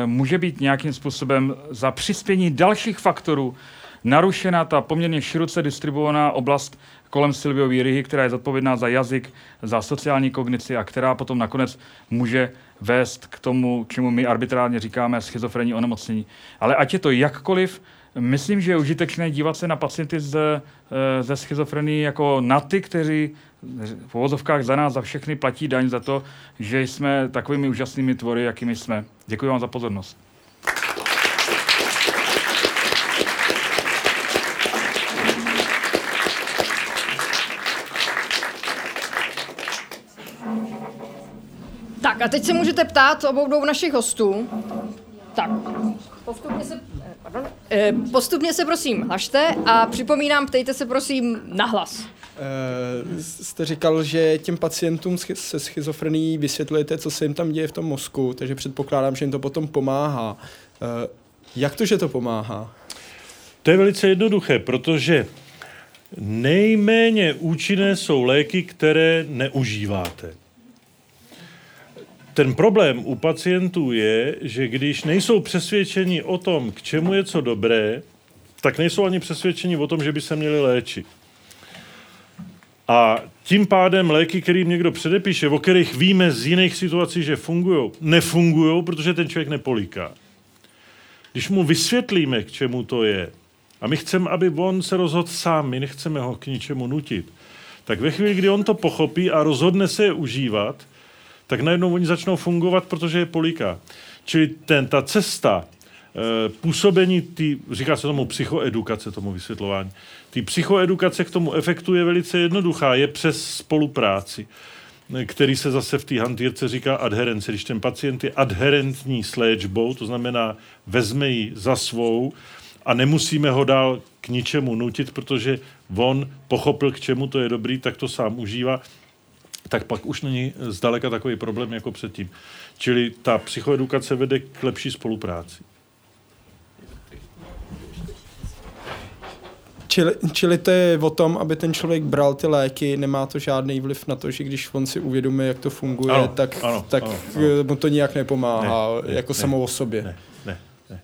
může být nějakým způsobem za přispění dalších faktorů narušena ta poměrně široce distribuovaná oblast kolem Silviový Ryhy, která je zodpovědná za jazyk, za sociální kognici a která potom nakonec může vést k tomu, čemu my arbitrárně říkáme schizofrenní onemocnění. Ale ať je to jakkoliv, myslím, že je užitečné dívat se na pacienty ze, eh, ze schizofrení jako na ty, kteří v uvozovkách za nás, za všechny platí daň za to, že jsme takovými úžasnými tvory, jakými jsme. Děkuji vám za pozornost. Tak a teď se můžete ptát obou dvou našich hostů. Tak, postupně se, pardon, eh, postupně se prosím hlašte a připomínám, ptejte se prosím nahlas. Uh, jste říkal, že těm pacientům se schizofrenií vysvětlujete, co se jim tam děje v tom mozku, takže předpokládám, že jim to potom pomáhá. Uh, jak to, že to pomáhá? To je velice jednoduché, protože nejméně účinné jsou léky, které neužíváte ten problém u pacientů je, že když nejsou přesvědčeni o tom, k čemu je co dobré, tak nejsou ani přesvědčeni o tom, že by se měli léčit. A tím pádem léky, kterým někdo předepíše, o kterých víme z jiných situací, že fungují, nefungují, protože ten člověk nepolíká. Když mu vysvětlíme, k čemu to je, a my chceme, aby on se rozhodl sám, my nechceme ho k ničemu nutit, tak ve chvíli, kdy on to pochopí a rozhodne se je užívat, tak najednou oni začnou fungovat, protože je poliká. Čili ten, ta cesta e, působení, tý, říká se tomu psychoedukace, tomu vysvětlování, ty psychoedukace k tomu efektu je velice jednoduchá, je přes spolupráci který se zase v té hantýrce říká adherence. Když ten pacient je adherentní s léčbou, to znamená vezme ji za svou a nemusíme ho dál k ničemu nutit, protože on pochopil, k čemu to je dobrý, tak to sám užívá, tak pak už není zdaleka takový problém jako předtím. Čili ta psychoedukace vede k lepší spolupráci. Čili, čili to je o tom, aby ten člověk bral ty léky, nemá to žádný vliv na to, že když on si uvědomí, jak to funguje, Ano, tak, ano, tak ano, eh, mu to nijak nepomáhá, Ne, ne, jako ne. samo o sobě. Ne, ne, ne.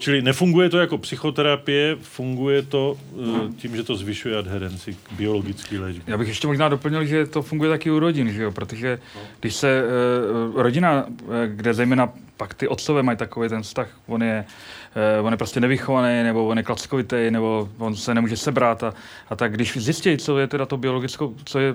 Čili nefunguje to jako psychoterapie, funguje to uh, tím, že to zvyšuje adherenci k biologické léčbě. Já bych ještě možná doplnil, že to funguje taky u rodin, že jo? protože když se uh, rodina, eh, kde zejména pak ty otcové mají takový ten vztah, on je, uh, on je prostě nevychovaný, nebo on je klackovitý, nebo on se nemůže sebrat a, a tak když zjistí, co je teda to biologickou, co je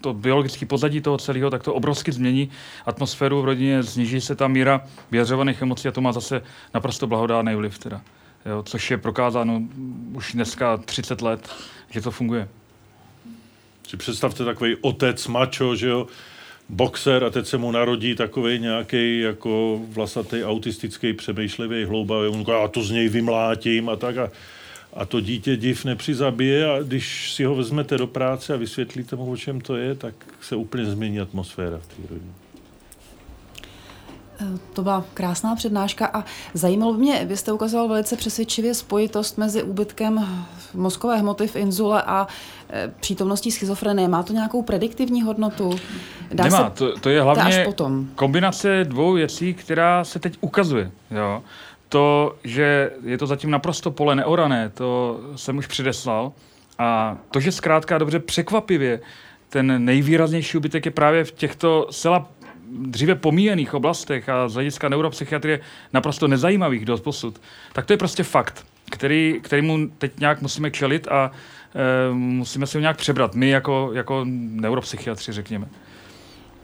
to biologické pozadí toho celého, tak to obrovsky změní atmosféru v rodině, sníží se ta míra vyjadřovaných emocí a to má zase naprosto blahodárný vliv teda. Jo, což je prokázáno už dneska 30 let, že to funguje. Si představte takový otec mačo, že jo, boxer a teď se mu narodí takový nějaký jako vlasatý autistický přemýšlivý hloubavý. On říká, to z něj vymlátím a tak a, a to dítě div nepřizabije a když si ho vezmete do práce a vysvětlíte mu, o čem to je, tak se úplně změní atmosféra v té rodině. To byla krásná přednáška a zajímalo by mě, vy jste ukazoval velice přesvědčivě spojitost mezi úbytkem mozkové hmoty v inzule a e, přítomností schizofrenie. Má to nějakou prediktivní hodnotu? Dá Nemá, se... to, to je hlavně až potom. kombinace dvou věcí, která se teď ukazuje. Jo. To, že je to zatím naprosto pole neorané, to jsem už předeslal. A to, že zkrátka dobře překvapivě ten nejvýraznější úbytek je právě v těchto zcela dříve pomíjených oblastech a z hlediska neuropsychiatrie naprosto nezajímavých dost posud, tak to je prostě fakt, který, kterýmu teď nějak musíme čelit a e, musíme si ho nějak přebrat. My jako, jako neuropsychiatři, řekněme.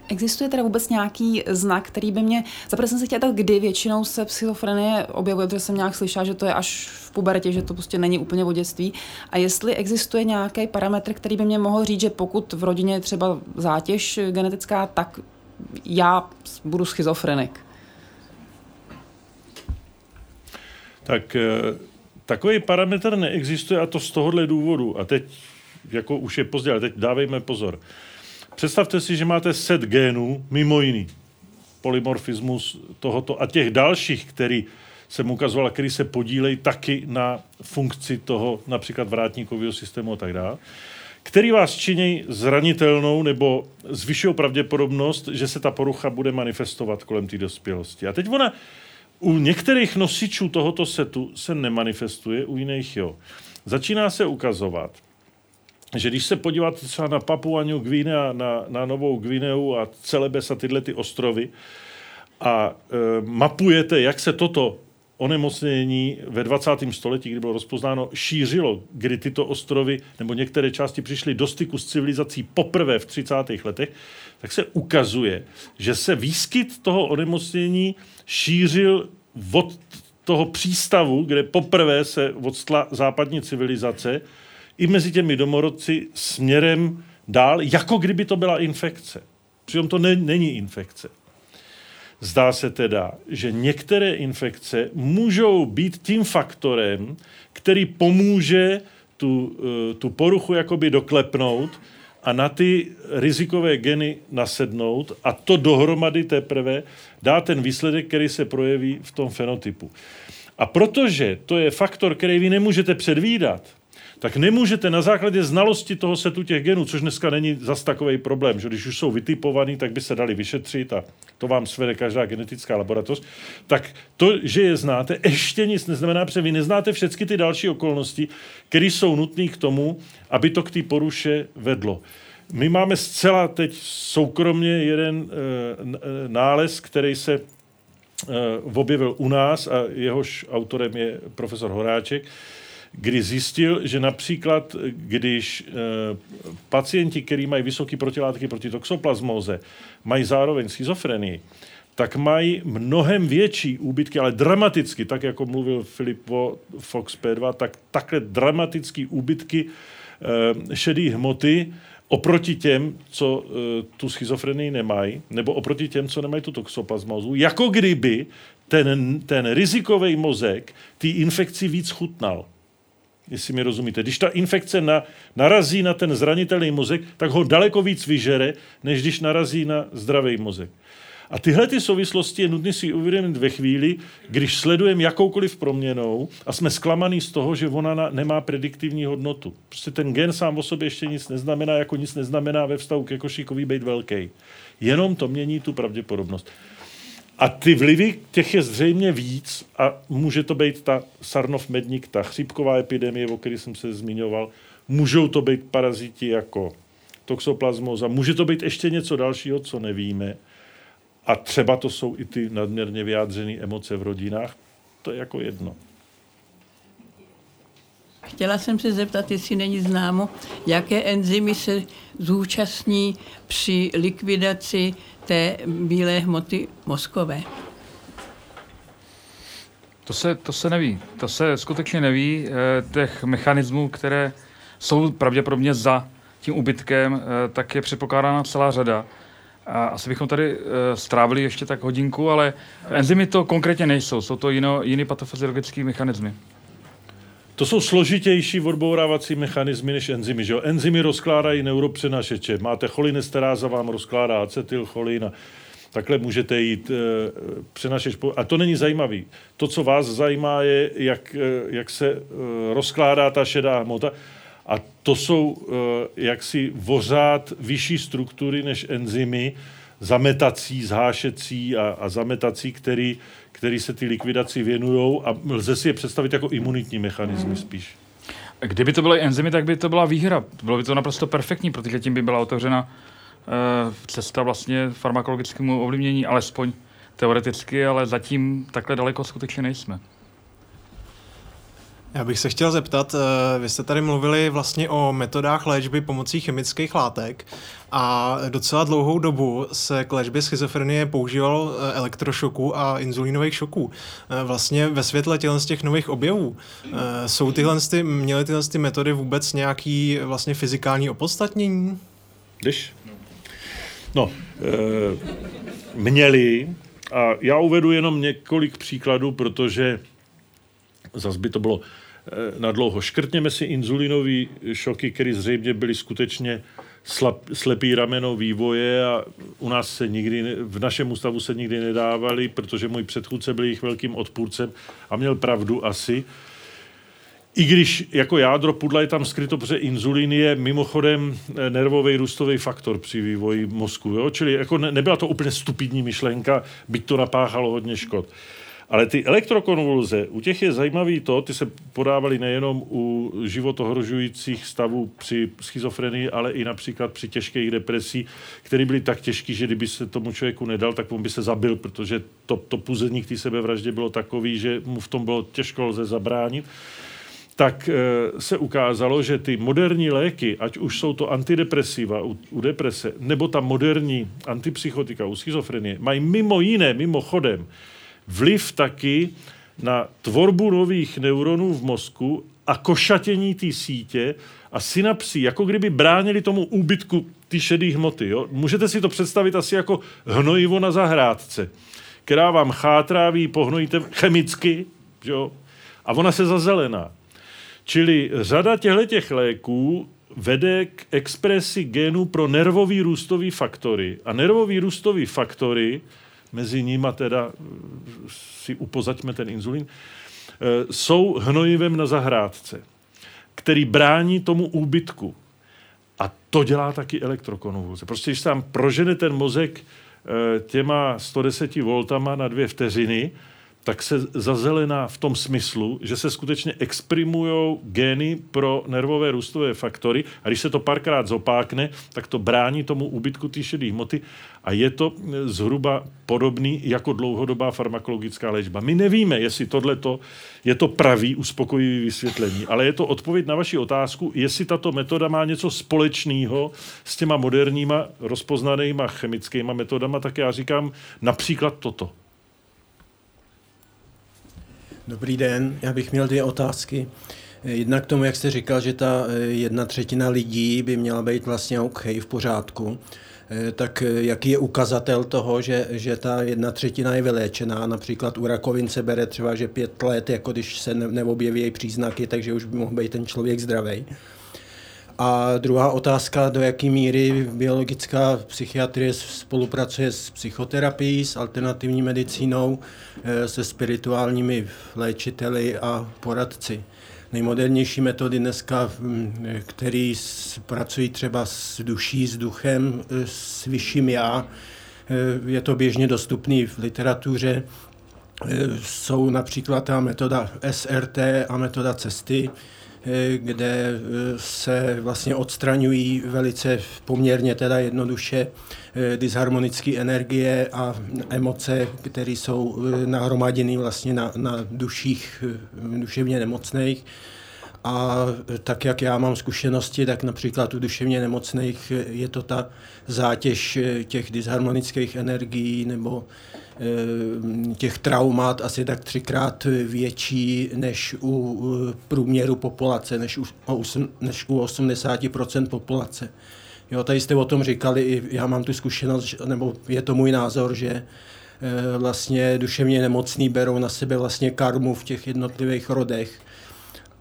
Existuje teda vůbec nějaký znak, který by mě... Zaprvé jsem se chtěla kdy většinou se schizofrenie objevuje, protože jsem nějak slyšela, že to je až v pubertě, že to prostě není úplně od dětství. A jestli existuje nějaký parametr, který by mě mohl říct, že pokud v rodině je třeba zátěž genetická, tak já budu schizofrenik. Tak takový parametr neexistuje a to z tohohle důvodu. A teď, jako už je pozdě, ale teď dávejme pozor. Představte si, že máte set genů, mimo jiný, polymorfismus tohoto a těch dalších, který jsem ukazoval, který se podílejí taky na funkci toho například vrátníkového systému a tak dále, který vás činí zranitelnou nebo zvyšují pravděpodobnost, že se ta porucha bude manifestovat kolem té dospělosti. A teď ona u některých nosičů tohoto setu se nemanifestuje, u jiných jo. Začíná se ukazovat, že když se podíváte třeba na Papua New Guinea, na, na Novou Guineu a Celebes a tyhle ty ostrovy a e, mapujete, jak se toto onemocnění ve 20. století, kdy bylo rozpoznáno, šířilo, kdy tyto ostrovy nebo některé části přišly do styku s civilizací poprvé v 30. letech, tak se ukazuje, že se výskyt toho onemocnění šířil od toho přístavu, kde poprvé se odstla západní civilizace, i mezi těmi domorodci směrem dál, jako kdyby to byla infekce. Přitom to ne, není infekce. Zdá se teda, že některé infekce můžou být tím faktorem, který pomůže tu, tu poruchu jakoby doklepnout a na ty rizikové geny nasednout a to dohromady teprve dá ten výsledek, který se projeví v tom fenotypu. A protože to je faktor, který vy nemůžete předvídat, tak nemůžete na základě znalosti toho setu těch genů, což dneska není zas takový problém, že když už jsou vytipovaný, tak by se dali vyšetřit a to vám svede každá genetická laboratoř, tak to, že je znáte, ještě nic neznamená, protože vy neznáte všechny ty další okolnosti, které jsou nutné k tomu, aby to k té poruše vedlo. My máme zcela teď soukromně jeden e, nález, který se e, objevil u nás a jehož autorem je profesor Horáček, kdy zjistil, že například, když e, pacienti, kteří mají vysoké protilátky proti toxoplasmóze, mají zároveň schizofrenii, tak mají mnohem větší úbytky, ale dramaticky, tak jako mluvil Filip o Fox P2, tak takhle dramatický úbytky e, šedé hmoty oproti těm, co e, tu schizofrenii nemají, nebo oproti těm, co nemají tu toxoplasmózu, jako kdyby ten, ten rizikový mozek ty infekci víc chutnal. Jestli mi rozumíte. Když ta infekce na, narazí na ten zranitelný mozek, tak ho daleko víc vyžere, než když narazí na zdravý mozek. A tyhle ty souvislosti je nutné si uvědomit ve chvíli, když sledujeme jakoukoliv proměnou a jsme zklamaný z toho, že ona na, nemá prediktivní hodnotu. Prostě ten gen sám o sobě ještě nic neznamená, jako nic neznamená ve vztahu ke košíkovi být velký. Jenom to mění tu pravděpodobnost. A ty vlivy, těch je zřejmě víc a může to být ta Sarnov medník, ta chřipková epidemie, o které jsem se zmiňoval, můžou to být paraziti jako toxoplasmoza, může to být ještě něco dalšího, co nevíme. A třeba to jsou i ty nadměrně vyjádřené emoce v rodinách. To je jako jedno. Chtěla jsem se zeptat, jestli není známo, jaké enzymy se zúčastní při likvidaci té bílé hmoty mozkové. To se, to se neví. To se skutečně neví. Eh, těch mechanismů, které jsou pravděpodobně za tím ubytkem, eh, tak je předpokládána celá řada. A asi bychom tady eh, strávili ještě tak hodinku, ale enzymy to konkrétně nejsou. Jsou to jiný patofyziologické mechanismy. To jsou složitější odbourávací mechanismy než enzymy. Že jo? Enzymy rozkládají neuropřenašeče. Máte cholinesteráza, vám rozkládá acetylcholin a takhle můžete jít e, přenašeč. A to není zajímavý. To, co vás zajímá, je, jak, e, jak se e, rozkládá ta šedá hmota. A to jsou e, jaksi vořád vyšší struktury než enzymy, zametací, zhášecí a, a zametací, který který se ty likvidaci věnují a lze si je představit jako imunitní mechanismy spíš. Kdyby to byly enzymy, tak by to byla výhra. Bylo by to naprosto perfektní, protože tím by byla otevřena uh, cesta vlastně farmakologickému ovlivnění, alespoň teoreticky, ale zatím takhle daleko skutečně nejsme. Já bych se chtěl zeptat, eh, vy jste tady mluvili vlastně o metodách léčby pomocí chemických látek a docela dlouhou dobu se k léčbě schizofrenie používal eh, elektrošoků a inzulínových šoků. Eh, vlastně ve světle těchto z těch nových objevů jsou tyhle, měly tyhle ty metody vůbec nějaký vlastně fyzikální opodstatnění? Když? No, e, měli a já uvedu jenom několik příkladů, protože zase by to bylo na dlouho. Škrtněme si inzulinové šoky, které zřejmě byly skutečně slab, slepý rameno vývoje a u nás se nikdy, v našem ústavu se nikdy nedávali, protože můj předchůdce byl jejich velkým odpůrcem a měl pravdu asi. I když jako jádro pudla je tam skryto, protože inzulin je mimochodem eh, nervový růstový faktor při vývoji mozku. Jo? Čili jako ne, nebyla to úplně stupidní myšlenka, byť to napáchalo hodně škod. Ale ty elektrokonvulze, u těch je zajímavý to, ty se podávaly nejenom u životohrožujících stavů při schizofrenii, ale i například při těžkých depresí, které byly tak těžké, že kdyby se tomu člověku nedal, tak on by se zabil, protože to, to puzení k té sebevraždě bylo takový, že mu v tom bylo těžko lze zabránit. Tak e, se ukázalo, že ty moderní léky, ať už jsou to antidepresiva u, u deprese, nebo ta moderní antipsychotika u schizofrenie, mají mimo jiné, mimochodem, vliv taky na tvorbu nových neuronů v mozku a košatění té sítě a synapsí, jako kdyby bránili tomu úbytku ty šedé hmoty. Jo? Můžete si to představit asi jako hnojivo na zahrádce, která vám chátrá, vy pohnojíte chemicky, jo? a ona se zazelená. Čili řada těchto léků vede k expresi genů pro nervový růstový faktory. A nervový růstový faktory mezi nimi teda eh, si upozaďme ten inzulín, eh, jsou hnojivem na zahrádce, který brání tomu úbytku. A to dělá taky elektrokonvulze. Prostě když tam prožene ten mozek eh, těma 110 voltama na dvě vteřiny, tak se zazelená v tom smyslu, že se skutečně exprimují gény pro nervové růstové faktory a když se to párkrát zopákne, tak to brání tomu úbytku té šedé hmoty a je to zhruba podobný jako dlouhodobá farmakologická léčba. My nevíme, jestli tohle je to pravý uspokojivý vysvětlení, ale je to odpověď na vaši otázku, jestli tato metoda má něco společného s těma moderníma rozpoznanýma chemickýma metodama, tak já říkám například toto. Dobrý den, já bych měl dvě otázky. Jedna k tomu, jak jste říkal, že ta eh, jedna třetina lidí by měla být vlastně OK, v pořádku. Eh, tak eh, jaký je ukazatel toho, že, že ta jedna třetina je vyléčená? Například u rakovin se bere třeba, že pět let, jako když se neobjeví příznaky, takže už by mohl být ten člověk zdravý. A druhá otázka, do jaké míry biologická psychiatrie spolupracuje s psychoterapií, s alternativní medicínou, eh, se spirituálními léčiteli a poradci nejmodernější metody dneska, mm, který pracují třeba s duší, s duchem, e, s vyšším já. E, je to běžně dostupný v literatuře. Jsou například ta metoda SRT a metoda cesty, kde se vlastně odstraňují velice poměrně teda jednoduše disharmonické energie a emoce, které jsou nahromaděny vlastně na, na duších duševně nemocných. A tak, jak já mám zkušenosti, tak například u duševně nemocných je to ta zátěž těch disharmonických energií nebo eh, těch traumat asi tak třikrát větší než u průměru populace, než u, než u 80% populace. Jo, tady jste o tom říkali, já mám tu zkušenost, nebo je to můj názor, že eh, vlastně duševně nemocní berou na sebe vlastně karmu v těch jednotlivých rodech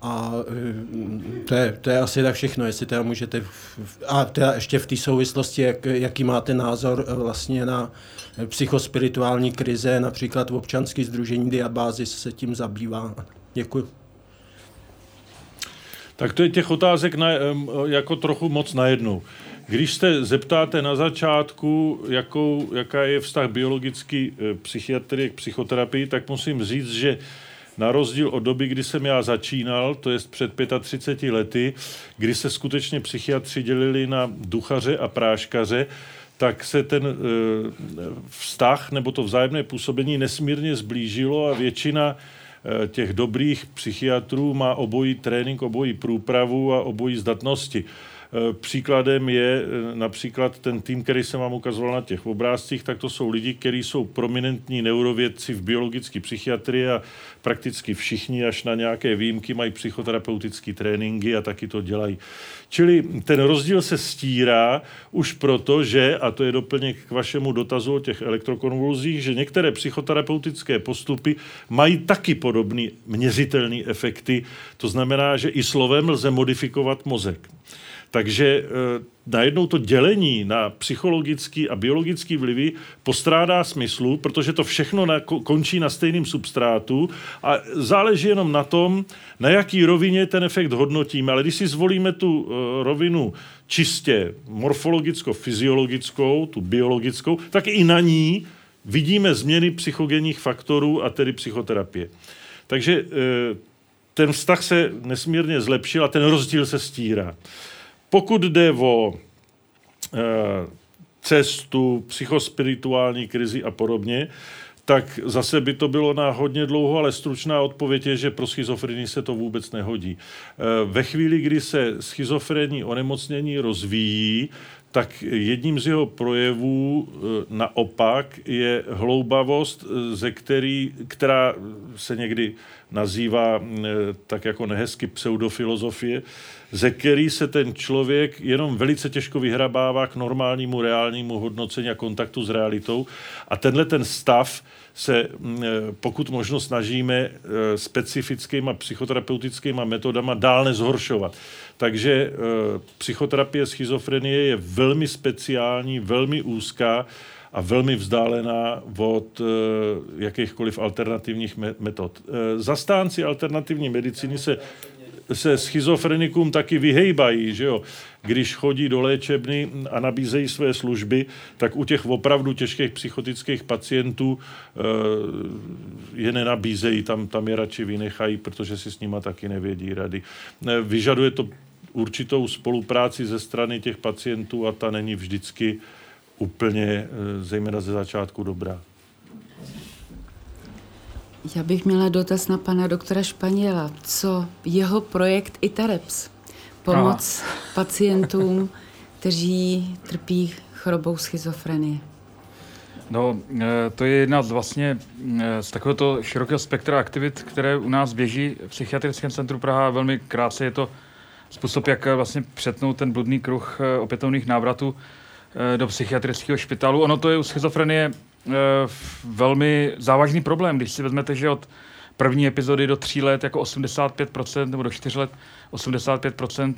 a eh, to je, to je asi tak všechno, jestli teda můžete, a teda ještě v té souvislosti, jak, jaký máte názor eh, vlastně na psychospirituální krize, například v občanský združení Diabázis se tím zabývá. Děkuji. Tak to je těch otázek na, jako trochu moc najednou. Když se zeptáte na začátku, jakou, jaká je vztah biologický eh, psychiatrie k psychoterapii, tak musím říct, že na rozdíl od doby, kdy jsem já začínal, to je před 35 lety, kdy se skutečně psychiatři dělili na duchaře a práškaře, tak se ten e, vztah nebo to vzájemné působení nesmírně zblížilo a většina e, těch dobrých psychiatrů má obojí trénink, obojí průpravu a obojí zdatnosti. Eh, příkladem je eh, například ten tým, který jsem vám ukazoval na těch obrázcích, tak to jsou lidi, kteří jsou prominentní neurovědci v biologické psychiatrii a prakticky všichni až na nějaké výjimky mají psychoterapeutické tréninky a taky to dělají. Čili ten rozdíl se stírá už proto, že, a to je doplněk k vašemu dotazu o těch elektrokonvulzích, že některé psychoterapeutické postupy mají taky podobné měřitelné efekty. To znamená, že i slovem lze modifikovat mozek. Takže e, najednou to dělení na psychologický a biologický vlivy postrádá smyslu, protože to všechno na, končí na stejném substrátu a záleží jenom na tom, na jaký rovině ten efekt hodnotíme. Ale když si zvolíme tu e, rovinu čistě morfologicko-fyziologickou, tu biologickou, tak i na ní vidíme změny psychogenních faktorů a tedy psychoterapie. Takže e, ten vztah se nesmírně zlepšil a ten rozdíl se stírá. Pokud jde o e, cestu, psychospirituální krizi a podobně, tak zase by to bylo na hodně dlouho, ale stručná odpověď je, že pro schizofrenii se to vůbec nehodí. E, ve chvíli, kdy se schizofrenní onemocnění rozvíjí, tak jedním z jeho projevů e, naopak je hloubavost, ze který, která se někdy nazývá tak jako nehezky pseudofilozofie, ze který se ten člověk jenom velice těžko vyhrabává k normálnímu reálnímu hodnocení a kontaktu s realitou. A tenhle ten stav se, mm, e, pokud možno snažíme e, specifickýma psychoterapeutickýma metodama dál nezhoršovat. Takže e, psychoterapie schizofrenie je velmi speciální, velmi úzká a velmi vzdálená od jakýchkoliv alternativních metod. Zastánci alternativní medicíny se se schizofrenikům taky vyhejbají, že jo. Když chodí do léčebny a nabízejí své služby, tak u těch opravdu těžkých psychotických pacientů eh, je nenabízejí, tam, tam je radši vynechají, protože si s nima taky nevědí rady. Eh, vyžaduje to určitou spolupráci ze strany těch pacientů a ta není vždycky úplně, eh, zejména ze začátku, dobrá. Já bych měla dotaz na pana doktora Španěla. Co jeho projekt ITAREPS? Pomoc Aha. pacientům, kteří trpí chorobou schizofrenie. No, e, to je jedna z vlastně e, z takového širokého spektra aktivit, které u nás běží v Psychiatrickém centru Praha. Velmi krásně je to způsob, jak vlastně přetnout ten bludný kruh opětovných návratů. do psychiatrického špitalu. Ono to je u schizofrenie velmi závažný problém, když si vezmete, že od první epizody do tří let jako 85% nebo do čtyř let 85%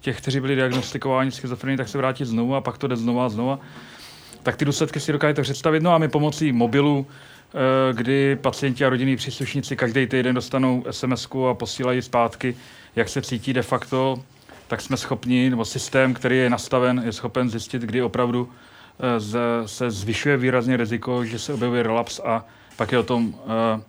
těch, kteří byli diagnostikováni schizofrenii, tak se vrátí znovu a pak to jde znovu a znovu. Tak ty důsledky si dokážete představit. No a my pomocí mobilu, eh, kdy pacienti a rodinní příslušníci každý týden dostanou sms a posílají zpátky, jak se cítí de facto, tak jsme schopni, nebo systém, který je nastaven, je schopen zjistit, kdy opravdu eh, se zvyšuje výrazně riziko, že se objevuje relaps a pak je o tom eh,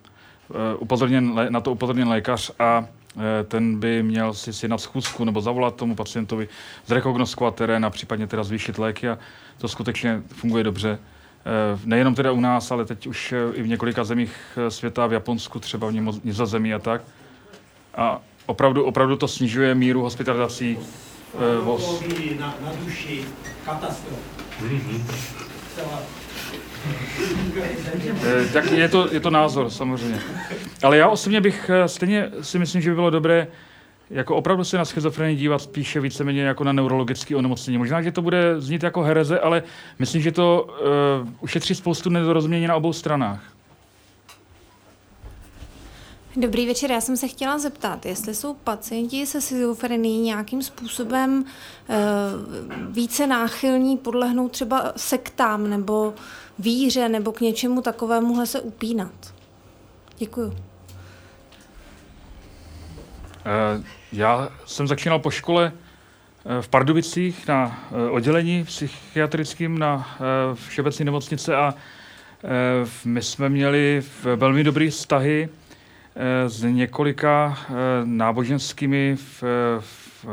upozorněn, na to upozorněn lékař a Eh, ten by měl si si na schůzku nebo zavolat tomu pacientovi, zrekognoskovat terén a případně teda zvýšit léky a to skutečně funguje dobře. Eh, nejenom teda u nás, ale teď už eh, i v několika zemích světa, v Japonsku, třeba v Nizozemí a tak. A opravdu, opravdu to snižuje míru hospitalizací. VOS. Na, na duši katastrof. Eh, tak je to, je to názor, samozřejmě. Ale já osobně bych eh, stejně si myslím, že by bylo dobré jako opravdu se na schizofrenii dívat spíše víceméně jako na neurologické onemocnění. Možná, že to bude znít jako hereze, ale myslím, že to uh, ušetří spoustu nedorozumění na obou stranách. Dobrý večer, já jsem se chtěla zeptat, jestli jsou pacienti se schizofrenií nějakým způsobem uh, více náchylní podlehnout třeba sektám nebo víře nebo k něčemu takovému se upínat. Děkuju. Uh, já jsem začínal po škole v Pardubicích na oddělení psychiatrickým na Všeobecné nemocnice a my jsme měli velmi dobré vztahy Eh, s několika eh, náboženskými, v, v,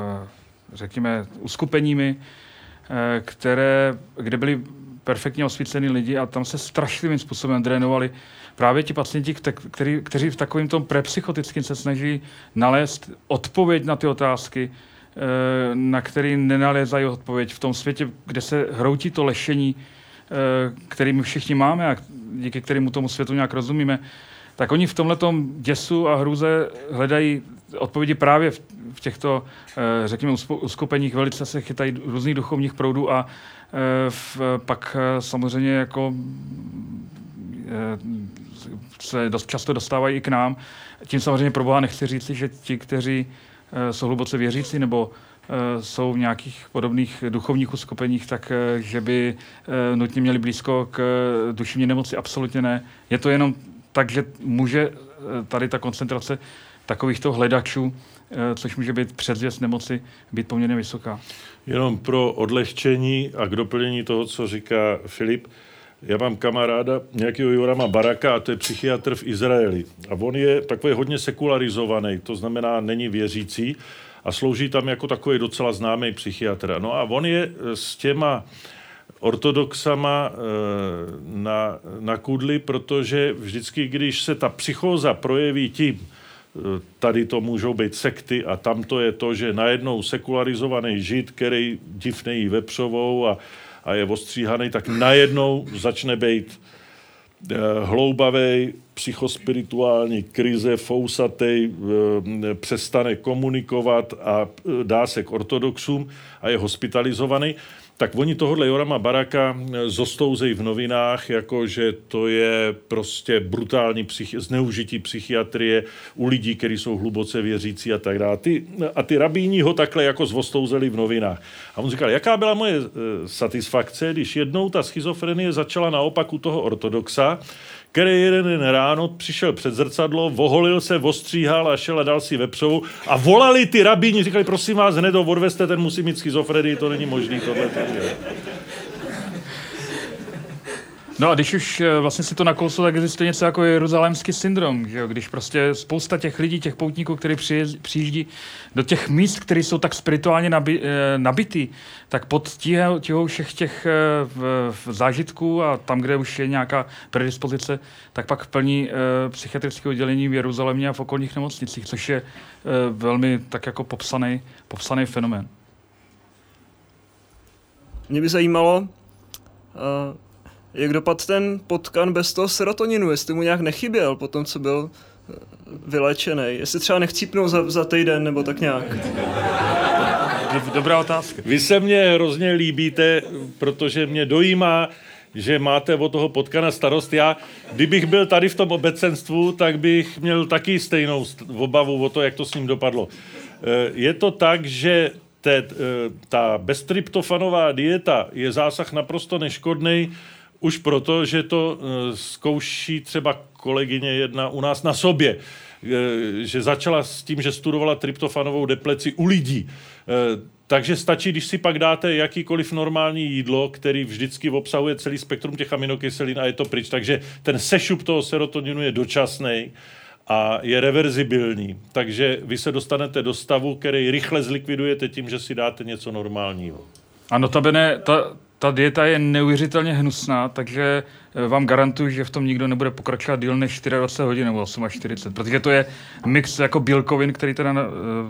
řekněme, uskupeními, eh, které, kde byli perfektně osvícení lidi a tam se strašlivým způsobem drénovali právě ti pacienti, který, kteří v takovém tom prepsychotickém se snaží nalézt odpověď na ty otázky, na který nenalézají odpověď v tom světě, kde se hroutí to lešení, který my všichni máme a díky kterému tomu světu nějak rozumíme, tak oni v tomhle děsu a hruze hledají odpovědi právě v, v těchto, eh, řekněme, uskupeních. Velice se chytají různých duchovních proudů a eh, v, pak eh, samozřejmě jako se dost často dostávají i k nám. Tím samozřejmě pro Boha nechci říct, že ti, kteří jsou hluboce věřící nebo jsou v nějakých podobných duchovních uskupeních, tak že by nutně měli blízko k duševní nemoci, absolutně ne. Je to jenom takže může eh, tady ta koncentrace takovýchto hledačů, eh, což může být předzvěst nemoci, být poměrně vysoká. Jenom pro odlehčení a k doplnění toho, co říká Filip, já mám kamaráda nějakého Jorama Baraka a to je psychiatr v Izraeli. A on je takový hodně sekularizovaný, to znamená není věřící a slouží tam jako takový docela známý psychiatr. No a on je s těma ortodoxama eh, na, na kudli, protože vždycky, když se ta psychóza projeví tím, eh, tady to můžou být sekty a tam to je to, že najednou sekularizovaný žid, který div nejí vepřovou a, a je ostříhaný, tak najednou začne být eh, hloubavý, psychospirituální krize, fousatej, přestane komunikovat a dá se k ortodoxům a je hospitalizovaný tak oni tohohle Jorama Baraka eh, zostouzejí v novinách, jako že to je prostě brutální psychi- zneužití psychiatrie u lidí, kteří jsou hluboce věřící a tak dále. Ty, a ty rabíni ho takhle jako zvostouzeli v novinách. A on říkal, jaká byla moje e, satisfakce, když jednou ta schizofrenie začala naopak u toho ortodoxa, který jeden den ráno přišel před zrcadlo, voholil se, ostříhal a šel a dal si vepřovou a volali ty rabíni, říkali, prosím vás, hned ho odveste, ten musí mít schizofrenii, to není možný, tohle. No a když už eh, vlastně si to nakousl, tak existuje něco jako jeruzalémský syndrom, že jo? když prostě spousta těch lidí, těch poutníků, kteří přijíždí do těch míst, které jsou tak spirituálně nabi, eh, nabitý, tak pod tíhou všech těch eh, v, v zážitků a tam, kde už je nějaká predispozice, tak pak plní psychiatrické oddělení v Jeruzalémě a v okolních nemocnicích, což je velmi tak jako popsaný, popsaný fenomén. Mě by zajímalo, jak dopad ten potkan bez toho serotoninu, jestli mu nějak nechyběl po tom, co byl eh, vylečený, jestli třeba nechcípnul za, za týden nebo tak nějak. Dobrá otázka. Vy se mně hrozně líbíte, protože mě dojímá, že máte o toho potkana starost. Já, kdybych byl tady v tom obecenstvu, tak bych měl taky stejnou obavu o to, jak to s ním dopadlo. Eh, je to tak, že te, eh, ta beztryptofanová dieta je zásah naprosto neškodný, už proto, že to eh, zkouší třeba kolegyně jedna u nás na sobě, že začala s tím, že studovala tryptofanovou depleci u lidí. Takže stačí, když si pak dáte jakýkoliv normální jídlo, který vždycky obsahuje celý spektrum těch aminokyselin a je to pryč. Takže ten sešup toho serotoninu je dočasný a je reverzibilní. Takže vy se dostanete do stavu, který rychle zlikvidujete tím, že si dáte něco normálního. A notabene, ta, ta dieta je neuvěřitelně hnusná, takže eh, vám garantuji, že v tom nikdo nebude pokračovat díl než 24 hodin nebo 48, protože to je mix jako bílkovin, který teda eh,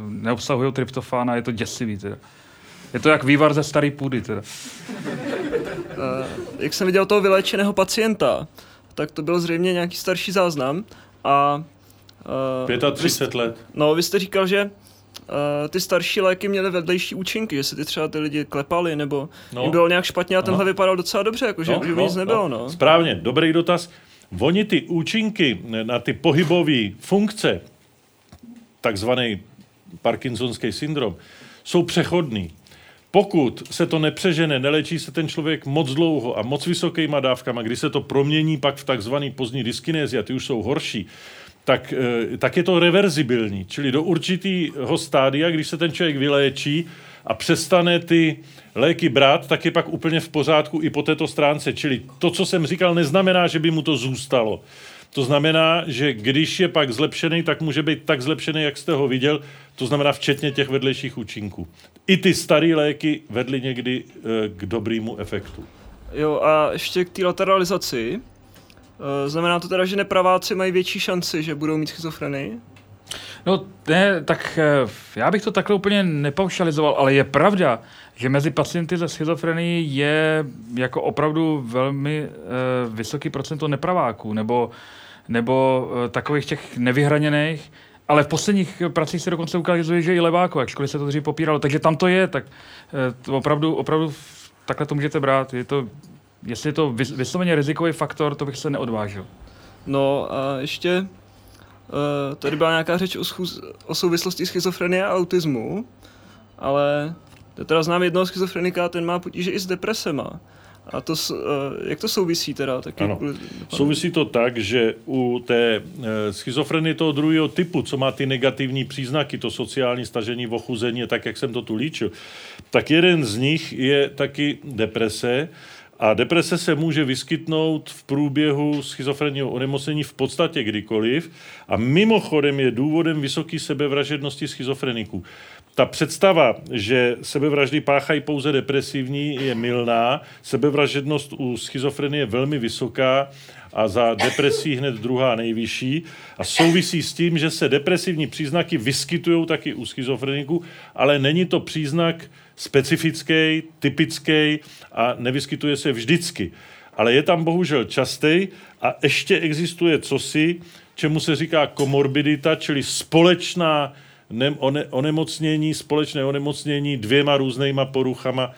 neobsahují tryptofán a je to děsivý. Teda. Je to jak vývar ze staré půdy. Teda. Uh, jak jsem viděl toho vyléčeného pacienta, tak to byl zřejmě nějaký starší záznam a Uh, 35 let. No, vy jste říkal, že uh, ty starší léky měly vedlejší účinky, že se ty třeba ty lidi klepali, nebo no. jim bylo nějak špatně a tenhle vypadal docela dobře, jako že, no, že no, nic nebylo. No. No. Správně, dobrý dotaz. Oni ty účinky na ty pohybové funkce, takzvaný Parkinsonský syndrom, jsou přechodný. Pokud se to nepřežene, nelečí se ten člověk moc dlouho a moc vysokýma dávkama, kdy se to promění pak v takzvaný pozdní dyskinézi a ty už jsou horší, tak, eh, tak je to reverzibilní. Čili do určitého stádia, když se ten člověk vyléčí a přestane ty léky brát, tak je pak úplně v pořádku i po této stránce. Čili to, co jsem říkal, neznamená, že by mu to zůstalo. To znamená, že když je pak zlepšený, tak může být tak zlepšený, jak jste ho viděl, to znamená včetně těch vedlejších účinků. I ty staré léky vedly někdy e, k dobrému efektu. Jo, a ještě k té lateralizaci. Eh, znamená to teda, že nepraváci mají větší šanci, že budou mít schizofrenii? No ne, tak eh, já bych to takhle úplně nepaušalizoval, ale je pravda, že mezi pacienty ze schizofrenií je jako opravdu velmi uh, vysoký procento nepraváků, nebo, nebo uh, takových těch nevyhraněných, ale v posledních pracích se dokonce ukazuje, že i leváko, ačkoliv se to dřív popíralo. Takže tam to je, tak uh, opravdu, opravdu takhle to můžete brát. Je to jestli je to vysloveně rizikový faktor, to bych se neodvážil. No a ještě uh, tady byla nějaká řeč o, schůz, o souvislosti schizofrenie a autismu, ale teda znám jednoho schizofrenika, ten má potíže i s depresema. A to, uh, jak to souvisí teda? Taky ano. Souvisí to tak, že u té uh, schizofrenie toho druhého typu, co má ty negativní příznaky, to sociální stažení, ochuzení, tak jak jsem to tu líčil, tak jeden z nich je taky deprese, a deprese se může vyskytnout v průběhu schizofrenního onemocnění v podstatě kdykoliv a mimochodem je důvodem vysoké sebevražednosti schizofreniků. Ta představa, že sebevraždy páchají pouze depresivní, je milná. Sebevražednost u schizofrenie je velmi vysoká a za depresí hned druhá nejvyšší. A souvisí s tím, že se depresivní příznaky vyskytují taky u schizofreniků, ale není to příznak specifický, typický a nevyskytuje se vždycky. Ale je tam bohužel častý a ještě existuje cosi, čemu se říká komorbidita, čili společná ne- one- onemocnění, společné onemocnění dvěma různýma poruchama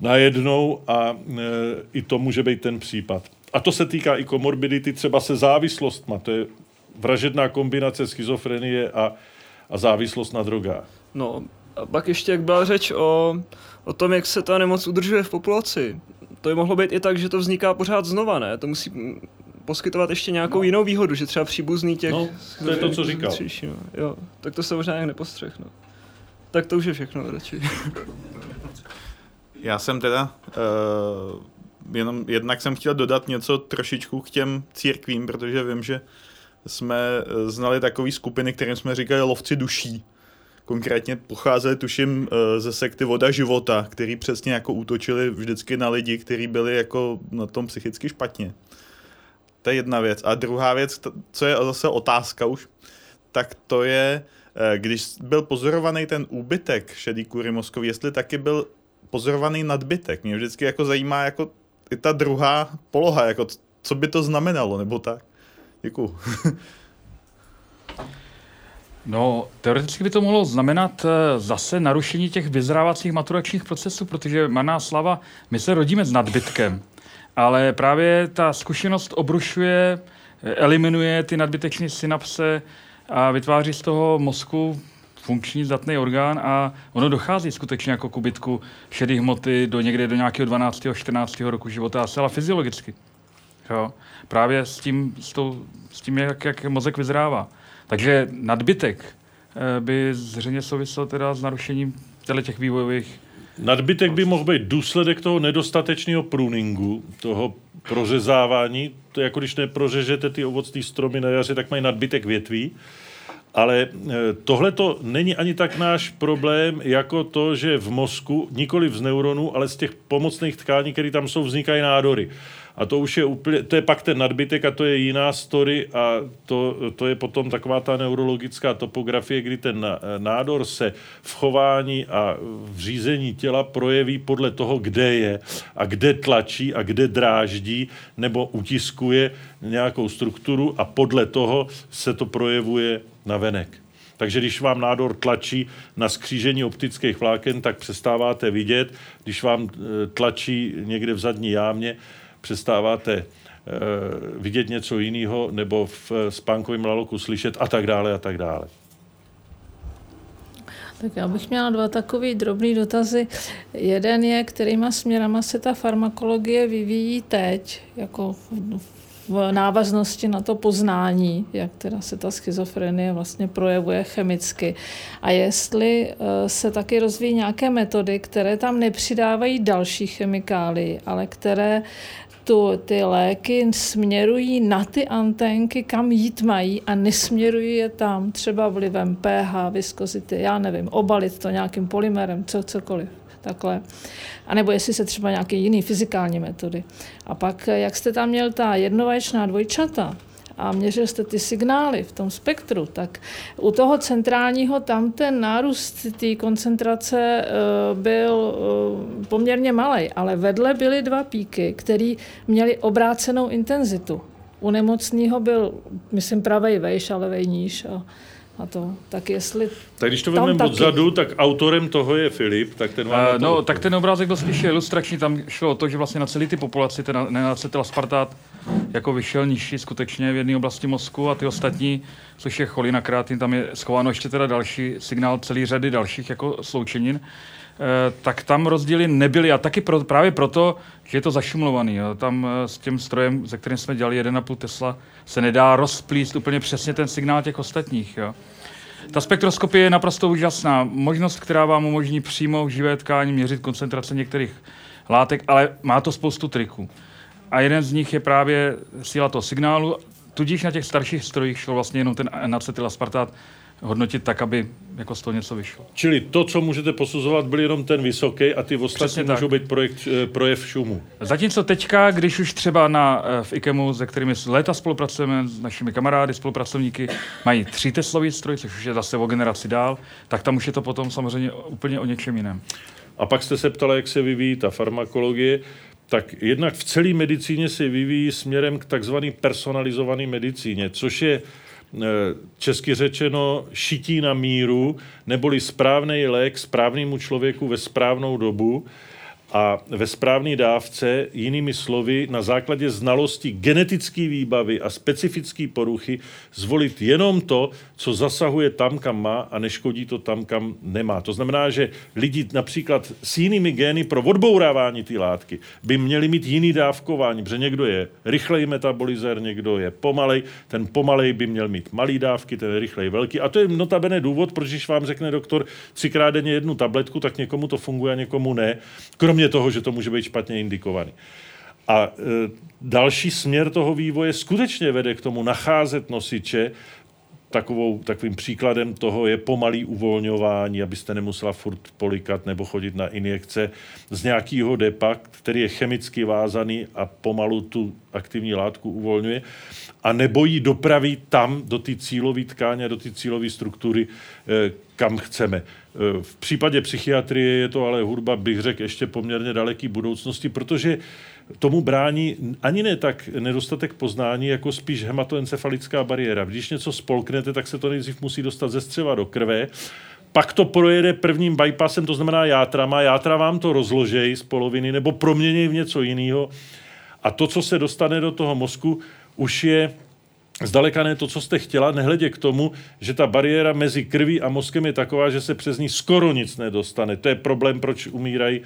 najednou a e, i to může být ten případ. A to se týká i komorbidity třeba se závislostma. To je vražedná kombinace schizofrenie a, a závislost na drogách. No, a pak ještě, jak byla řeč o, o tom, jak se ta nemoc udržuje v populaci. To by mohlo být i tak, že to vzniká pořád znova, ne? To musí poskytovat ještě nějakou no. jinou výhodu, že třeba příbuzný těch... No, to je to, co říkal. No. Jo, tak to se možná nějak nepostřeh, no. Tak to už je všechno radši. Já jsem teda uh, jenom jednak jsem chtěl dodat něco trošičku k těm církvím, protože vím, že jsme eh, znali takové skupiny, kterým jsme říkali lovci duší. Konkrétně pocházeli, tuším, eh, ze sekty Voda života, který přesně jako útočili vždycky na lidi, kteří byli jako na tom psychicky špatně. To je jedna věc. A druhá věc, co je zase otázka už, tak to je, eh, když byl pozorovaný ten úbytek šedý kůry mozkový, jestli taky byl pozorovaný nadbytek. Mě vždycky jako zajímá jako i ta druhá poloha, jako co by to znamenalo, nebo tak. Děkuju. No, teoreticky by to mohlo znamenat eh, zase narušení těch vyzrávacích maturačních procesů, protože maná slava, my se rodíme s nadbytkem, ale právě ta zkušenost obrušuje, eh, eliminuje ty nadbytečné synapse a vytváří z toho mozku funkční zdatný orgán a ono dochází skutečně jako kubytku šedé hmoty do někde do nějakého 12. 14. roku života, a fyziologicky. Jo? Právě s tím, s, tou, s tím jak, jak mozek vyzrává. Takže nadbytek eh, by zřejmě souvisel teda s narušením těch vývojových Nadbytek by mohl být důsledek toho nedostatečného pruningu, toho prořezávání. To je jako když neprořežete ty ovocné stromy na jaře, tak mají nadbytek větví. Ale eh, tohle to není ani tak náš problém, jako to, že v mozku, nikoli z neuronů, ale z těch pomocných tkání, které tam jsou, vznikají nádory. A to už je úplně, to je pak ten nadbytek a to je jiná story a to, to je potom taková ta neurologická topografie, kdy ten nádor se v chování a v řízení těla projeví podle toho, kde je a kde tlačí a kde dráždí nebo utiskuje nějakou strukturu a podle toho se to projevuje na venek. Takže když vám nádor tlačí na skřížení optických vláken, tak přestáváte vidět. Když vám e, tlačí někde v zadní jámě, přestáváte eh, vidět něco jiného nebo v eh, spánkovém laloku slyšet a tak dále a tak dále. Tak já bych měla dva takové drobné dotazy. Jeden je, kterýma směrama se ta farmakologie vyvíjí teď, jako v návaznosti na to poznání, jak teda se ta schizofrenie vlastně projevuje chemicky. A jestli eh, se taky rozvíjí nějaké metody, které tam nepřidávají další chemikály, ale které tu, ty léky směrují na ty anténky, kam jít mají a nesměrují je tam třeba vlivem pH, viskozity, já nevím, obalit to nějakým polymerem, co, cokoliv. Takhle. A nebo jestli se třeba nějaké jiné fyzikální metody. A pak, jak jste tam měl ta jednovaječná dvojčata, a měřil jste ty signály v tom spektru, tak u toho centrálního tam ten nárůst té koncentrace eh, byl eh, poměrně malý, ale vedle byly dva píky, které měly obrácenou intenzitu. U nemocného byl, myslím, pravej vejš, ale vej níž. A a to. Tak jestli... Tak když to vezmeme odzadu, tak autorem toho je Filip, tak ten vám uh, No, to... tak ten obrázek byl spíš ilustrační, tam šlo o to, že vlastně na celý ty populaci ten nenacetyl aspartát jako vyšel nižší skutečně v jedné oblasti mozku a ty ostatní, což je cholina kreatin, tam je schováno ještě teda další signál celý řady dalších jako sloučenin, tak tam rozdíly nebyly a taky pro, právě proto, že je to zašumlovaný. Jo. Tam eh, s tím strojem, ze kterým jsme dělali 1,5 Tesla, se nedá rozplíst úplně přesně ten signál těch ostatních. Jo. Ta spektroskopie je naprosto úžasná. Možnost, která vám umožní přímo v živé tkání měřit koncentrace některých látek, ale má to spoustu triků. A jeden z nich je právě síla toho signálu. Tudíž na těch starších strojích šel vlastně jenom ten acetylaspartát hodnotit tak, aby jako z toho něco vyšlo. Čili to, co můžete posuzovat, byl jenom ten vysoký a ty ostatní můžou být projekt, eh, projev šumu. Zatímco teďka, když už třeba na, eh, v IKEMu, se kterými léta spolupracujeme s našimi kamarády, spolupracovníky, mají tři teslový stroj, což už je zase o generaci dál, tak tam už je to potom samozřejmě úplně o něčem jiném. A pak jste se ptala, jak se vyvíjí ta farmakologie tak jednak v celé medicíně se vyvíjí směrem k takzvané personalizované medicíně, což je česky řečeno šití na míru, neboli správný lék správnému člověku ve správnou dobu a ve správné dávce, jinými slovy, na základě znalosti genetické výbavy a specifické poruchy zvolit jenom to, co zasahuje tam, kam má a neškodí to tam, kam nemá. To znamená, že lidi například s jinými gény pro odbourávání té látky by měli mít jiný dávkování, protože někdo je rychlej metabolizer, někdo je pomalej, ten pomalej by měl mít malý dávky, ten rychlej velký. A to je notabene důvod, proč když vám řekne doktor třikrát denně jednu tabletku, tak někomu to funguje a někomu ne. Krom kromě toho, že to může být špatně indikovaný. A e, další směr toho vývoje skutečně vede k tomu nacházet nosiče, Takovou, takovým příkladem toho je pomalý uvolňování, abyste nemusela furt polikat nebo chodit na injekce z nějakého depa, který je chemicky vázaný a pomalu tu aktivní látku uvolňuje a nebo ji dopraví tam do té cílové tkáně, do té cílové struktury, eh, kam chceme. Eh, v případě psychiatrie je to ale hudba, bych řekl, ještě poměrně daleký budoucnosti, protože tomu brání ani ne tak nedostatek poznání, jako spíš hematoencefalická bariéra. Když něco spolknete, tak se to nejdřív musí dostat ze střeva do krve, pak to projede prvním bypassem, to znamená játrama, játra vám to rozložejí z poloviny nebo promění v něco jiného. A to, co se dostane do toho mozku, už je zdaleka ne to, co jste chtěla, nehledě k tomu, že ta bariéra mezi krví a mozkem je taková, že se přes ní skoro nic nedostane. To je problém, proč umírají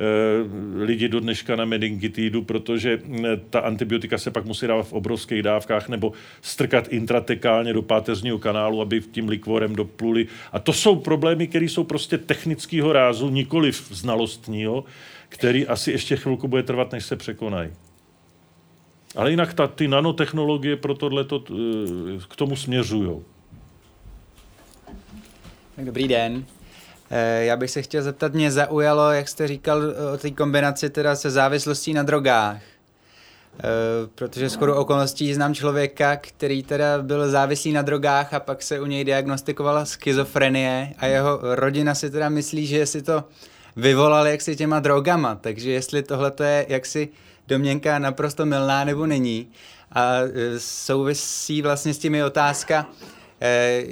Eh, lidi do dneška na meningitidu, protože mm, ta antibiotika se pak musí dávat v obrovských dávkách nebo strkat intratekálně do páteřního kanálu, aby tím likvorem dopluli. A to jsou problémy, které jsou prostě technického rázu, nikoli znalostního, který asi ještě chvilku bude trvat, než se překonají. Ale jinak ta, ty nanotechnologie pro tohle eh, k tomu směřují. Dobrý den. Eh, já bych se chtěl zeptat, mě zaujalo, jak jste říkal o té kombinaci teda se závislostí na drogách. Eh, protože skoro okolností znám člověka, který teda byl závislý na drogách a pak se u něj diagnostikovala schizofrenie a jeho rodina si teda myslí, že si to vyvolal jaksi těma drogama, takže jestli tohle je jaksi domněnka naprosto milná nebo není. A eh, souvisí vlastně s těmi otázka, Eh,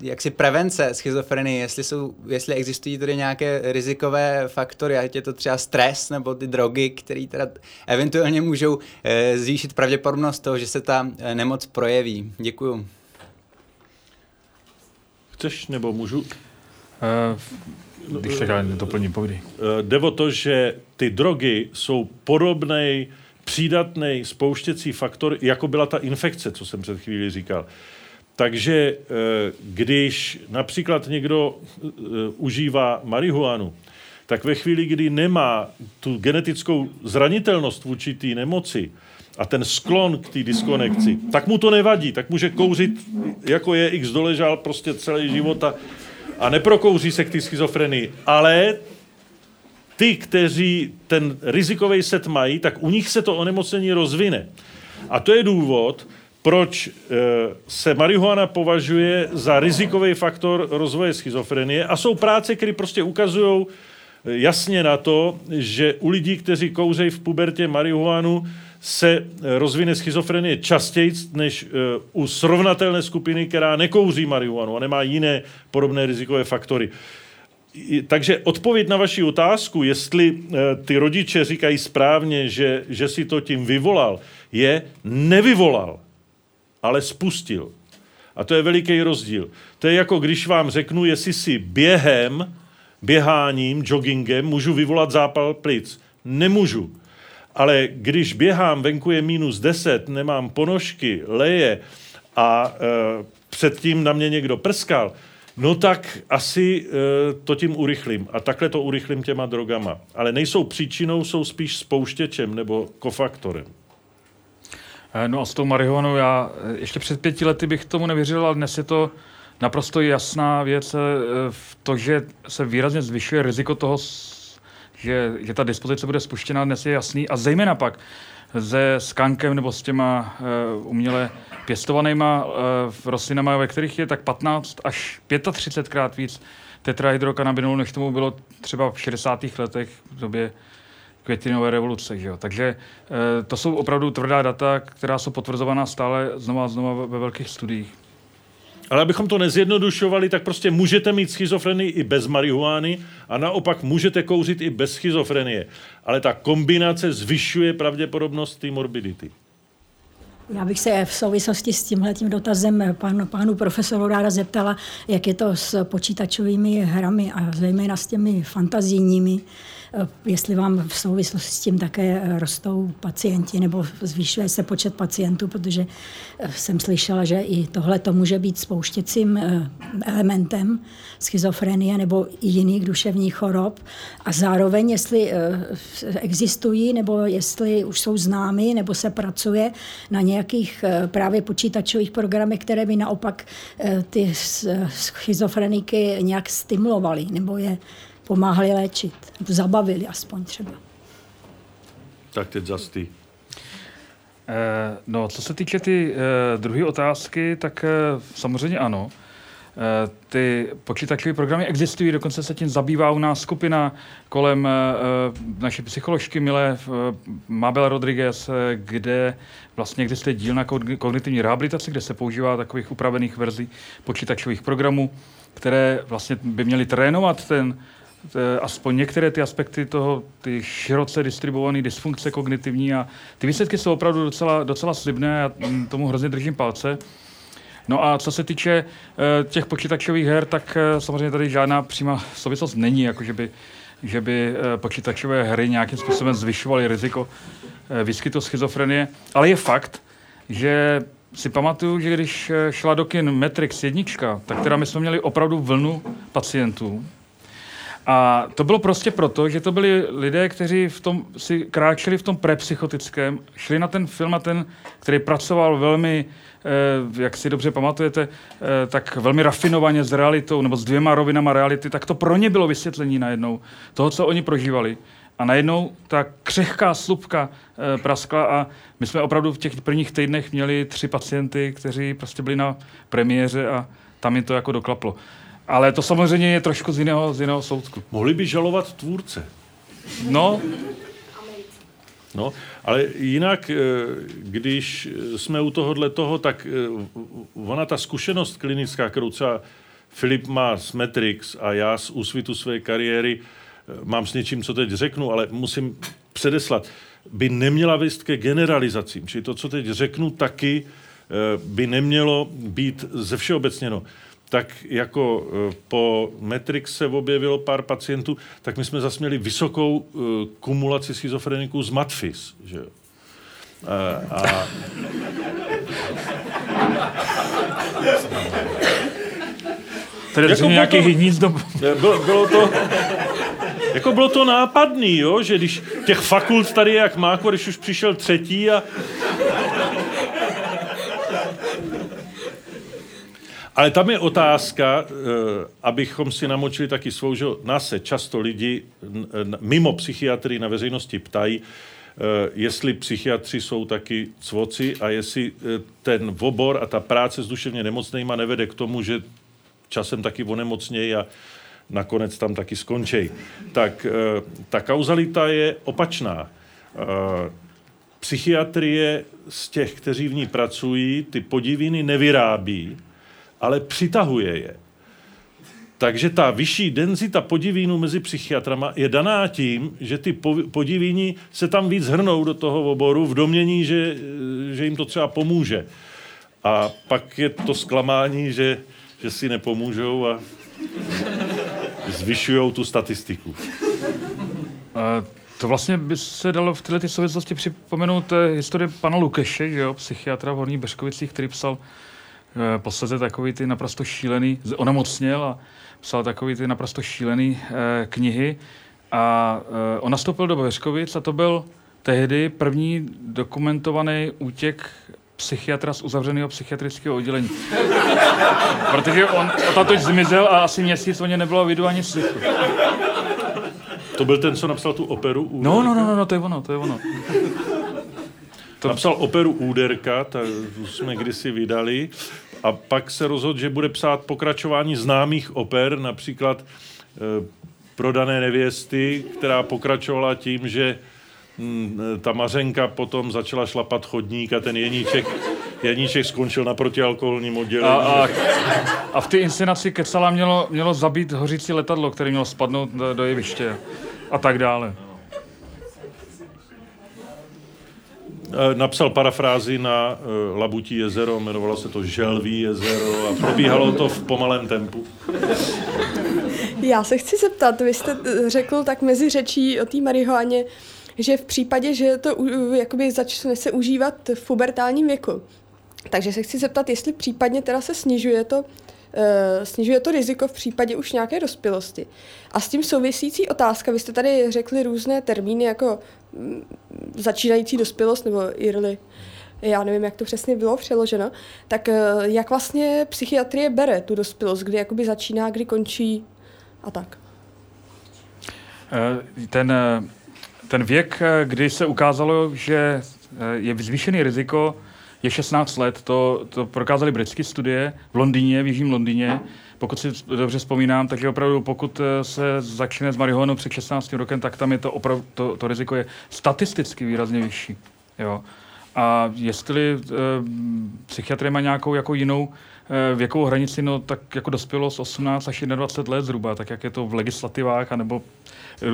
jaksi prevence schizofrenie, jestli, jsou, jestli existují tady nějaké rizikové faktory, ať je to třeba stres nebo ty drogy, které teda eventuálně můžou eh, zvýšit pravděpodobnost toho, že se ta nemoc projeví. Děkuju. Chceš nebo můžu? Uh, když tak doplním, povídej. Jde o to, že ty drogy jsou podobný přídatný spouštěcí faktor, jako byla ta infekce, co jsem před chvíli říkal. Takže eh, když například někdo eh, užívá marihuanu, tak ve chvíli, kdy nemá tu genetickou zranitelnost vůči té nemoci a ten sklon k té diskonekci, tak mu to nevadí, tak může kouřit, jako je X doležal prostě celý život a, a neprokouří se k té schizofrenii. Ale ty, kteří ten rizikový set mají, tak u nich se to onemocnění rozvine. A to je důvod, proč eh, se marihuana považuje za rizikový faktor rozvoje schizofrenie a jsou práce, které prostě ukazují eh, jasně na to, že u lidí, kteří kouřejí v pubertě marihuanu, se eh, rozvine schizofrenie častěji než u srovnatelné skupiny, která nekouří marihuanu a nemá jiné podobné rizikové faktory. Takže odpověď na vaši otázku, jestli ty rodiče říkají správně, že, že si to tím vyvolal, je nevyvolal ale spustil. A to je veliký rozdíl. To je jako když vám řeknu, jestli si během, běháním, joggingem můžu vyvolat zápal plic. Nemůžu. Ale když běhám, venku je minus 10, nemám ponožky, leje a e, předtím na mě někdo prskal, no tak asi e, to tím urychlím. A takhle to urychlím těma drogama. Ale nejsou příčinou, jsou spíš spouštěčem nebo kofaktorem. Eh, no a s tou marihuanou já eh, ještě před pěti lety bych tomu nevěřil, ale dnes je to naprosto jasná věc v to, že se výrazně zvyšuje riziko toho, že, že ta dispozice bude spuštěna, dnes je jasný. A zejména pak se skankem nebo s těma uh, uměle pěstovanýma uh, rostlinama, ve kterých je tak 15 až 35 krát víc tetrahydrokanabinolu, než tomu bylo třeba v 60. letech v době květinové revoluce. Že jo? Takže e, to jsou opravdu tvrdá data, která jsou potvrzovaná stále znova a znova ve velkých studiích. Ale abychom to nezjednodušovali, tak prostě můžete mít schizofrenii i bez marihuány a naopak můžete kouřit i bez schizofrenie. Ale ta kombinace zvyšuje pravděpodobnost té morbidity. Já bych se v souvislosti s tímhletím dotazem pán, pánu profesoru ráda zeptala, jak je to s počítačovými hrami a zejména s těmi fantazijními. Eh, jestli vám v souvislosti s tím také eh, rostou pacienti nebo zvýšuje se počet pacientů, protože eh, jsem slyšela, že i tohle to může být spouštěcím elementem schizofrenie nebo i jiných duševních chorob. A zároveň, jestli existují nebo jestli už jsou známy nebo se pracuje na nějakých právě počítačových programech, které by naopak ty schizofreniky nějak stimulovaly nebo je pomáhali léčit, nebo zabavili aspoň třeba. Tak teď zas ty. Eh, no, co se týče ty eh, druhé otázky, tak eh, samozřejmě ano. Eh, ty počítačové programy existují, dokonce se tím zabývá u nás skupina kolem eh, naší psycholožky Milé Mabel Rodriguez, kde vlastně existuje díl na kogni- kognitivní rehabilitaci, kde se používá takových upravených verzí počítačových programů, které vlastně by měly trénovat ten, aspoň některé ty aspekty toho, ty široce distribuované dysfunkce kognitivní a ty výsledky jsou opravdu docela, docela slibné a mm, tomu hrozně držím palce. No a co se týče eh, těch počítačových her, tak eh, samozřejmě tady žádná přímá souvislost není, jako že by, že by eh, počítačové hry nějakým způsobem zvyšovaly riziko eh, výskytu schizofrenie. Ale je fakt, že si pamatuju, že když eh, šla do kin Matrix jednička, tak teda my jsme měli opravdu vlnu pacientů, a to bylo prostě proto, že to byli lidé, kteří v tom si kráčeli v tom prepsychotickém, šli na ten film a ten, který pracoval velmi, eh, jak si dobře pamatujete, eh, tak velmi rafinovaně s realitou, nebo s dvěma rovinama reality, tak to pro ně bylo vysvětlení najednou toho, co oni prožívali. A najednou ta křehká slupka eh, praskla a my jsme opravdu v těch prvních týdnech měli tři pacienty, kteří prostě byli na premiéře a tam jim to jako doklaplo. Ale to samozřejmě je trošku z jiného, z jiného soudku. Mohli by žalovat tvůrce. No, No, ale jinak, eh, když jsme u tohohle toho, tak eh, ona ta zkušenost klinická, kterou třeba Filip má s Matrix a já z úsvitu své kariéry eh, mám s něčím, co teď řeknu, ale musím předeslat, by neměla vést ke generalizacím. Čili to, co teď řeknu, taky by nemělo být ze všeobecněno tak jako eh, po Matrix se objevilo pár pacientů, tak my jsme zase měli vysokou uh, kumulaci schizofreniků z Matfis. Že? jo. Uh, a... Tady jako nějaký hnízdo. Bylo, bylo to... Jako bylo to nápadný, jo? že když těch fakult tady je jak máko, když už přišel třetí a Ale tam je otázka, eh, abychom si namočili taky svou, že nás se často lidi mimo psychiatrii na veřejnosti ptají, eh, jestli psychiatři jsou taky cvoci a jestli eh, ten obor a ta práce s duševně nemocnýma nevede k tomu, že časem taky onemocnějí a nakonec tam taky skončí. Tak ta kauzalita je opačná. Psychiatrie z těch, kteří v ní pracují, ty podiviny nevyrábí, ale přitahuje je. Takže ta vyšší denzita podivínu mezi psychiatrama je daná tím, že ty podivíni se tam víc hrnou do toho oboru v domění, že, že jim to třeba pomůže. A pak je to zklamání, že, že si nepomůžou a zvyšují tu statistiku. A to vlastně by se dalo v této souvislosti připomenout eh, historii pana Lukeše, že jo, psychiatra v Horních Beškovicích, který psal posledně takový ty naprosto šílený, onemocněl a psal takový ty naprosto šílený eh, knihy a eh, on nastoupil do Beřkovic a to byl tehdy první dokumentovaný útěk psychiatra z uzavřeného psychiatrického oddělení. Protože on odtatud zmizel a asi měsíc o ně nebylo vidu ani slychu. To byl ten, co napsal tu operu? Úderka? No, no, no, no, to je ono, to je ono. To... Napsal operu Úderka, tak jsme kdysi vydali a pak se rozhodl, že bude psát pokračování známých oper, například e, Prodané nevěsty, která pokračovala tím, že hm, ta Mařenka potom začala šlapat chodník a ten Jeníček, Jeníček skončil na protialkoholním oddělení. A, a, a v té inscenaci Kecala mělo, mělo zabít hořící letadlo, které mělo spadnout do, do jeviště a tak dále. Eh, napsal parafrázi na uh, Labutí jezero, jmenovalo se to Želví jezero a probíhalo to v pomalém tempu. Já se chci zeptat, vy jste eh, řekl tak mezi řečí o té marihuaně, že v případě, že to jakoby začne se užívat v pubertálním věku, takže se chci zeptat, jestli případně teda se snižuje to, snižuje to riziko v případě už nějaké dospělosti. A s tím souvisící otázka, vy jste tady řekli různé termíny jako začínající dospělost, nebo early, já nevím, jak to přesně bylo přeloženo, tak eh, jak vlastně psychiatrie bere tu dospělost, kdy jakoby začíná, kdy končí a tak? Eh, ten, eh, ten věk, kdy se ukázalo, že je zvýšený riziko, je 16 let, to, to prokázali britské studie v Londýně, v Jižním Londýně, pokud si dobře vzpomínám, takže opravdu pokud se začne s marihuanou před 16 rokem, tak tam je to opravdu, to, to riziko je statisticky výrazně vyšší. Jo. A jestli e, psychiatrie má nějakou jako jinou e, věkovou hranici, no tak jako dospělo z 18 až 21 let zhruba, tak jak je to v legislativách, anebo e,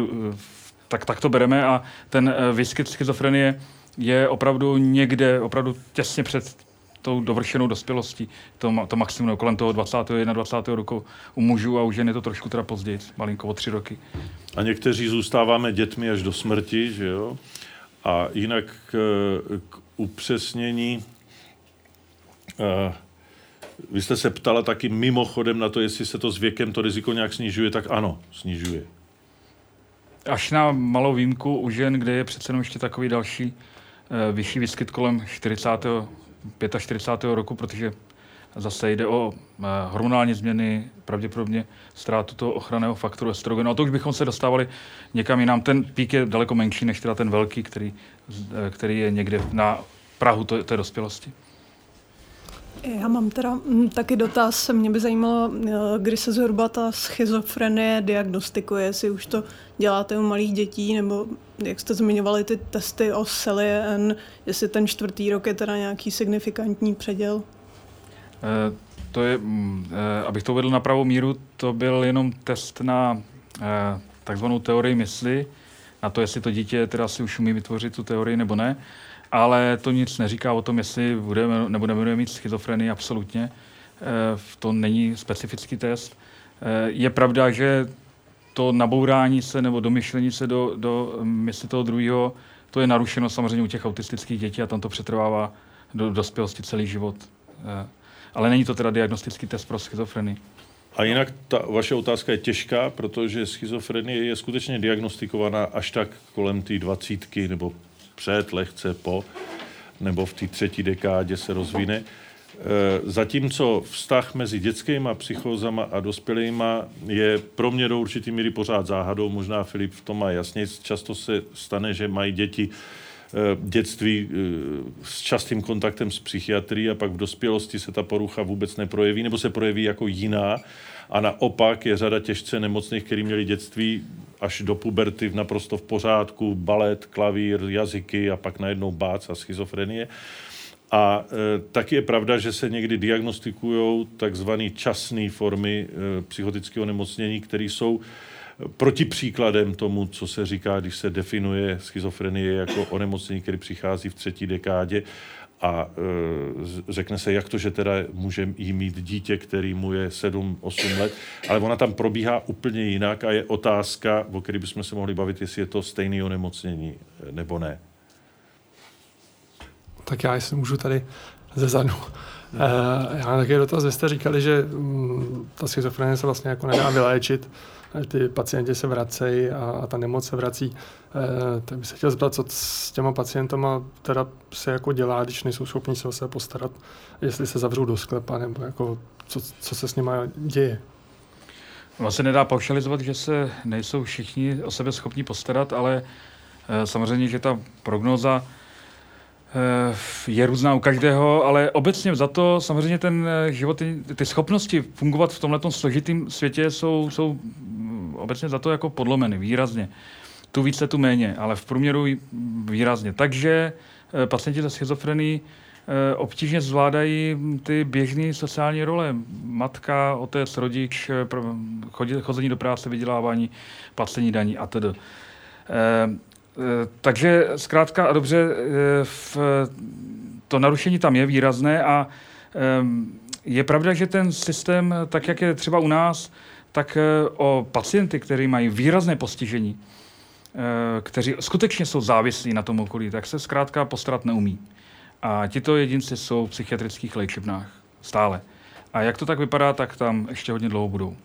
tak, tak to bereme a ten e, výskyt schizofrenie je opravdu někde, opravdu těsně před tou dovršenou dospělostí, to, to maximum kolem toho 20. 21. roku u mužů a u žen je to trošku teda později, malinko o tři roky. A někteří zůstáváme dětmi až do smrti, že jo? A jinak k, k upřesnění, uh, vy jste se ptala taky mimochodem na to, jestli se to s věkem to riziko nějak snižuje, tak ano, snižuje. Až na malou výjimku u žen, kde je přece jenom ještě takový další vyšší výskyt kolem 40. 45. roku, protože zase jde o uh, hormonální změny, pravděpodobně ztrátu toho ochranného faktoru estrogenu. A to už bychom se dostávali někam jinam. Ten pík je daleko menší než teda ten velký, který, který je někde na Prahu té dospělosti. Já mám teda mm, taky dotaz. Mě by zajímalo, eh, kdy se zhruba ta schizofrenie diagnostikuje, jestli už to děláte u malých dětí, nebo jak jste zmiňovali ty testy o N, jestli ten čtvrtý rok je teda nějaký signifikantní předěl? E, to je, e, abych to uvedl na pravou míru, to byl jenom test na takzvanou teorii mysli, na to, jestli to dítě teda si už umí vytvořit tu teorii nebo ne ale to nic neříká o tom, jestli budeme nebo nebudeme mít schizofrenii absolutně. Eh, to není specifický test. Eh, je pravda, že to nabourání se nebo domyšlení se do, do mysli toho druhého, to je narušeno samozřejmě u těch autistických dětí a tam to přetrvává do dospělosti celý život. Eh, ale není to teda diagnostický test pro schizofrenii. A jinak ta vaše otázka je těžká, protože schizofrenie je skutečně diagnostikovaná až tak kolem té dvacítky nebo před, lehce po, nebo v té třetí dekádě se rozvine. E, zatímco vztah mezi dětskými psychózama a dospělými je pro mě do určitý míry pořád záhadou, možná Filip v tom má jasně, často se stane, že mají děti e, dětství e, s častým kontaktem s psychiatrií a pak v dospělosti se ta porucha vůbec neprojeví nebo se projeví jako jiná. A naopak je řada těžce nemocných, kteří měli dětství až do puberty naprosto v pořádku, balet, klavír, jazyky a pak najednou bác a schizofrenie. A e, taky je pravda, že se někdy diagnostikují takzvané časné formy e, psychotického nemocnění, které jsou protipříkladem tomu, co se říká, když se definuje schizofrenie jako onemocnění, který přichází v třetí dekádě a e, řekne se, jak to, že teda může jí mít dítě, který mu je 7-8 let, ale ona tam probíhá úplně jinak a je otázka, o které bychom se mohli bavit, jestli je to stejný onemocnění e, nebo ne. Tak já jestli můžu tady ze zadu. E, já mám taky dotaz, vy jste říkali, že mm, ta schizofrenie se vlastně jako nedá vyléčit ty pacienti se vracejí a, a ta nemoc se vrací. E, tak bych se chtěl zeptat, co s těma pacientama teda se jako dělá, když nejsou schopni se o sebe postarat, jestli se zavřou do sklepa, nebo jako co, co se s nimi děje. Ono se nedá paušalizovat, že se nejsou všichni o sebe schopni postarat, ale e, samozřejmě, že ta prognóza Eh, je různá u každého, ale obecně za to samozřejmě ten život, ty schopnosti fungovat v tomhle složitém světě jsou, jsou obecně za to jako podlomeny výrazně. Tu více, tu méně, ale v průměru výrazně. Takže eh, pacienti se schizofrení obtížně zvládají ty běžné sociální role. Matka, otec, rodič, chození do práce, vydělávání, placení daní a tedy. Eh, takže zkrátka a dobře, eh, v, to narušení tam je výrazné a ehm, je pravda, že ten systém, tak jak je třeba u nás, tak eh, o pacienty, kteří mají výrazné postižení, kteří skutečně jsou závislí na tom okolí, tak se zkrátka postarat neumí. A tito jedinci jsou v psychiatrických léčebnách stále. A jak to tak vypadá, tak tam ještě hodně dlouho budou.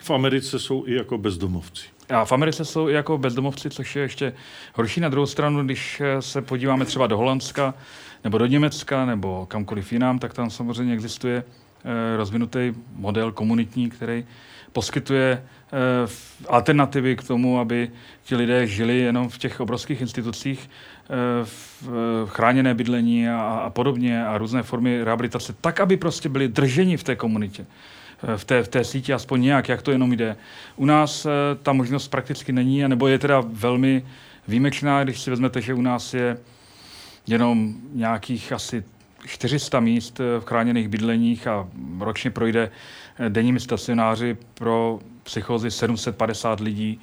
V Americe jsou i jako bezdomovci. A v Americe jsou i jako bezdomovci, což je ještě horší na druhou stranu, když se podíváme třeba do Holandska, nebo do Německa, nebo kamkoliv jinam, tak tam samozřejmě existuje rozvinutý model komunitní, který poskytuje alternativy k tomu, aby ti lidé žili jenom v těch obrovských institucích, v chráněné bydlení a, a podobně a různé formy rehabilitace, tak, aby prostě byli drženi v té komunitě v té, v té síti aspoň nějak, jak to jenom jde. U nás ta možnost prakticky není, nebo je teda velmi výjimečná, když si vezmete, že u nás je jenom nějakých asi 400 míst v chráněných bydleních a ročně projde denními stacionáři pro psychozy 750 lidí.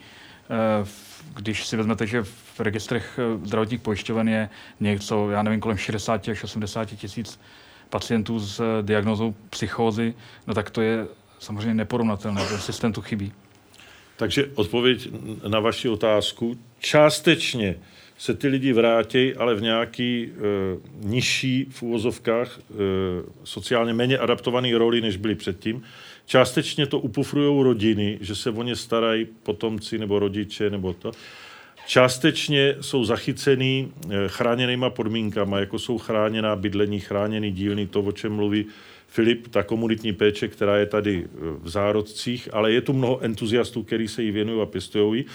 Když si vezmete, že v registrech zdravotních pojišťoven je něco, já nevím, kolem 60 až 80 tisíc pacientů s diagnozou psychózy, no tak to je samozřejmě neporovnatelné, ten systém tu chybí. Takže odpověď na vaši otázku. Částečně se ty lidi vrátí, ale v nějaký e, nižší v úvozovkách e, sociálně méně adaptovaný roli, než byli předtím. Částečně to upufrují rodiny, že se o ně starají potomci nebo rodiče nebo to. Částečně jsou zachycený e, chráněnýma podmínkama, jako jsou chráněná bydlení, chráněný dílny, to, o čem mluví Filip, ta komunitní péče, která je tady v zárodcích, ale je tu mnoho entuziastů, kteří se jí věnují a pěstují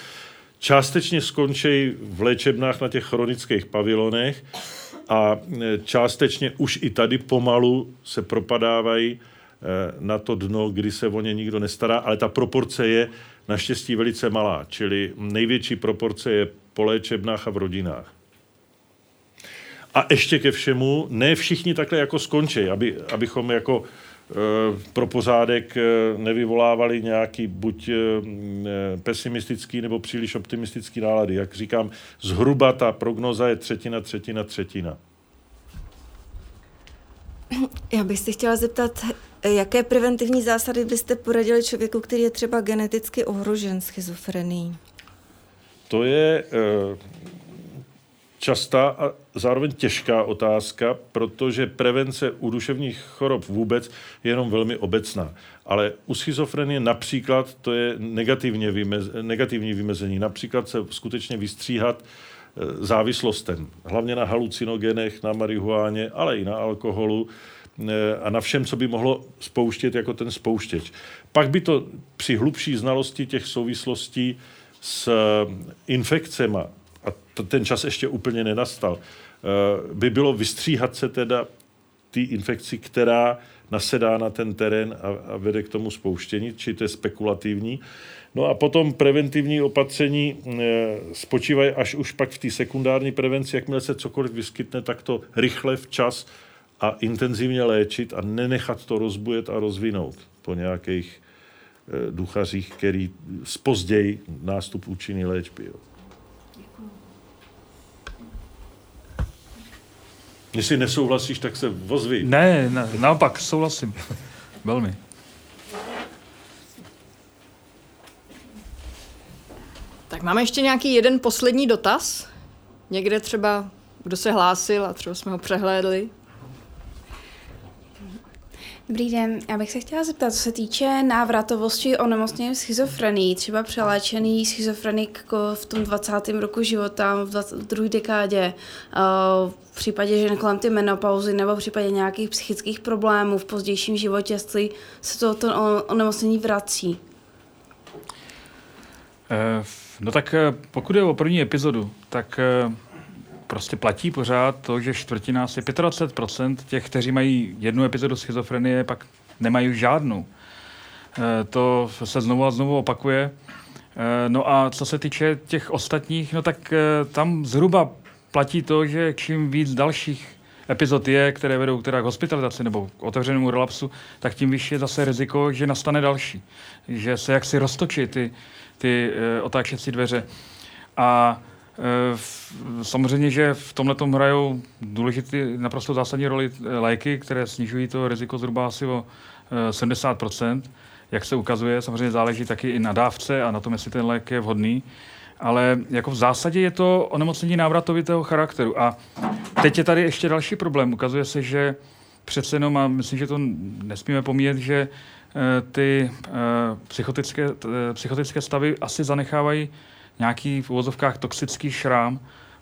částečně skončí v léčebnách na těch chronických pavilonech a e, částečně už i tady pomalu se propadávají na to dno, kdy se o ně nikdo nestará, ale ta proporce je naštěstí velice malá, čili největší proporce je po léčebnách a v rodinách. A ještě ke všemu, ne všichni takhle jako skončí, aby, abychom jako Eh, pro pořádek eh, nevyvolávali nějaký buď eh, pesimistický nebo příliš optimistický nálady. Jak říkám, zhruba ta prognoza je třetina, třetina, třetina. Já bych si chtěla zeptat, jaké preventivní zásady byste poradili člověku, který je třeba geneticky ohrožen schizofrenií? To je častá a zároveň těžká otázka, protože prevence u duševních chorob vůbec je jenom velmi obecná. Ale u schizofrenie například to je negativně vymez, negativní vymezení. Například se skutečně vystříhat e, závislostem, hlavně na halucinogenech, na marihuáně, ale i na alkoholu a na všem, co by mohlo spouštět jako ten spouštěč. Pak by to při hlubší znalosti těch souvislostí s e, infekcema a ten čas ještě úplně nenastal, eh, by bylo vystříhat se teda té infekci, která nasedá na ten terén a, a vede k tomu spouštění, či to je spekulativní. No a potom preventivní opatření e, spočívají až už pak v té sekundární prevenci, jakmile se cokoliv vyskytne, tak to rychle, včas a intenzivně léčit a nenechat to rozbujet a rozvinout po nějakých e, duchařích, který spozdějí nástup účinný léčby. Jo. Jestli nesouhlasíš, tak se vozví. Ne, ne naopak, souhlasím. Velmi. Tak máme ještě nějaký jeden poslední dotaz. Někde třeba, kdo se hlásil a třeba jsme ho přehlédli. Dobrý den, já bych se chtěla zeptat, co se týče návratovosti onemocnění schizofrení, třeba přeléčený schizofrenik v tom 20. roku života, v, 20, v druhé dekádě, v případě žen kolem ty menopauzy nebo v případě nějakých psychických problémů v pozdějším životě, jestli se to, to onemocnění vrací. Eh, no tak eh, pokud je o první epizodu, tak eh, prostě platí pořád to, že čtvrtina, asi 25% těch, kteří mají jednu epizodu schizofrenie, pak nemají žádnou. E, to se znovu a znovu opakuje. E, no a co se týče těch ostatních, no tak e, tam zhruba platí to, že čím víc dalších epizod je, které vedou teda k hospitalizaci nebo k otevřenému relapsu, tak tím vyšší je zase riziko, že nastane další. Že se jaksi roztočí ty, ty otáčecí dveře. A Eh, samozřejmě, že v tomhle tom hrajou důležitý, naprosto zásadní roli eh, léky, které snižují to riziko zhruba asi o 70 eh, Jak se ukazuje, samozřejmě záleží taky i na dávce a na tom, jestli ten lék je vhodný. Ale jako v zásadě je to onemocnění návratovitého charakteru. A teď je tady ještě další problém. Ukazuje se, že přece jenom, a myslím, že to nesmíme pomíjet, že ty psychotické, psychotické stavy asi zanechávají nějaký v uvozovkách toxický šrám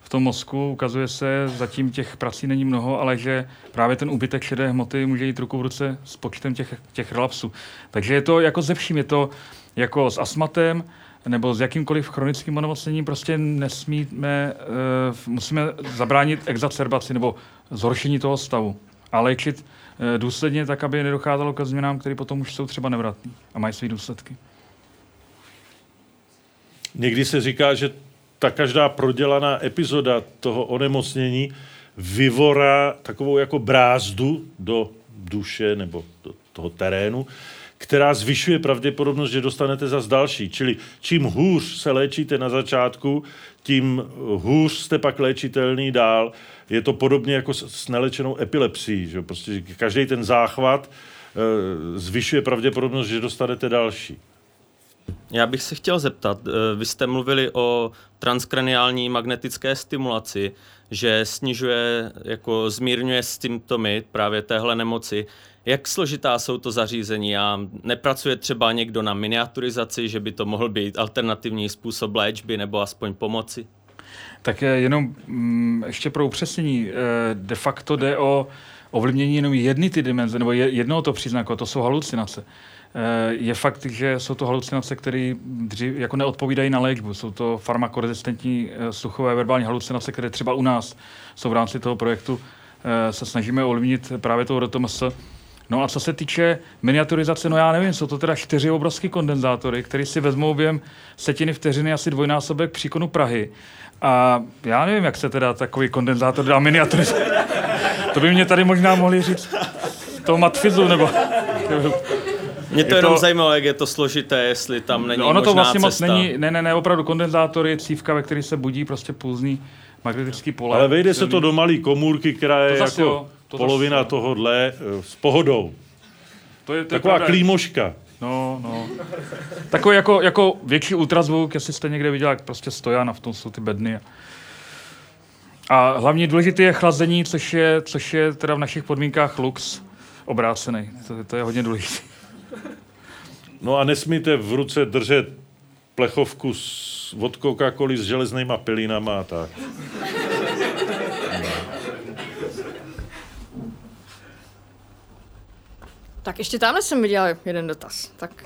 v tom mozku. Ukazuje se, zatím těch prací není mnoho, ale že právě ten úbytek šedé hmoty může jít ruku v ruce s počtem těch, těch relapsů. Takže je to jako ze vším, je to jako s astmatem, nebo s jakýmkoliv chronickým onemocněním prostě nesmíme, uh, musíme zabránit exacerbaci nebo zhoršení toho stavu a léčit uh, důsledně tak, aby nedocházelo ke změnám, které potom už jsou třeba nevratné a mají své důsledky. Někdy se říká, že ta každá prodělaná epizoda toho onemocnění vyvorá takovou jako brázdu do duše nebo do toho terénu, která zvyšuje pravděpodobnost, že dostanete zas další. Čili čím hůř se léčíte na začátku, tím hůř jste pak léčitelný dál. Je to podobně jako s nelečenou epilepsií. Že? Prostě každý ten záchvat e, zvyšuje pravděpodobnost, že dostanete další. Já bych se chtěl zeptat, eh, vy jste mluvili o transkraniální magnetické stimulaci, že snižuje, jako zmírňuje symptomy právě téhle nemoci. Jak složitá jsou to zařízení a nepracuje třeba někdo na miniaturizaci, že by to mohl být alternativní způsob léčby nebo aspoň pomoci? Tak jenom mm, ještě pro upřesnění. Eh, de facto jde o ovlivnění jenom jedny ty dimenze, nebo jednoho to příznaku, to jsou halucinace. Eh, je fakt, že jsou to halucinace, které jako neodpovídají na léčbu. Jsou to farmakorezistentní eh, sluchové verbální halucinace, které třeba u nás jsou v rámci toho projektu se snažíme ovlivnit právě toho RTMS. No a co se týče miniaturizace, no já nevím, jsou to teda čtyři obrovské kondenzátory, které si vezmou během setiny vteřiny asi dvojnásobek příkonu Prahy. A já nevím, jak se teda takový kondenzátor dá miniaturizovat. to by mě tady možná mohli říct toho matfizu, nebo... Mě to je jenom to... zajímalo, jak je to složité, jestli tam není Ono to vlastně cesta. moc není, ne, ne, ne, opravdu kondenzátory, cívka, ve který se budí prostě půzný magnetický pole. Ale vejde se to do malé komůrky, která je to jako jo, to polovina zase, tohohle eh, s pohodou. To je, to Taková je klímoška. No, no. Takový jako, jako větší ultrazvuk, jestli jste někde viděl, jak prostě stojan a v tom jsou ty bedny. A hlavně důležité je chlazení, což je, což je teda v našich podmínkách lux obrácený. To, to je hodně důležité. No a nesmíte v ruce držet plechovku s, od coca s železnýma pilinama a tak. Tak ještě tamhle jsem viděl jeden dotaz. Tak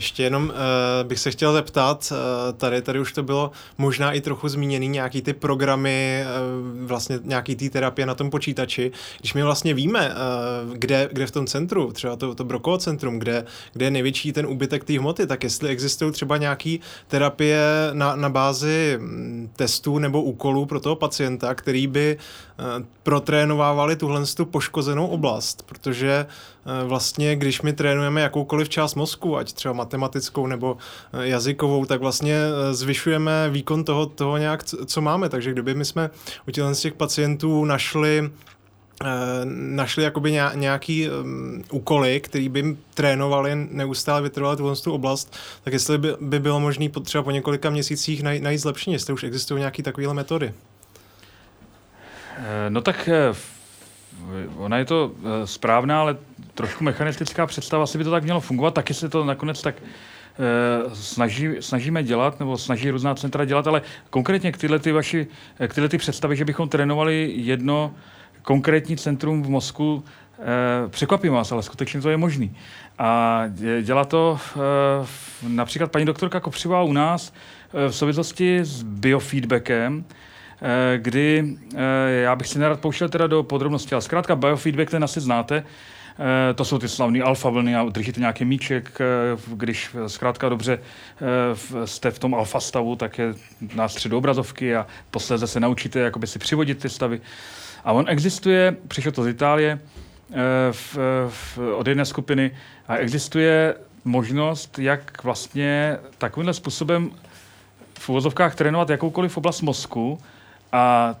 Ještě jenom uh, bych se chtěl zeptat, uh, tady, tady už to bylo možná i trochu zmíněný, nějaký ty programy, uh, vlastně nějaký ty terapie na tom počítači. Když my vlastně víme, uh, kde, kde v tom centru, třeba to, to Brokovo centrum, kde, kde je největší ten úbytek té hmoty, tak jestli existují třeba nějaké terapie na, na bázi mm, testů nebo úkolů pro toho pacienta, který by uh, protrénovávali tuhle tu poškozenou oblast, protože uh, vlastně, když my trénujeme jakoukoliv část mozku, ať třeba matematickou nebo eh, jazykovou, tak vlastně eh, zvyšujeme výkon toho, toho nějak, co máme. Takže kdyby my jsme u těch, pacientů našli eh, našli jakoby nějaký um, úkoly, který by trénovali neustále vytrvalé tu, tu oblast, tak jestli by, by bylo možné třeba po několika měsících najít, najít zlepšení, jestli už existují nějaké takovéhle metody. No tak ona je to správná, ale trošku mechanistická představa, asi by to tak mělo fungovat, taky se to nakonec tak eh, snaží, snažíme dělat, nebo snaží různá centra dělat, ale konkrétně k tyhle, ty vaši, k tyhle ty představy, že bychom trénovali jedno konkrétní centrum v mozku, eh, překvapím vás, ale skutečně to je možný. A dělá to eh, například paní doktorka Kopřivá u nás v souvislosti s biofeedbackem, kdy já bych si nerad pouštěl teda do podrobností, ale zkrátka biofeedback ten asi znáte, Eh, to jsou ty slavné alfa vlny a držíte nějaký míček, eh, když zkrátka dobře eh, jste v tom alfa stavu, tak je na středu obrazovky a posledně se naučíte jakoby si přivodit ty stavy. A on existuje, přišel to z Itálie, v, v, od jedné skupiny a existuje možnost, jak vlastně takovýmhle způsobem v uvozovkách trénovat jakoukoliv oblast mozku a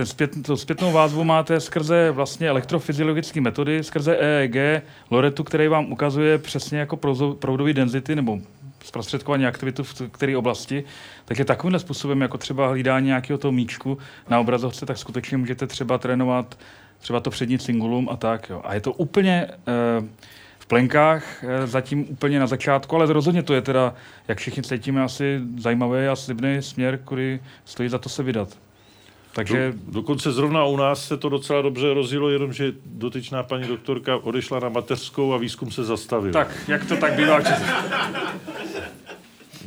ten zpět, tu zpětnou vázvu máte skrze vlastně elektrofyziologické metody, skrze EEG, Loretu, který vám ukazuje přesně jako proudový density nebo zprostředkování aktivitu v které oblasti, tak je takovýmhle způsobem, jako třeba hlídání nějakého toho míčku na obrazovce, tak skutečně můžete třeba trénovat třeba to přední cingulum a tak. Jo. A je to úplně uh, plenkách eh, zatím úplně na začátku, ale rozhodně to je teda, jak všichni cítíme, asi zajímavý a slibný směr, který stojí za to se vydat. Takže... Do, dokonce zrovna u nás se to docela dobře rozjelo, jenomže dotyčná paní doktorka odešla na mateřskou a výzkum se zastavil. Tak, jak to tak bývá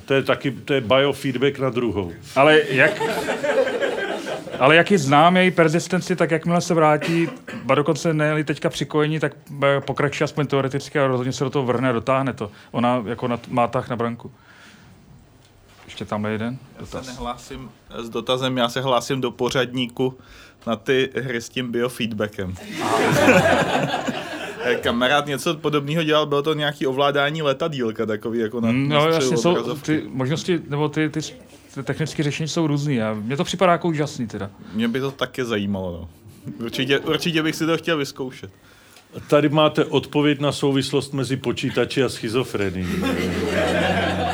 To je taky, to je biofeedback na druhou. Ale jak, ale jak ji znám, její persistenci, tak jakmile se vrátí, ba dokonce ne teďka přikojení, tak pokračuje aspoň teoreticky a rozhodně se do toho vrhne a dotáhne to. Ona jako na, má tah na branku. Ještě tam je jeden dotaz. Já se nehlásím s dotazem, já se hlásím do pořadníku na ty hry s tím biofeedbackem. Kamarád něco podobného dělal, bylo to nějaký ovládání letadílka, takový jako na mm, No jasně, jsou ty možnosti, nebo ty, ty, ty technické řešení jsou různý a mně to připadá jako úžasný teda. Mě by to taky zajímalo, no. Určitě, určitě bych si to chtěl vyzkoušet. Tady máte odpověď na souvislost mezi počítači a schizofrenií.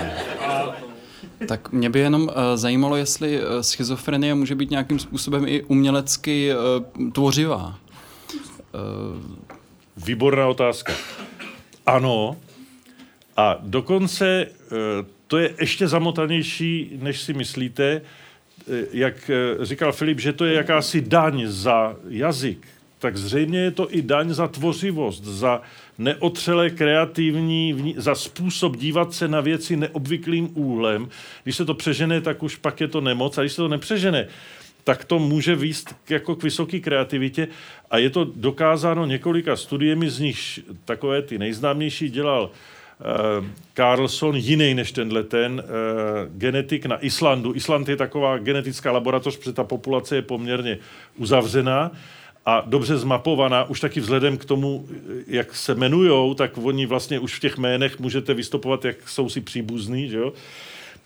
Tak mě by jenom uh, zajímalo, jestli uh, schizofrenie může být nějakým způsobem i umělecky uh, tvořivá. Uh... Výborná otázka. Ano. A dokonce uh, to je ještě zamotanější, než si myslíte. Jak říkal Filip, že to je jakási daň za jazyk, tak zřejmě je to i daň za tvořivost, za neotřele kreativní, za způsob dívat se na věci neobvyklým úhlem. Když se to přežene, tak už pak je to nemoc. A když se to nepřežene, tak to může výst jako k vysoké kreativitě. A je to dokázáno několika studiemi, z nich takové ty nejznámější dělal Uh, Carlson, jiný než tenhle ten, uh, genetik na Islandu. Island je taková genetická laboratoř, protože ta populace je poměrně uzavřená a dobře zmapovaná, už taky vzhledem k tomu, jak se jmenujou, tak oni vlastně už v těch jménech můžete vystupovat, jak jsou si příbuzný, že jo?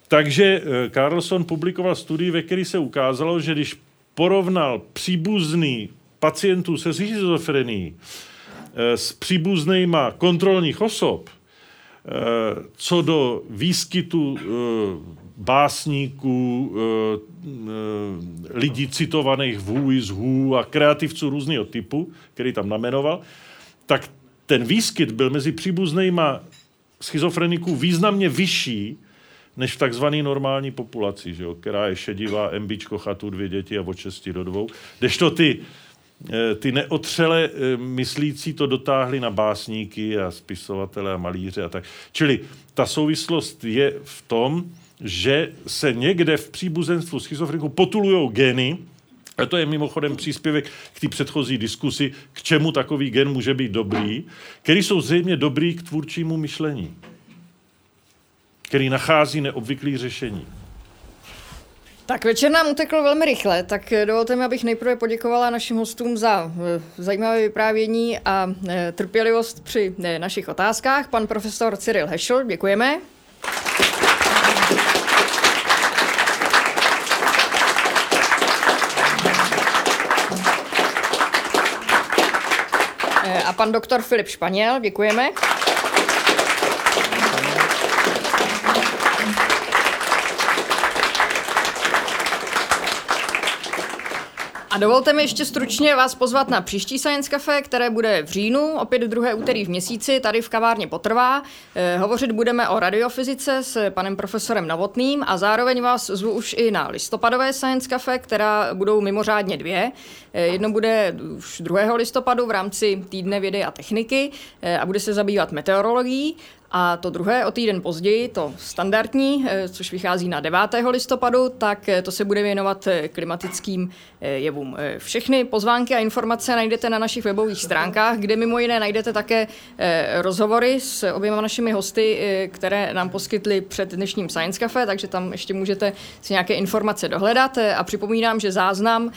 Takže eh, Carlson publikoval studii, ve které se ukázalo, že když porovnal příbuzný pacientů se schizofrenií eh, s příbuznýma kontrolních osob, eh, co do výskytu básníků, eh, eh, lidí citovaných v Who is Who a kreativců různého typu, který tam namenoval, tak ten výskyt byl mezi příbuznýma schizofreniků významně vyšší, než v takzvané normální populaci, že jo, která je šedivá, embičko, chatu, dvě děti a od 6 do dvou. Kdežto ty, eh, ty neotřele myslící to dotáhli na básníky a spisovatele a malíře a tak. Čili ta souvislost je v tom, že se někde v příbuzenstvu schizofreniku potulují geny, a to je mimochodem příspěvek k té předchozí diskusi, k čemu takový gen může být dobrý, který jsou zřejmě dobrý k tvůrčímu myšlení, který nachází neobvyklý řešení. Tak večer nám utekl velmi rychle, tak dovolte mi, abych nejprve poděkovala našim hostům za eh, zajímavé vyprávění a eh, trpělivost při eh, našich otázkách. Pan profesor Cyril Hešel, děkujeme. Pan doktor Filip Španěl, děkujeme. A dovolte mi ještě stručně vás pozvat na příští Science Cafe, které bude v říjnu, opět druhé úterý v měsíci, tady v kavárně Potrvá. Eh, hovořit budeme o radiofyzice s panem profesorem Novotným a zároveň vás zvu už i na listopadové Science Cafe, která budou mimořádně dvě. Eh, jedno bude už 2. listopadu v rámci týdne vědy a techniky eh, a bude se zabývat meteorologií a to druhé o týden později, to standardní, eh, což vychází na 9. listopadu, tak eh, to se bude věnovat eh, klimatickým jevům. Všechny pozvánky a informace najdete na našich webových stránkách, kde mimo jiné najdete také rozhovory s oběma našimi hosty, které nám poskytli před dnešním Science Cafe, takže tam ještě můžete si nějaké informace dohledat. A připomínám, že záznam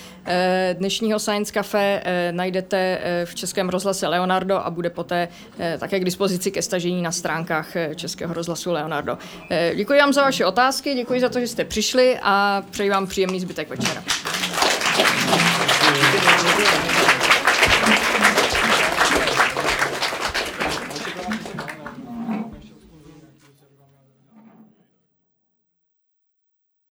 dnešního Science Cafe najdete v Českém rozhlase Leonardo a bude poté také k dispozici ke stažení na stránkách stránkách eh, Českého rozhlasu Leonardo. Eh, děkuji vám za vaše otázky, děkuji za to, že jste přišli a přeji vám příjemný zbytek večera. Děkuji.